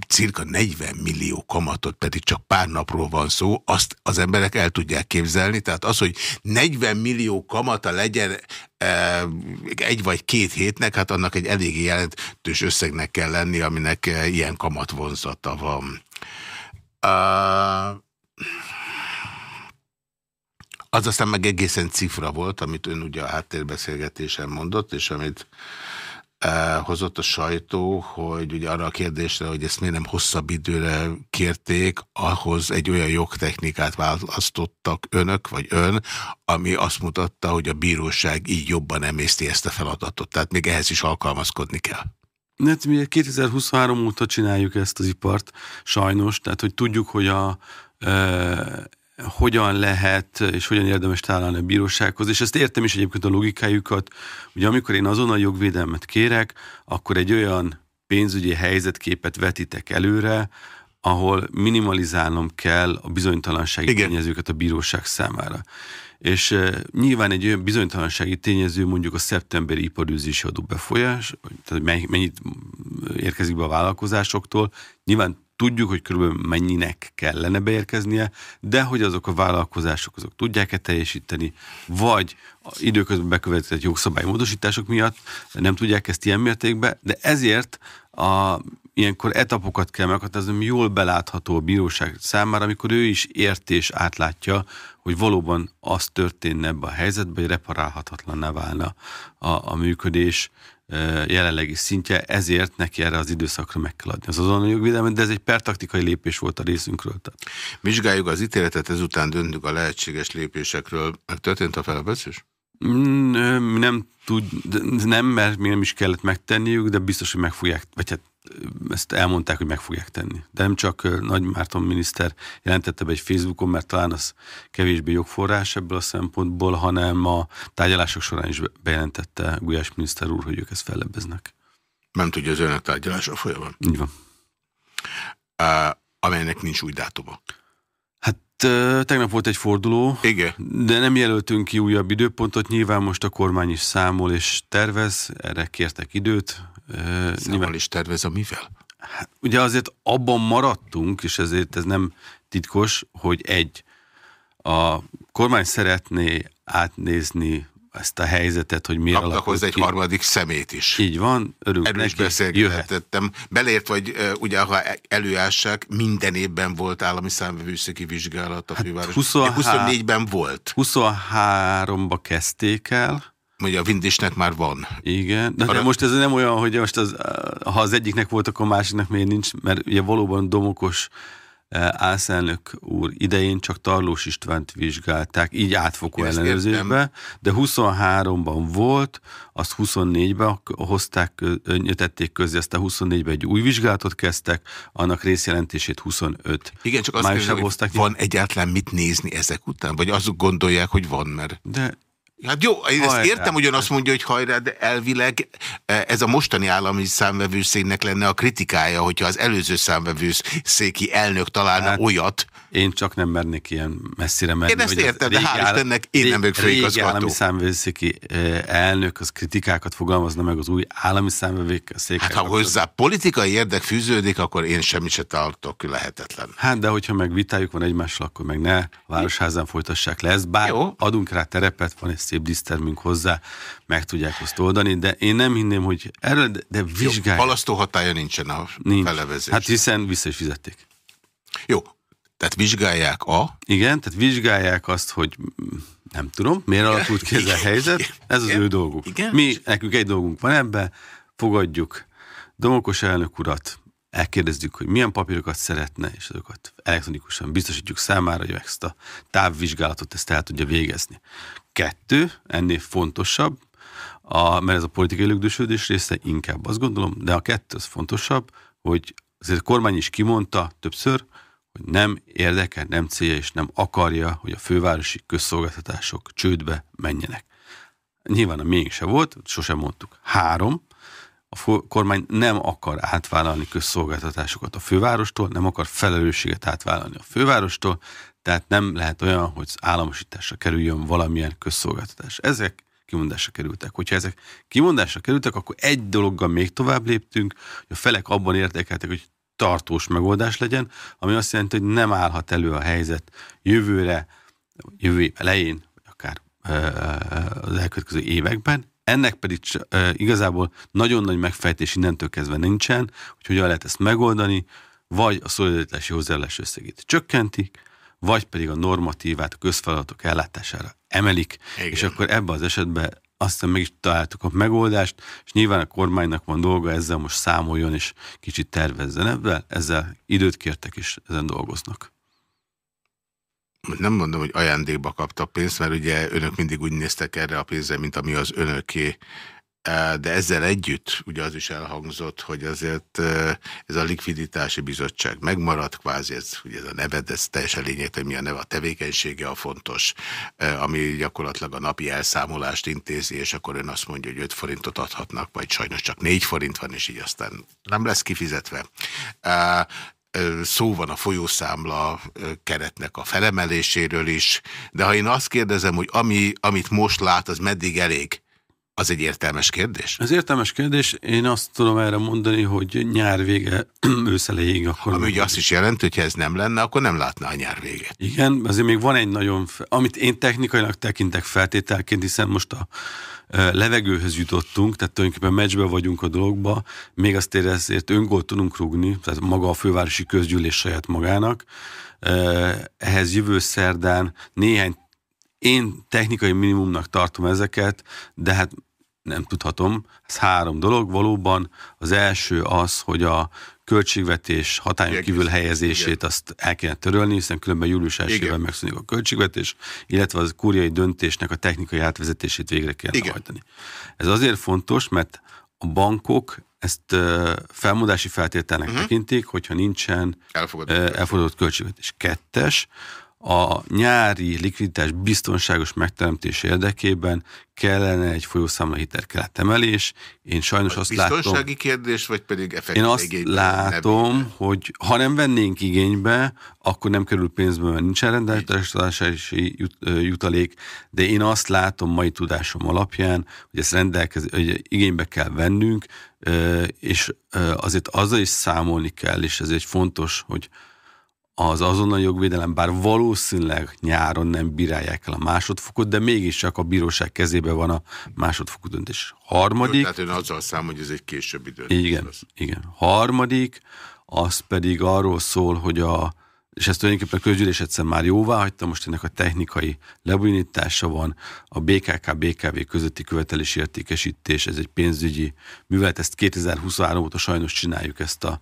cirka 40 millió kamatot, pedig csak pár napról van szó, azt az emberek el tudják képzelni. Tehát az, hogy 40 millió kamata legyen e, egy vagy két hétnek, hát annak egy eléggé jelentős összegnek kell lenni, aminek e, ilyen kamat vonzata van. Uh, az aztán meg egészen cifra volt, amit ön ugye a háttérbeszélgetésen mondott, és amit hozott a sajtó, hogy ugye arra a kérdésre, hogy ezt miért nem hosszabb időre kérték, ahhoz egy olyan jogtechnikát választottak önök, vagy ön, ami azt mutatta, hogy a bíróság így jobban emészti ezt a feladatot. Tehát még ehhez is alkalmazkodni kell. Hát mi 2023 óta csináljuk ezt az ipart, sajnos, tehát hogy tudjuk, hogy a hogyan lehet és hogyan érdemes találni a bírósághoz, és ezt értem is egyébként a logikájukat, hogy amikor én azonnal jogvédelmet kérek, akkor egy olyan pénzügyi helyzetképet vetitek előre, ahol minimalizálnom kell a bizonytalansági Igen. tényezőket a bíróság számára. És uh, nyilván egy olyan bizonytalansági tényező mondjuk a szeptemberi iparűzési adó befolyás, tehát mennyit érkezik be a vállalkozásoktól, nyilván tudjuk, hogy körülbelül mennyinek kellene beérkeznie, de hogy azok a vállalkozások azok tudják-e teljesíteni, vagy időközben bekövetkezett jogszabálymódosítások miatt nem tudják ezt ilyen mértékben, de ezért a, ilyenkor etapokat kell meghatározni, ami jól belátható a bíróság számára, amikor ő is ért és átlátja, hogy valóban az történne ebbe a helyzetbe, hogy reparálhatatlanná válna a, a működés jelenlegi szintje, ezért neki erre az időszakra meg kell adni az azonnali jogvédelmet, de ez egy pertaktikai lépés volt a részünkről. Tehát. Vizsgáljuk az ítéletet, ezután döntünk a lehetséges lépésekről. Történt a felbeszés? Mm, nem tud, nem, mert mi nem is kellett megtenniük, de biztos, hogy meg fogják, vagy hát ezt elmondták, hogy meg fogják tenni. De nem csak Nagy Márton miniszter jelentette be egy Facebookon, mert talán az kevésbé jogforrás ebből a szempontból, hanem a tárgyalások során is bejelentette Gulyás miniszter úr, hogy ők ezt fellebbeznek. Nem tudja az önök tárgyalása folyamán? Így van. Uh, amelynek nincs új dátuma. Hát tegnap volt egy forduló, Igen. de nem jelöltünk ki újabb időpontot, nyilván most a kormány is számol és tervez, erre kértek időt, Nyilván... is tervez a mivel? Hát, ugye azért abban maradtunk, és ezért ez nem titkos, hogy egy, a kormány szeretné átnézni ezt a helyzetet, hogy miért Kaptak hozzá egy ki. harmadik szemét is. Így van, örülök Erről is beszélgetettem. Beleért, vagy ugye, ha előássák, minden évben volt állami számvevőszéki vizsgálat a hát főváros. 24-ben volt. 23-ba kezdték el, Ugye a Windisnek már van. Igen, de, de most ez nem olyan, hogy most az, ha az egyiknek volt, akkor a másiknak miért nincs, mert ugye valóban Domokos eh, álszelnök úr idején csak Tarlós Istvánt vizsgálták, így átfokó ellenőrzésbe, de 23-ban volt, azt 24-ben hozták, tették közé, a 24-ben egy új vizsgálatot kezdtek, annak részjelentését 25. Igen, csak azt kérdezem, hogy van egyáltalán mit nézni ezek után? Vagy azok gondolják, hogy van, mert... De Hát jó, én ezt értem, hogy azt mondja, hogy hajrá, de elvileg e, ez a mostani állami számvevőszéknek lenne a kritikája, hogyha az előző számvevőszéki elnök találna hát, olyat. Én csak nem mernék ilyen messzire menni. Én ezt értem, de hál' Istennek én nem vagyok főigazgató. állami számvevőszéki e, elnök az kritikákat fogalmazna meg az új állami számvevőszék. Hát ha hozzá politikai érdek fűződik, akkor én semmit se tartok lehetetlen. Hát de hogyha meg vitájuk van egymással, akkor meg ne a városházán folytassák le. Ez bár jó. adunk rá terepet, van egy szép dísztermünk hozzá, meg tudják azt oldani, de én nem hinném, hogy erről, de, vizsgálják. Halasztó hatája nincsen a Nincs. felevezés. Hát hiszen vissza is fizették. Jó, tehát vizsgálják a... Igen, tehát vizsgálják azt, hogy nem tudom, miért Igen. alakult ki ez a helyzet, ez az Igen. ő dolguk. Igen. Mi, nekünk egy dolgunk van ebben, fogadjuk Domokos elnök urat, elkérdezzük, hogy milyen papírokat szeretne, és azokat elektronikusan biztosítjuk számára, hogy ezt a távvizsgálatot ezt el tudja végezni. Kettő, ennél fontosabb, a, mert ez a politikai lögdösödés része, inkább azt gondolom, de a kettő az fontosabb, hogy azért a kormány is kimondta többször, hogy nem érdekel, nem célja és nem akarja, hogy a fővárosi közszolgáltatások csődbe menjenek. Nyilván a még se volt, sosem mondtuk. Három, a kormány nem akar átvállalni közszolgáltatásokat a fővárostól, nem akar felelősséget átvállalni a fővárostól, tehát nem lehet olyan, hogy államosításra kerüljön valamilyen közszolgáltatás. Ezek kimondásra kerültek. Hogyha ezek kimondásra kerültek, akkor egy dologgal még tovább léptünk, hogy a felek abban érdekeltek, hogy tartós megoldás legyen, ami azt jelenti, hogy nem állhat elő a helyzet jövőre, jövő év elején, vagy akár az elkövetkező években, ennek pedig igazából nagyon nagy megfejtés innentől kezdve nincsen, hogy hogyan lehet ezt megoldani, vagy a szolidaritási hozzáállás összegét csökkentik, vagy pedig a normatívát a közfeladatok ellátására emelik, Igen. és akkor ebben az esetben aztán meg is találtuk a megoldást, és nyilván a kormánynak van dolga, ezzel most számoljon, és kicsit tervezzen ebben, ezzel időt kértek, és ezen dolgoznak. Nem mondom, hogy ajándékba kaptak pénzt, mert ugye önök mindig úgy néztek erre a pénzre, mint ami az önöké. De ezzel együtt ugye az is elhangzott, hogy azért ez a likviditási bizottság megmaradt, kvázi ez, ugye ez a neved, ez teljesen lényeg, hogy mi a neve, a tevékenysége a fontos, ami gyakorlatilag a napi elszámolást intézi, és akkor ön azt mondja, hogy 5 forintot adhatnak, vagy sajnos csak 4 forint van, és így aztán nem lesz kifizetve. Szó van a folyószámla keretnek a felemeléséről is, de ha én azt kérdezem, hogy ami, amit most lát, az meddig elég, Az egy értelmes kérdés? Ez értelmes kérdés. Én azt tudom erre mondani, hogy nyár vége, őszelejéig akkor... Ami ugye azt is jelenti, hogy ha ez nem lenne, akkor nem látná a nyár véget. Igen, azért még van egy nagyon... Amit én technikailag tekintek feltételként, hiszen most a levegőhöz jutottunk, tehát tulajdonképpen meccsbe vagyunk a dologba, még azt ezért öngolt tudunk rúgni, tehát maga a fővárosi közgyűlés saját magának. Ehhez jövő szerdán néhány én technikai minimumnak tartom ezeket, de hát nem tudhatom. Ez három dolog valóban. Az első az, hogy a költségvetés hatályon kívül helyezését Igen. azt el kéne törölni, hiszen különben július 1 megszűnik a költségvetés, illetve az kúriai döntésnek a technikai átvezetését végre kell hajtani. Ez azért fontos, mert a bankok ezt felmondási feltételnek uh-huh. tekintik, hogyha nincsen elfogadott, elfogadott költségvetés. Kettes, a nyári likviditás biztonságos megteremtés érdekében kellene egy folyószámla hitelkelet emelés. Én sajnos azt biztonsági látom... Biztonsági kérdés, vagy pedig effektív Én azt látom, nem hogy ha nem vennénk igénybe, akkor nem kerül pénzbe, mert nincsen rendeltetési jut, jutalék, de én azt látom mai tudásom alapján, hogy ezt rendelkez, hogy igénybe kell vennünk, és azért azzal is számolni kell, és ez egy fontos, hogy az azonnali jogvédelem, bár valószínűleg nyáron nem bírálják el a másodfokot, de mégiscsak a bíróság kezébe van a másodfokú döntés. Harmadik... Tehát ön azzal szám, hogy ez egy későbbi döntés. Igen, lesz. igen. Harmadik, az pedig arról szól, hogy a és ezt tulajdonképpen a közgyűlés egyszer már jóvá hagyta, most ennek a technikai lebonyolítása van, a BKK-BKV közötti követelési értékesítés, ez egy pénzügyi művelet, ezt 2023 óta sajnos csináljuk ezt a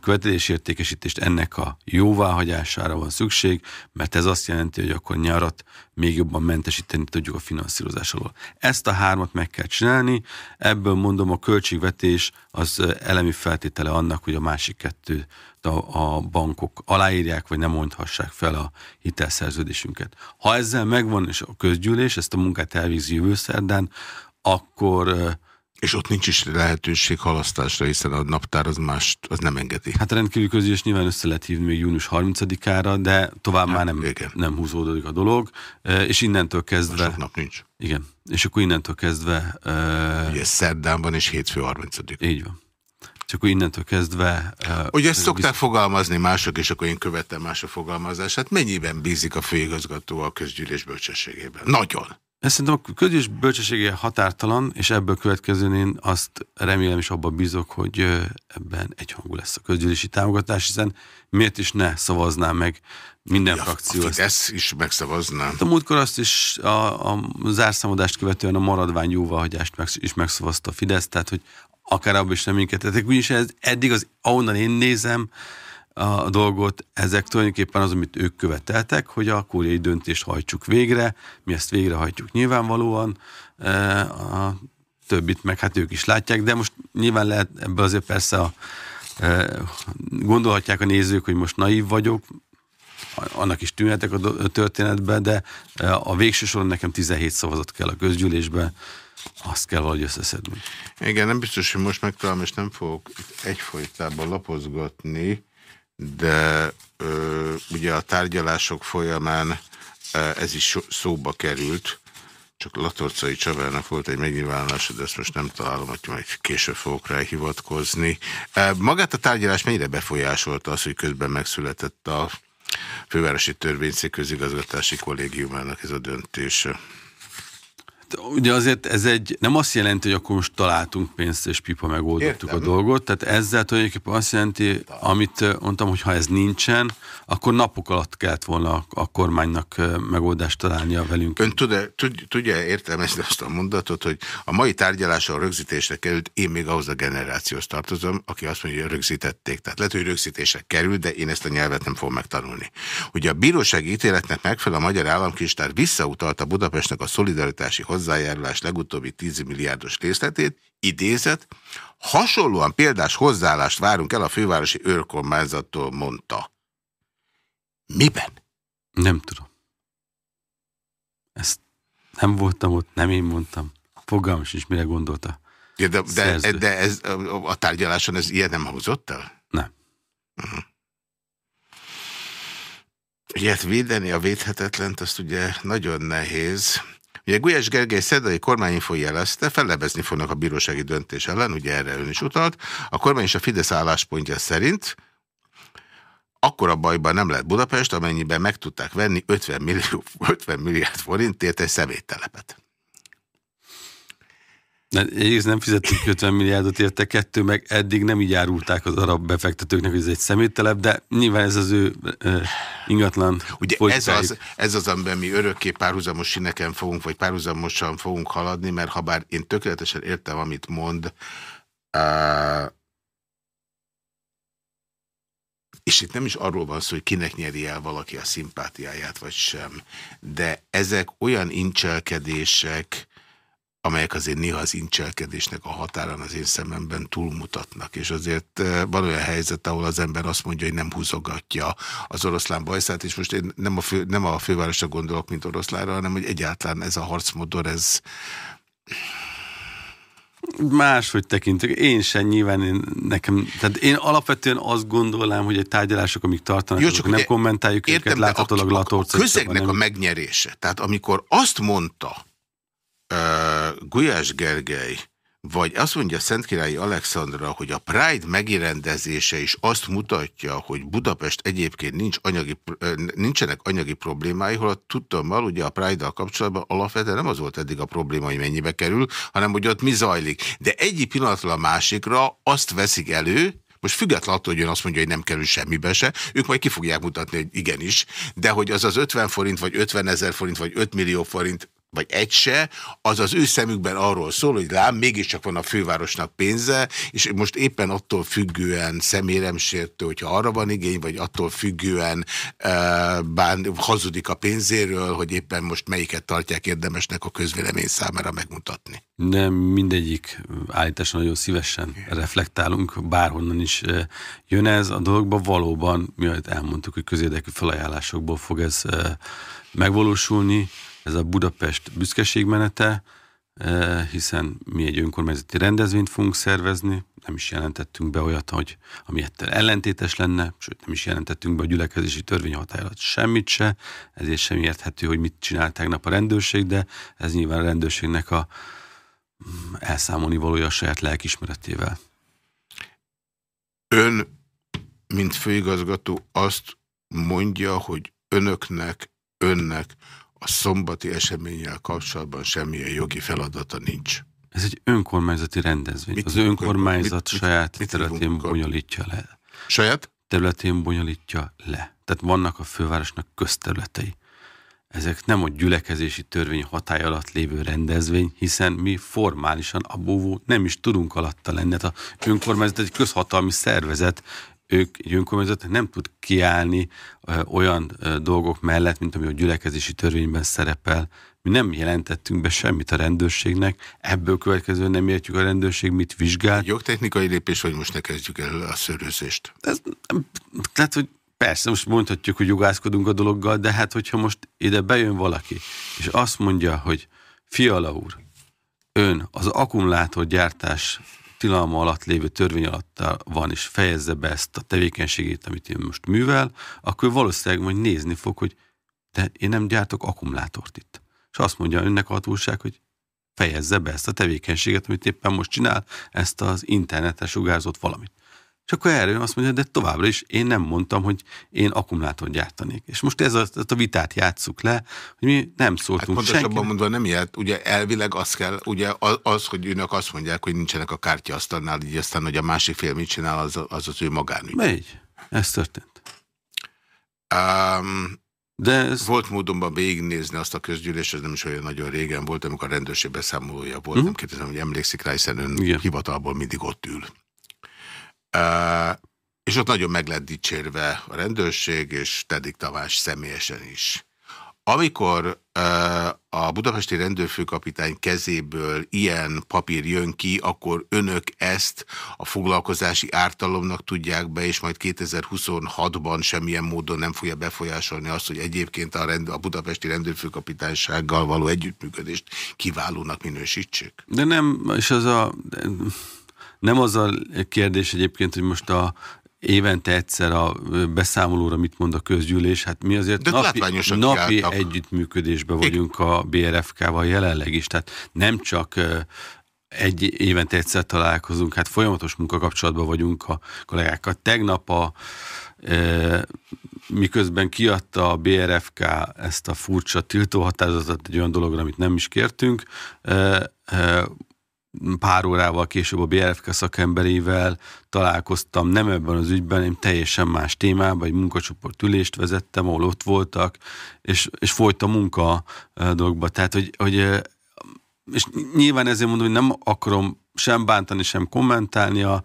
követelési értékesítést, ennek a jóváhagyására van szükség, mert ez azt jelenti, hogy akkor nyarat még jobban mentesíteni tudjuk a finanszírozás alól. Ezt a hármat meg kell csinálni, ebből mondom a költségvetés az elemi feltétele annak, hogy a másik kettő a, a bankok aláírják, vagy nem mondhassák fel a hitelszerződésünket. Ha ezzel megvan, és a közgyűlés ezt a munkát elvégzi jövő szerdán, akkor és ott nincs is lehetőség halasztásra, hiszen a naptár az más, az nem engedi. Hát a rendkívül közgyűlés nyilván össze lehet hívni még június 30-ára, de tovább hát, már nem, nem húzódik a dolog, és innentől kezdve... Sok nap nincs. Igen, és akkor innentől kezdve... Ugye szerdán van, és hétfő 30 Így van. És akkor innentől kezdve... Ugye ezt szokták biz... fogalmazni mások, és akkor én követem mások fogalmazását. Mennyiben bízik a főigazgató a közgyűlés bölcsességében? Nagyon. Ezt szerintem a közgyűlés bölcsessége határtalan, és ebből következően én azt remélem és abban bízok, hogy ebben egyhangú lesz a közgyűlési támogatás, hiszen miért is ne szavaznám meg minden ja, frakció. A Fidesz is megszavaznám. Hát a múltkor azt is a, a zárszámadást követően a maradvány jóváhagyást meg, is megszavazta a Fidesz, tehát hogy akár abban is reménykedhetek. Úgyis ez eddig az, ahonnan én nézem a dolgot, ezek tulajdonképpen az, amit ők követeltek, hogy a kóriai döntést hajtsuk végre, mi ezt végrehajtjuk nyilvánvalóan, e, a többit meg hát ők is látják, de most nyilván lehet ebből azért persze a, e, gondolhatják a nézők, hogy most naív vagyok, annak is tűnhetek a történetbe, de e, a végső soron nekem 17 szavazat kell a közgyűlésbe, azt kell valahogy összeszedni. Igen, nem biztos, hogy most megtalálom, és nem fogok egyfolytában lapozgatni, de ö, ugye a tárgyalások folyamán ez is szóba került, csak Latorcai Csavának volt egy megnyilvánulása, de ezt most nem találom, hogy majd később fogok rá hivatkozni. Magát a tárgyalás mennyire befolyásolta az, hogy közben megszületett a Fővárosi Törvényszék közigazgatási kollégiumának ez a döntése? Ugye azért ez egy, nem azt jelenti, hogy akkor most találtunk pénzt és pipa megoldottuk Értem. a dolgot, tehát ezzel tulajdonképpen azt jelenti, amit mondtam, hogy ha ez nincsen, akkor napok alatt kellett volna a kormánynak megoldást találnia velünk. Ön tud-e, tud, tudja értelmezni azt a mondatot, hogy a mai tárgyaláson rögzítésre került, én még ahhoz a generációhoz tartozom, aki azt mondja, hogy rögzítették. Tehát lehet, hogy rögzítésre került, de én ezt a nyelvet nem fogom megtanulni. Ugye a bírósági ítéletnek megfelel a magyar államkincstár visszautalta Budapestnek a szolidaritási hozzájárulás legutóbbi 10 milliárdos részletét, idézet, hasonlóan példás hozzáállást várunk el a fővárosi őrkormányzattól, mondta. Miben? Nem tudom. Ezt nem voltam ott, nem én mondtam. Fogalmam is, mire gondolta. Ja, de, de, de ez, a tárgyaláson ez ilyen nem hangzott el? Nem. Uh -huh. Ugye védeni a védhetetlent, azt ugye nagyon nehéz. Ugye Gulyás Gergely szerdai kormányinfo jelezte, fellebezni fognak a bírósági döntés ellen, ugye erre ön is utalt. A kormány és a Fidesz álláspontja szerint akkora bajban nem lehet Budapest, amennyiben meg tudták venni 50, millió, 50 milliárd forintért egy személytelepet. Egyrészt nem fizettünk 50 milliárdot érte, kettő meg eddig nem így árulták az arab befektetőknek, hogy ez egy szeméttelep, de nyilván ez az ő uh, ingatlan Ugye ez az, ez az, amiben mi örökké párhuzamos sineken fogunk, vagy párhuzamosan fogunk haladni, mert ha bár én tökéletesen értem, amit mond, uh, és itt nem is arról van szó, hogy kinek nyeri el valaki a szimpátiáját, vagy sem, de ezek olyan incselkedések, amelyek azért néha az incselkedésnek a határán az én szememben túlmutatnak. És azért eh, van olyan helyzet, ahol az ember azt mondja, hogy nem húzogatja az oroszlán bajszát, és most én nem a, fő, nem a fővárosra gondolok, mint oroszlánra, hanem hogy egyáltalán ez a harcmodor, ez... Máshogy tekintök. Én sem nyilván én, nekem, tehát én alapvetően azt gondolnám, hogy egy tárgyalások, amik tartanak, Jó, csak nem kommentáljuk értem, őket, láthatólag a, a, közegnek a megnyerése. Tehát amikor azt mondta, uh, Gulyás Gergely, vagy azt mondja Szentkirályi Alexandra, hogy a Pride megirendezése is azt mutatja, hogy Budapest egyébként nincs anyagi, nincsenek anyagi problémái, hol tudtam mal, ugye a Pride-dal kapcsolatban alapvetően nem az volt eddig a probléma, hogy mennyibe kerül, hanem hogy ott mi zajlik. De egyik pillanatról a másikra azt veszik elő, most függetlenül attól, hogy ön azt mondja, hogy nem kerül semmibe se, ők majd ki fogják mutatni, hogy igenis, de hogy az az 50 forint, vagy 50 ezer forint, vagy 5 millió forint vagy egy se, az az ő szemükben arról szól, hogy lám, mégiscsak van a fővárosnak pénze, és most éppen attól függően szeméremsértő, hogyha arra van igény, vagy attól függően uh, bán, hazudik a pénzéről, hogy éppen most melyiket tartják érdemesnek a közvélemény számára megmutatni. Nem mindegyik állításon nagyon szívesen reflektálunk, bárhonnan is jön ez a dologba. Valóban, mi elmondtuk, hogy közérdekű felajánlásokból fog ez megvalósulni, ez a Budapest büszkeségmenete, eh, hiszen mi egy önkormányzati rendezvényt fogunk szervezni, nem is jelentettünk be olyat, hogy ami ettől ellentétes lenne, sőt nem is jelentettünk be a gyülekezési törvény hatályat semmit se, ezért sem érthető, hogy mit csinált tegnap a rendőrség, de ez nyilván a rendőrségnek a mm, elszámolni valója a saját lelkismeretével. Ön, mint főigazgató, azt mondja, hogy önöknek, önnek a szombati eseménnyel kapcsolatban semmilyen jogi feladata nincs. Ez egy önkormányzati rendezvény. Mit az önkormányzat mit, saját mit, területén mit bonyolítja le. Saját? Területén bonyolítja le. Tehát vannak a fővárosnak közterületei. Ezek nem a gyülekezési törvény hatály alatt lévő rendezvény, hiszen mi formálisan a búvó nem is tudunk alatta lenni. Hát a önkormányzat egy közhatalmi szervezet, ők, egy önkormányzat nem tud kiállni olyan dolgok mellett, mint ami a gyülekezési törvényben szerepel. Mi nem jelentettünk be semmit a rendőrségnek, ebből következően nem értjük a rendőrség, mit vizsgál. Jogtechnikai lépés, hogy most ne kezdjük el a szörözést? Ez, tehát, hogy persze, most mondhatjuk, hogy jogászkodunk a dologgal, de hát, hogyha most ide bejön valaki, és azt mondja, hogy Fiala úr, ön az akkumulátorgyártás tilalma alatt lévő törvény alatt van, és fejezze be ezt a tevékenységét, amit én most művel, akkor valószínűleg majd nézni fog, hogy de én nem gyártok akkumulátort itt. És azt mondja önnek a hatóság, hogy fejezze be ezt a tevékenységet, amit éppen most csinál, ezt az internetes sugárzott valamit. És akkor erről azt mondja, de továbbra is én nem mondtam, hogy én akkumulátort gyártanék. És most ez a, a vitát játsszuk le, hogy mi nem szóltunk hát pontosabban senki. mondva nem ilyet, ugye elvileg az kell, ugye az, hogy önök azt mondják, hogy nincsenek a kártyaasztalnál, így aztán, hogy a másik fél mit csinál, az az, az ő magánügy. Megy. Ez történt. Um, de ez... Volt módonban végignézni azt a közgyűlést, ez nem is olyan nagyon régen volt, amikor a rendőrség beszámolója volt, mhm. -huh. nem kérdezem, hogy emlékszik rá, hiszen ön Igen. hivatalból mindig ott ül és ott nagyon meg lett dicsérve a rendőrség, és Tedik Tavás személyesen is. Amikor a budapesti rendőrfőkapitány kezéből ilyen papír jön ki, akkor önök ezt a foglalkozási ártalomnak tudják be, és majd 2026-ban semmilyen módon nem fogja befolyásolni azt, hogy egyébként a, rend, a budapesti rendőrfőkapitánysággal való együttműködést kiválónak minősítsék. De nem, és az a nem az a kérdés egyébként, hogy most a évente egyszer a beszámolóra mit mond a közgyűlés, hát mi azért De napi, napi kiálltak. együttműködésben vagyunk a BRFK-val jelenleg is, tehát nem csak egy évente egyszer találkozunk, hát folyamatos munkakapcsolatban vagyunk a kollégákkal. Tegnap a miközben kiadta a BRFK ezt a furcsa tiltóhatározatot egy olyan dologra, amit nem is kértünk, pár órával később a BRFK szakemberével találkoztam, nem ebben az ügyben, én teljesen más témában, egy munkacsoport ülést vezettem, ahol ott voltak, és, és folyt a munka dolgba. Tehát, hogy, hogy és nyilván ezért mondom, hogy nem akarom sem bántani, sem kommentálni a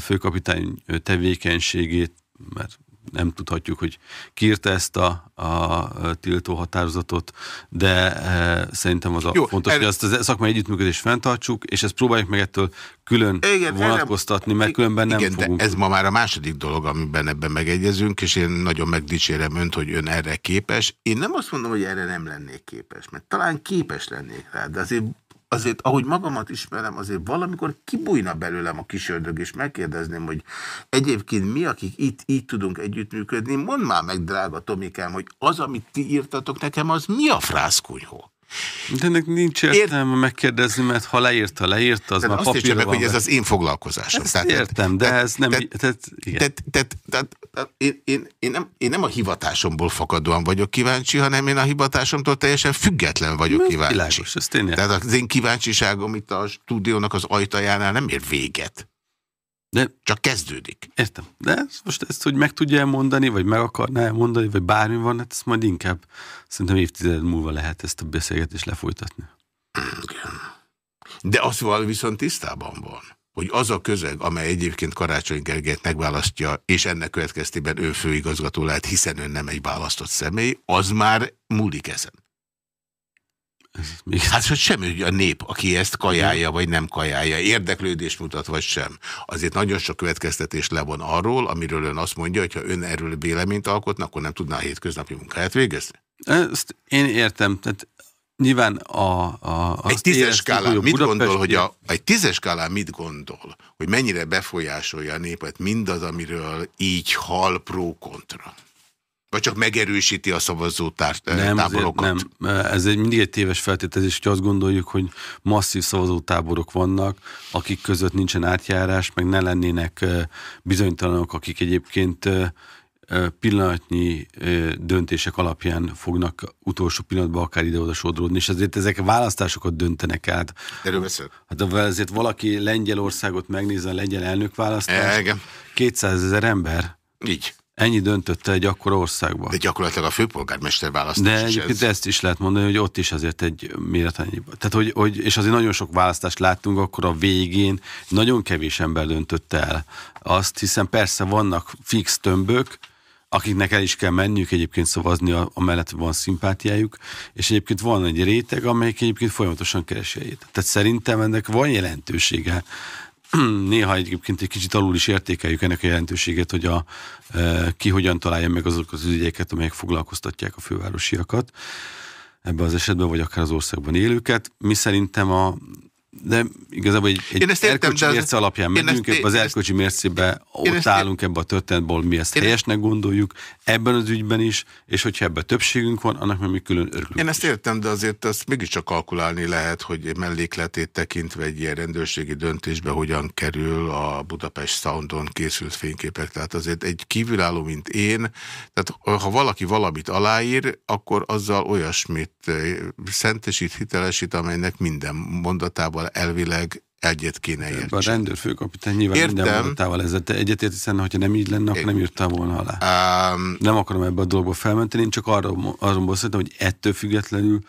főkapitány tevékenységét, mert nem tudhatjuk, hogy kiírta ezt a, a tiltó határozatot, de e, szerintem az a Jó, fontos, erre- hogy azt a szakmai együttműködést fenntartsuk, és ezt próbáljuk meg ettől külön Igen, vonatkoztatni, mert különben nem igen, fogunk. de ez ma már a második dolog, amiben ebben megegyezünk, és én nagyon megdicsérem önt, hogy ön erre képes. Én nem azt mondom, hogy erre nem lennék képes, mert talán képes lennék rá, de azért, azért ahogy magamat ismerem, azért valamikor kibújna belőlem a kisördög, és megkérdezném, hogy egyébként mi, akik itt így tudunk együttműködni, mondd már meg, drága Tomikám, hogy az, amit ti írtatok nekem, az mi a frászkunyhó? De ennek nincs értelme megkérdezni, mert ha leírta, leírta, az Tehát már papírra meg, van. hogy ez az én foglalkozásom. Ezt értem, de ez nem... tehát- Tehát, igen. Tehát, tehát, tehát, tehát én, én, én, nem, én nem a hivatásomból fakadóan vagyok kíváncsi, hanem én a hivatásomtól teljesen független vagyok kíváncsi. Világos, ezt én értem. Tehát az én kíváncsiságom itt a stúdiónak az ajtajánál nem ér véget. De Csak kezdődik. Értem. De ezt, most ezt, hogy meg tudja mondani, vagy meg akarná mondani, vagy bármi van, hát ezt majd inkább szerintem évtized múlva lehet ezt a beszélgetést lefolytatni. De az val viszont tisztában van, hogy az a közeg, amely egyébként Karácsony Gergelyt megválasztja, és ennek következtében ő főigazgató lehet, hiszen ön nem egy választott személy, az már múlik ezen. Még Hát, hogy semmi, hogy a nép, aki ezt kajálja, vagy nem kajálja, érdeklődést mutat, vagy sem. Azért nagyon sok következtetés levon arról, amiről ön azt mondja, hogy ha ön erről véleményt alkotna, akkor nem tudná a hétköznapi munkáját végezni. Ezt én értem, tehát nyilván a... a Egy tízes skálán mit gondol, hogy a, egy tízes skálán mit gondol, hogy mennyire befolyásolja a népet mindaz, amiről így hal pro-kontra? Vagy csak megerősíti a szavazó tár- nem, táborokat? nem. Ez egy mindig egy téves feltételezés, hogy azt gondoljuk, hogy masszív szavazótáborok vannak, akik között nincsen átjárás, meg ne lennének bizonytalanok, akik egyébként pillanatnyi döntések alapján fognak utolsó pillanatban akár ide-oda sodródni, és ezért ezek választásokat döntenek át. Erről beszél? Hát ezért valaki Lengyelországot megnézze a lengyel elnökválasztást, Igen. 200 ezer ember, Így. Ennyi döntötte egy akkora országba. De gyakorlatilag a főpolgármester választás De egyébként ez. ezt is lehet mondani, hogy ott is azért egy méretannyi. Tehát, hogy, hogy, és azért nagyon sok választást láttunk, akkor a végén nagyon kevés ember döntötte el azt, hiszen persze vannak fix tömbök, akiknek el is kell menniük egyébként szavazni, a- amellett van szimpátiájuk, és egyébként van egy réteg, amelyik egyébként folyamatosan keresi. Tehát szerintem ennek van jelentősége. Néha egyébként egy kicsit alul is értékeljük ennek a jelentőséget, hogy a, e, ki hogyan találja meg azok az ügyeket, amelyek foglalkoztatják a fővárosiakat ebben az esetben, vagy akár az országban élőket. Mi szerintem a de igazából egy, egy Én ezt értem, erkölcsi az- mérce alapján megyünk, ebbe az erkölcsi mércébe ott állunk ebbe a történetból, mi ezt Én- helyesnek gondoljuk, ebben az ügyben is, és hogyha ebben többségünk van, annak meg mi külön örülünk. Én ezt értem, de azért azt mégiscsak kalkulálni lehet, hogy mellékletét tekintve egy ilyen rendőrségi döntésbe hogyan kerül a Budapest Soundon készült fényképek. Tehát azért egy kívülálló, mint én, tehát ha valaki valamit aláír, akkor azzal olyasmit eh, szentesít, hitelesít, amelynek minden mondatával elvileg egyet kéne Ebben a rendőrfőkapitány nyilván Értem. minden mondatával ezzel te egyetért, hiszen ha nem így lenne, akkor nem írtál volna alá. Um, Nem akarom ebbe a dologba felmenteni, én csak arra, arról beszéltem, hogy ettől függetlenül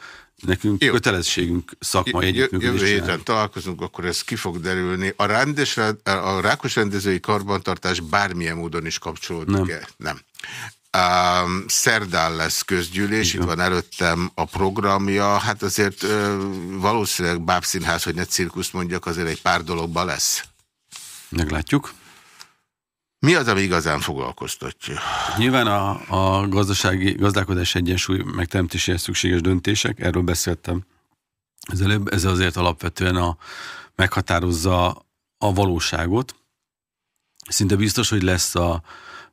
nekünk Jó. kötelességünk szakmai Jövő együttműködés csinálni. héten találkozunk, akkor ez ki fog derülni. A, rendes, a rákos rendezői karbantartás bármilyen módon is kapcsolódik Nem. -e? Nem. Um, szerdán lesz közgyűlés, itt van előttem a programja, hát azért uh, valószínűleg bábszínház, hogy ne cirkusz mondjak, azért egy pár dologban lesz. Meglátjuk. Mi az, ami igazán foglalkoztatja? Nyilván a, a gazdasági, gazdálkodás egyensúly megteremtéséhez szükséges döntések, erről beszéltem az előbb, ez azért alapvetően a, meghatározza a valóságot, szinte biztos, hogy lesz a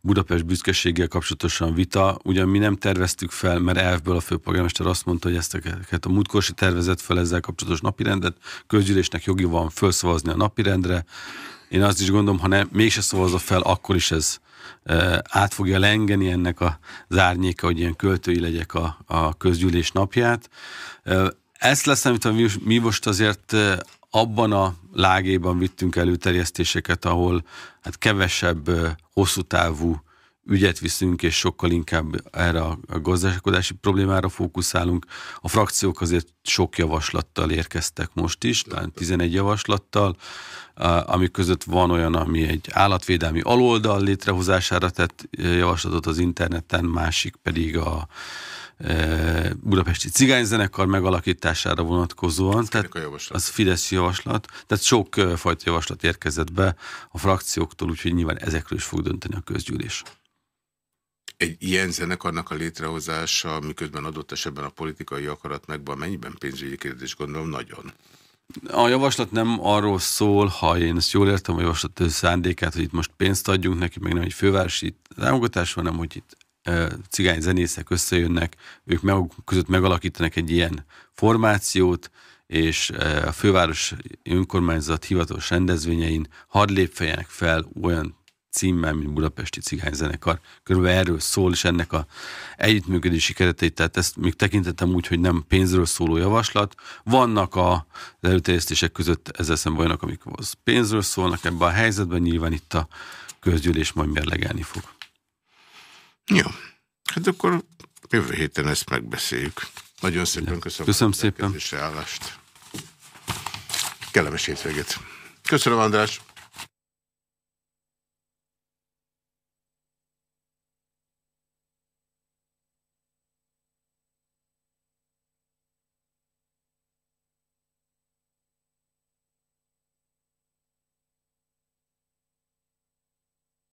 Budapest büszkeséggel kapcsolatosan vita. Ugyan mi nem terveztük fel, mert elfből a főpolgármester azt mondta, hogy ezt a múltkorsi tervezett fel ezzel kapcsolatos napirendet, közgyűlésnek jogi van felszavazni a napirendre. Én azt is gondolom, ha nem, mégse szavazza fel, akkor is ez e, át fogja lengeni ennek a zárnyéka, hogy ilyen költői legyek a, a közgyűlés napját. E, ezt lesz, amit mi most azért e, abban a lágéban vittünk előterjesztéseket, ahol hát kevesebb hosszú távú ügyet viszünk, és sokkal inkább erre a gazdálkodási problémára fókuszálunk. A frakciók azért sok javaslattal érkeztek most is, talán 11 javaslattal, ami között van olyan, ami egy állatvédelmi aloldal létrehozására tett javaslatot az interneten, másik pedig a budapesti cigányzenekar megalakítására vonatkozóan. Tehát a javaslat? Az Fidesz javaslat. Tehát sok fajta javaslat érkezett be a frakcióktól, úgyhogy nyilván ezekről is fog dönteni a közgyűlés. Egy ilyen zenekarnak a létrehozása, miközben adott esetben a politikai akarat megvan, mennyiben pénzügyi kérdés gondolom nagyon? A javaslat nem arról szól, ha én ezt jól értem, a javaslat szándékát, hogy itt most pénzt adjunk neki, meg nem egy fővárosi támogatás, hanem hogy itt cigány zenészek összejönnek, ők maguk között megalakítanak egy ilyen formációt, és a főváros önkormányzat hivatalos rendezvényein hadd lépfejenek fel olyan címmel, mint Budapesti Cigányzenekar. Körülbelül erről szól, és ennek a együttműködési kereteit, tehát ezt még tekintettem úgy, hogy nem pénzről szóló javaslat. Vannak a előterjesztések között ezzel szemben olyanok, amik pénzről szólnak ebben a helyzetben, nyilván itt a közgyűlés majd mérlegelni fog. Jó. Hát akkor jövő héten ezt megbeszéljük. Nagyon szépen köszönöm. Köszönöm szépen. Állást. Kellemes hétvégét. Köszönöm, András.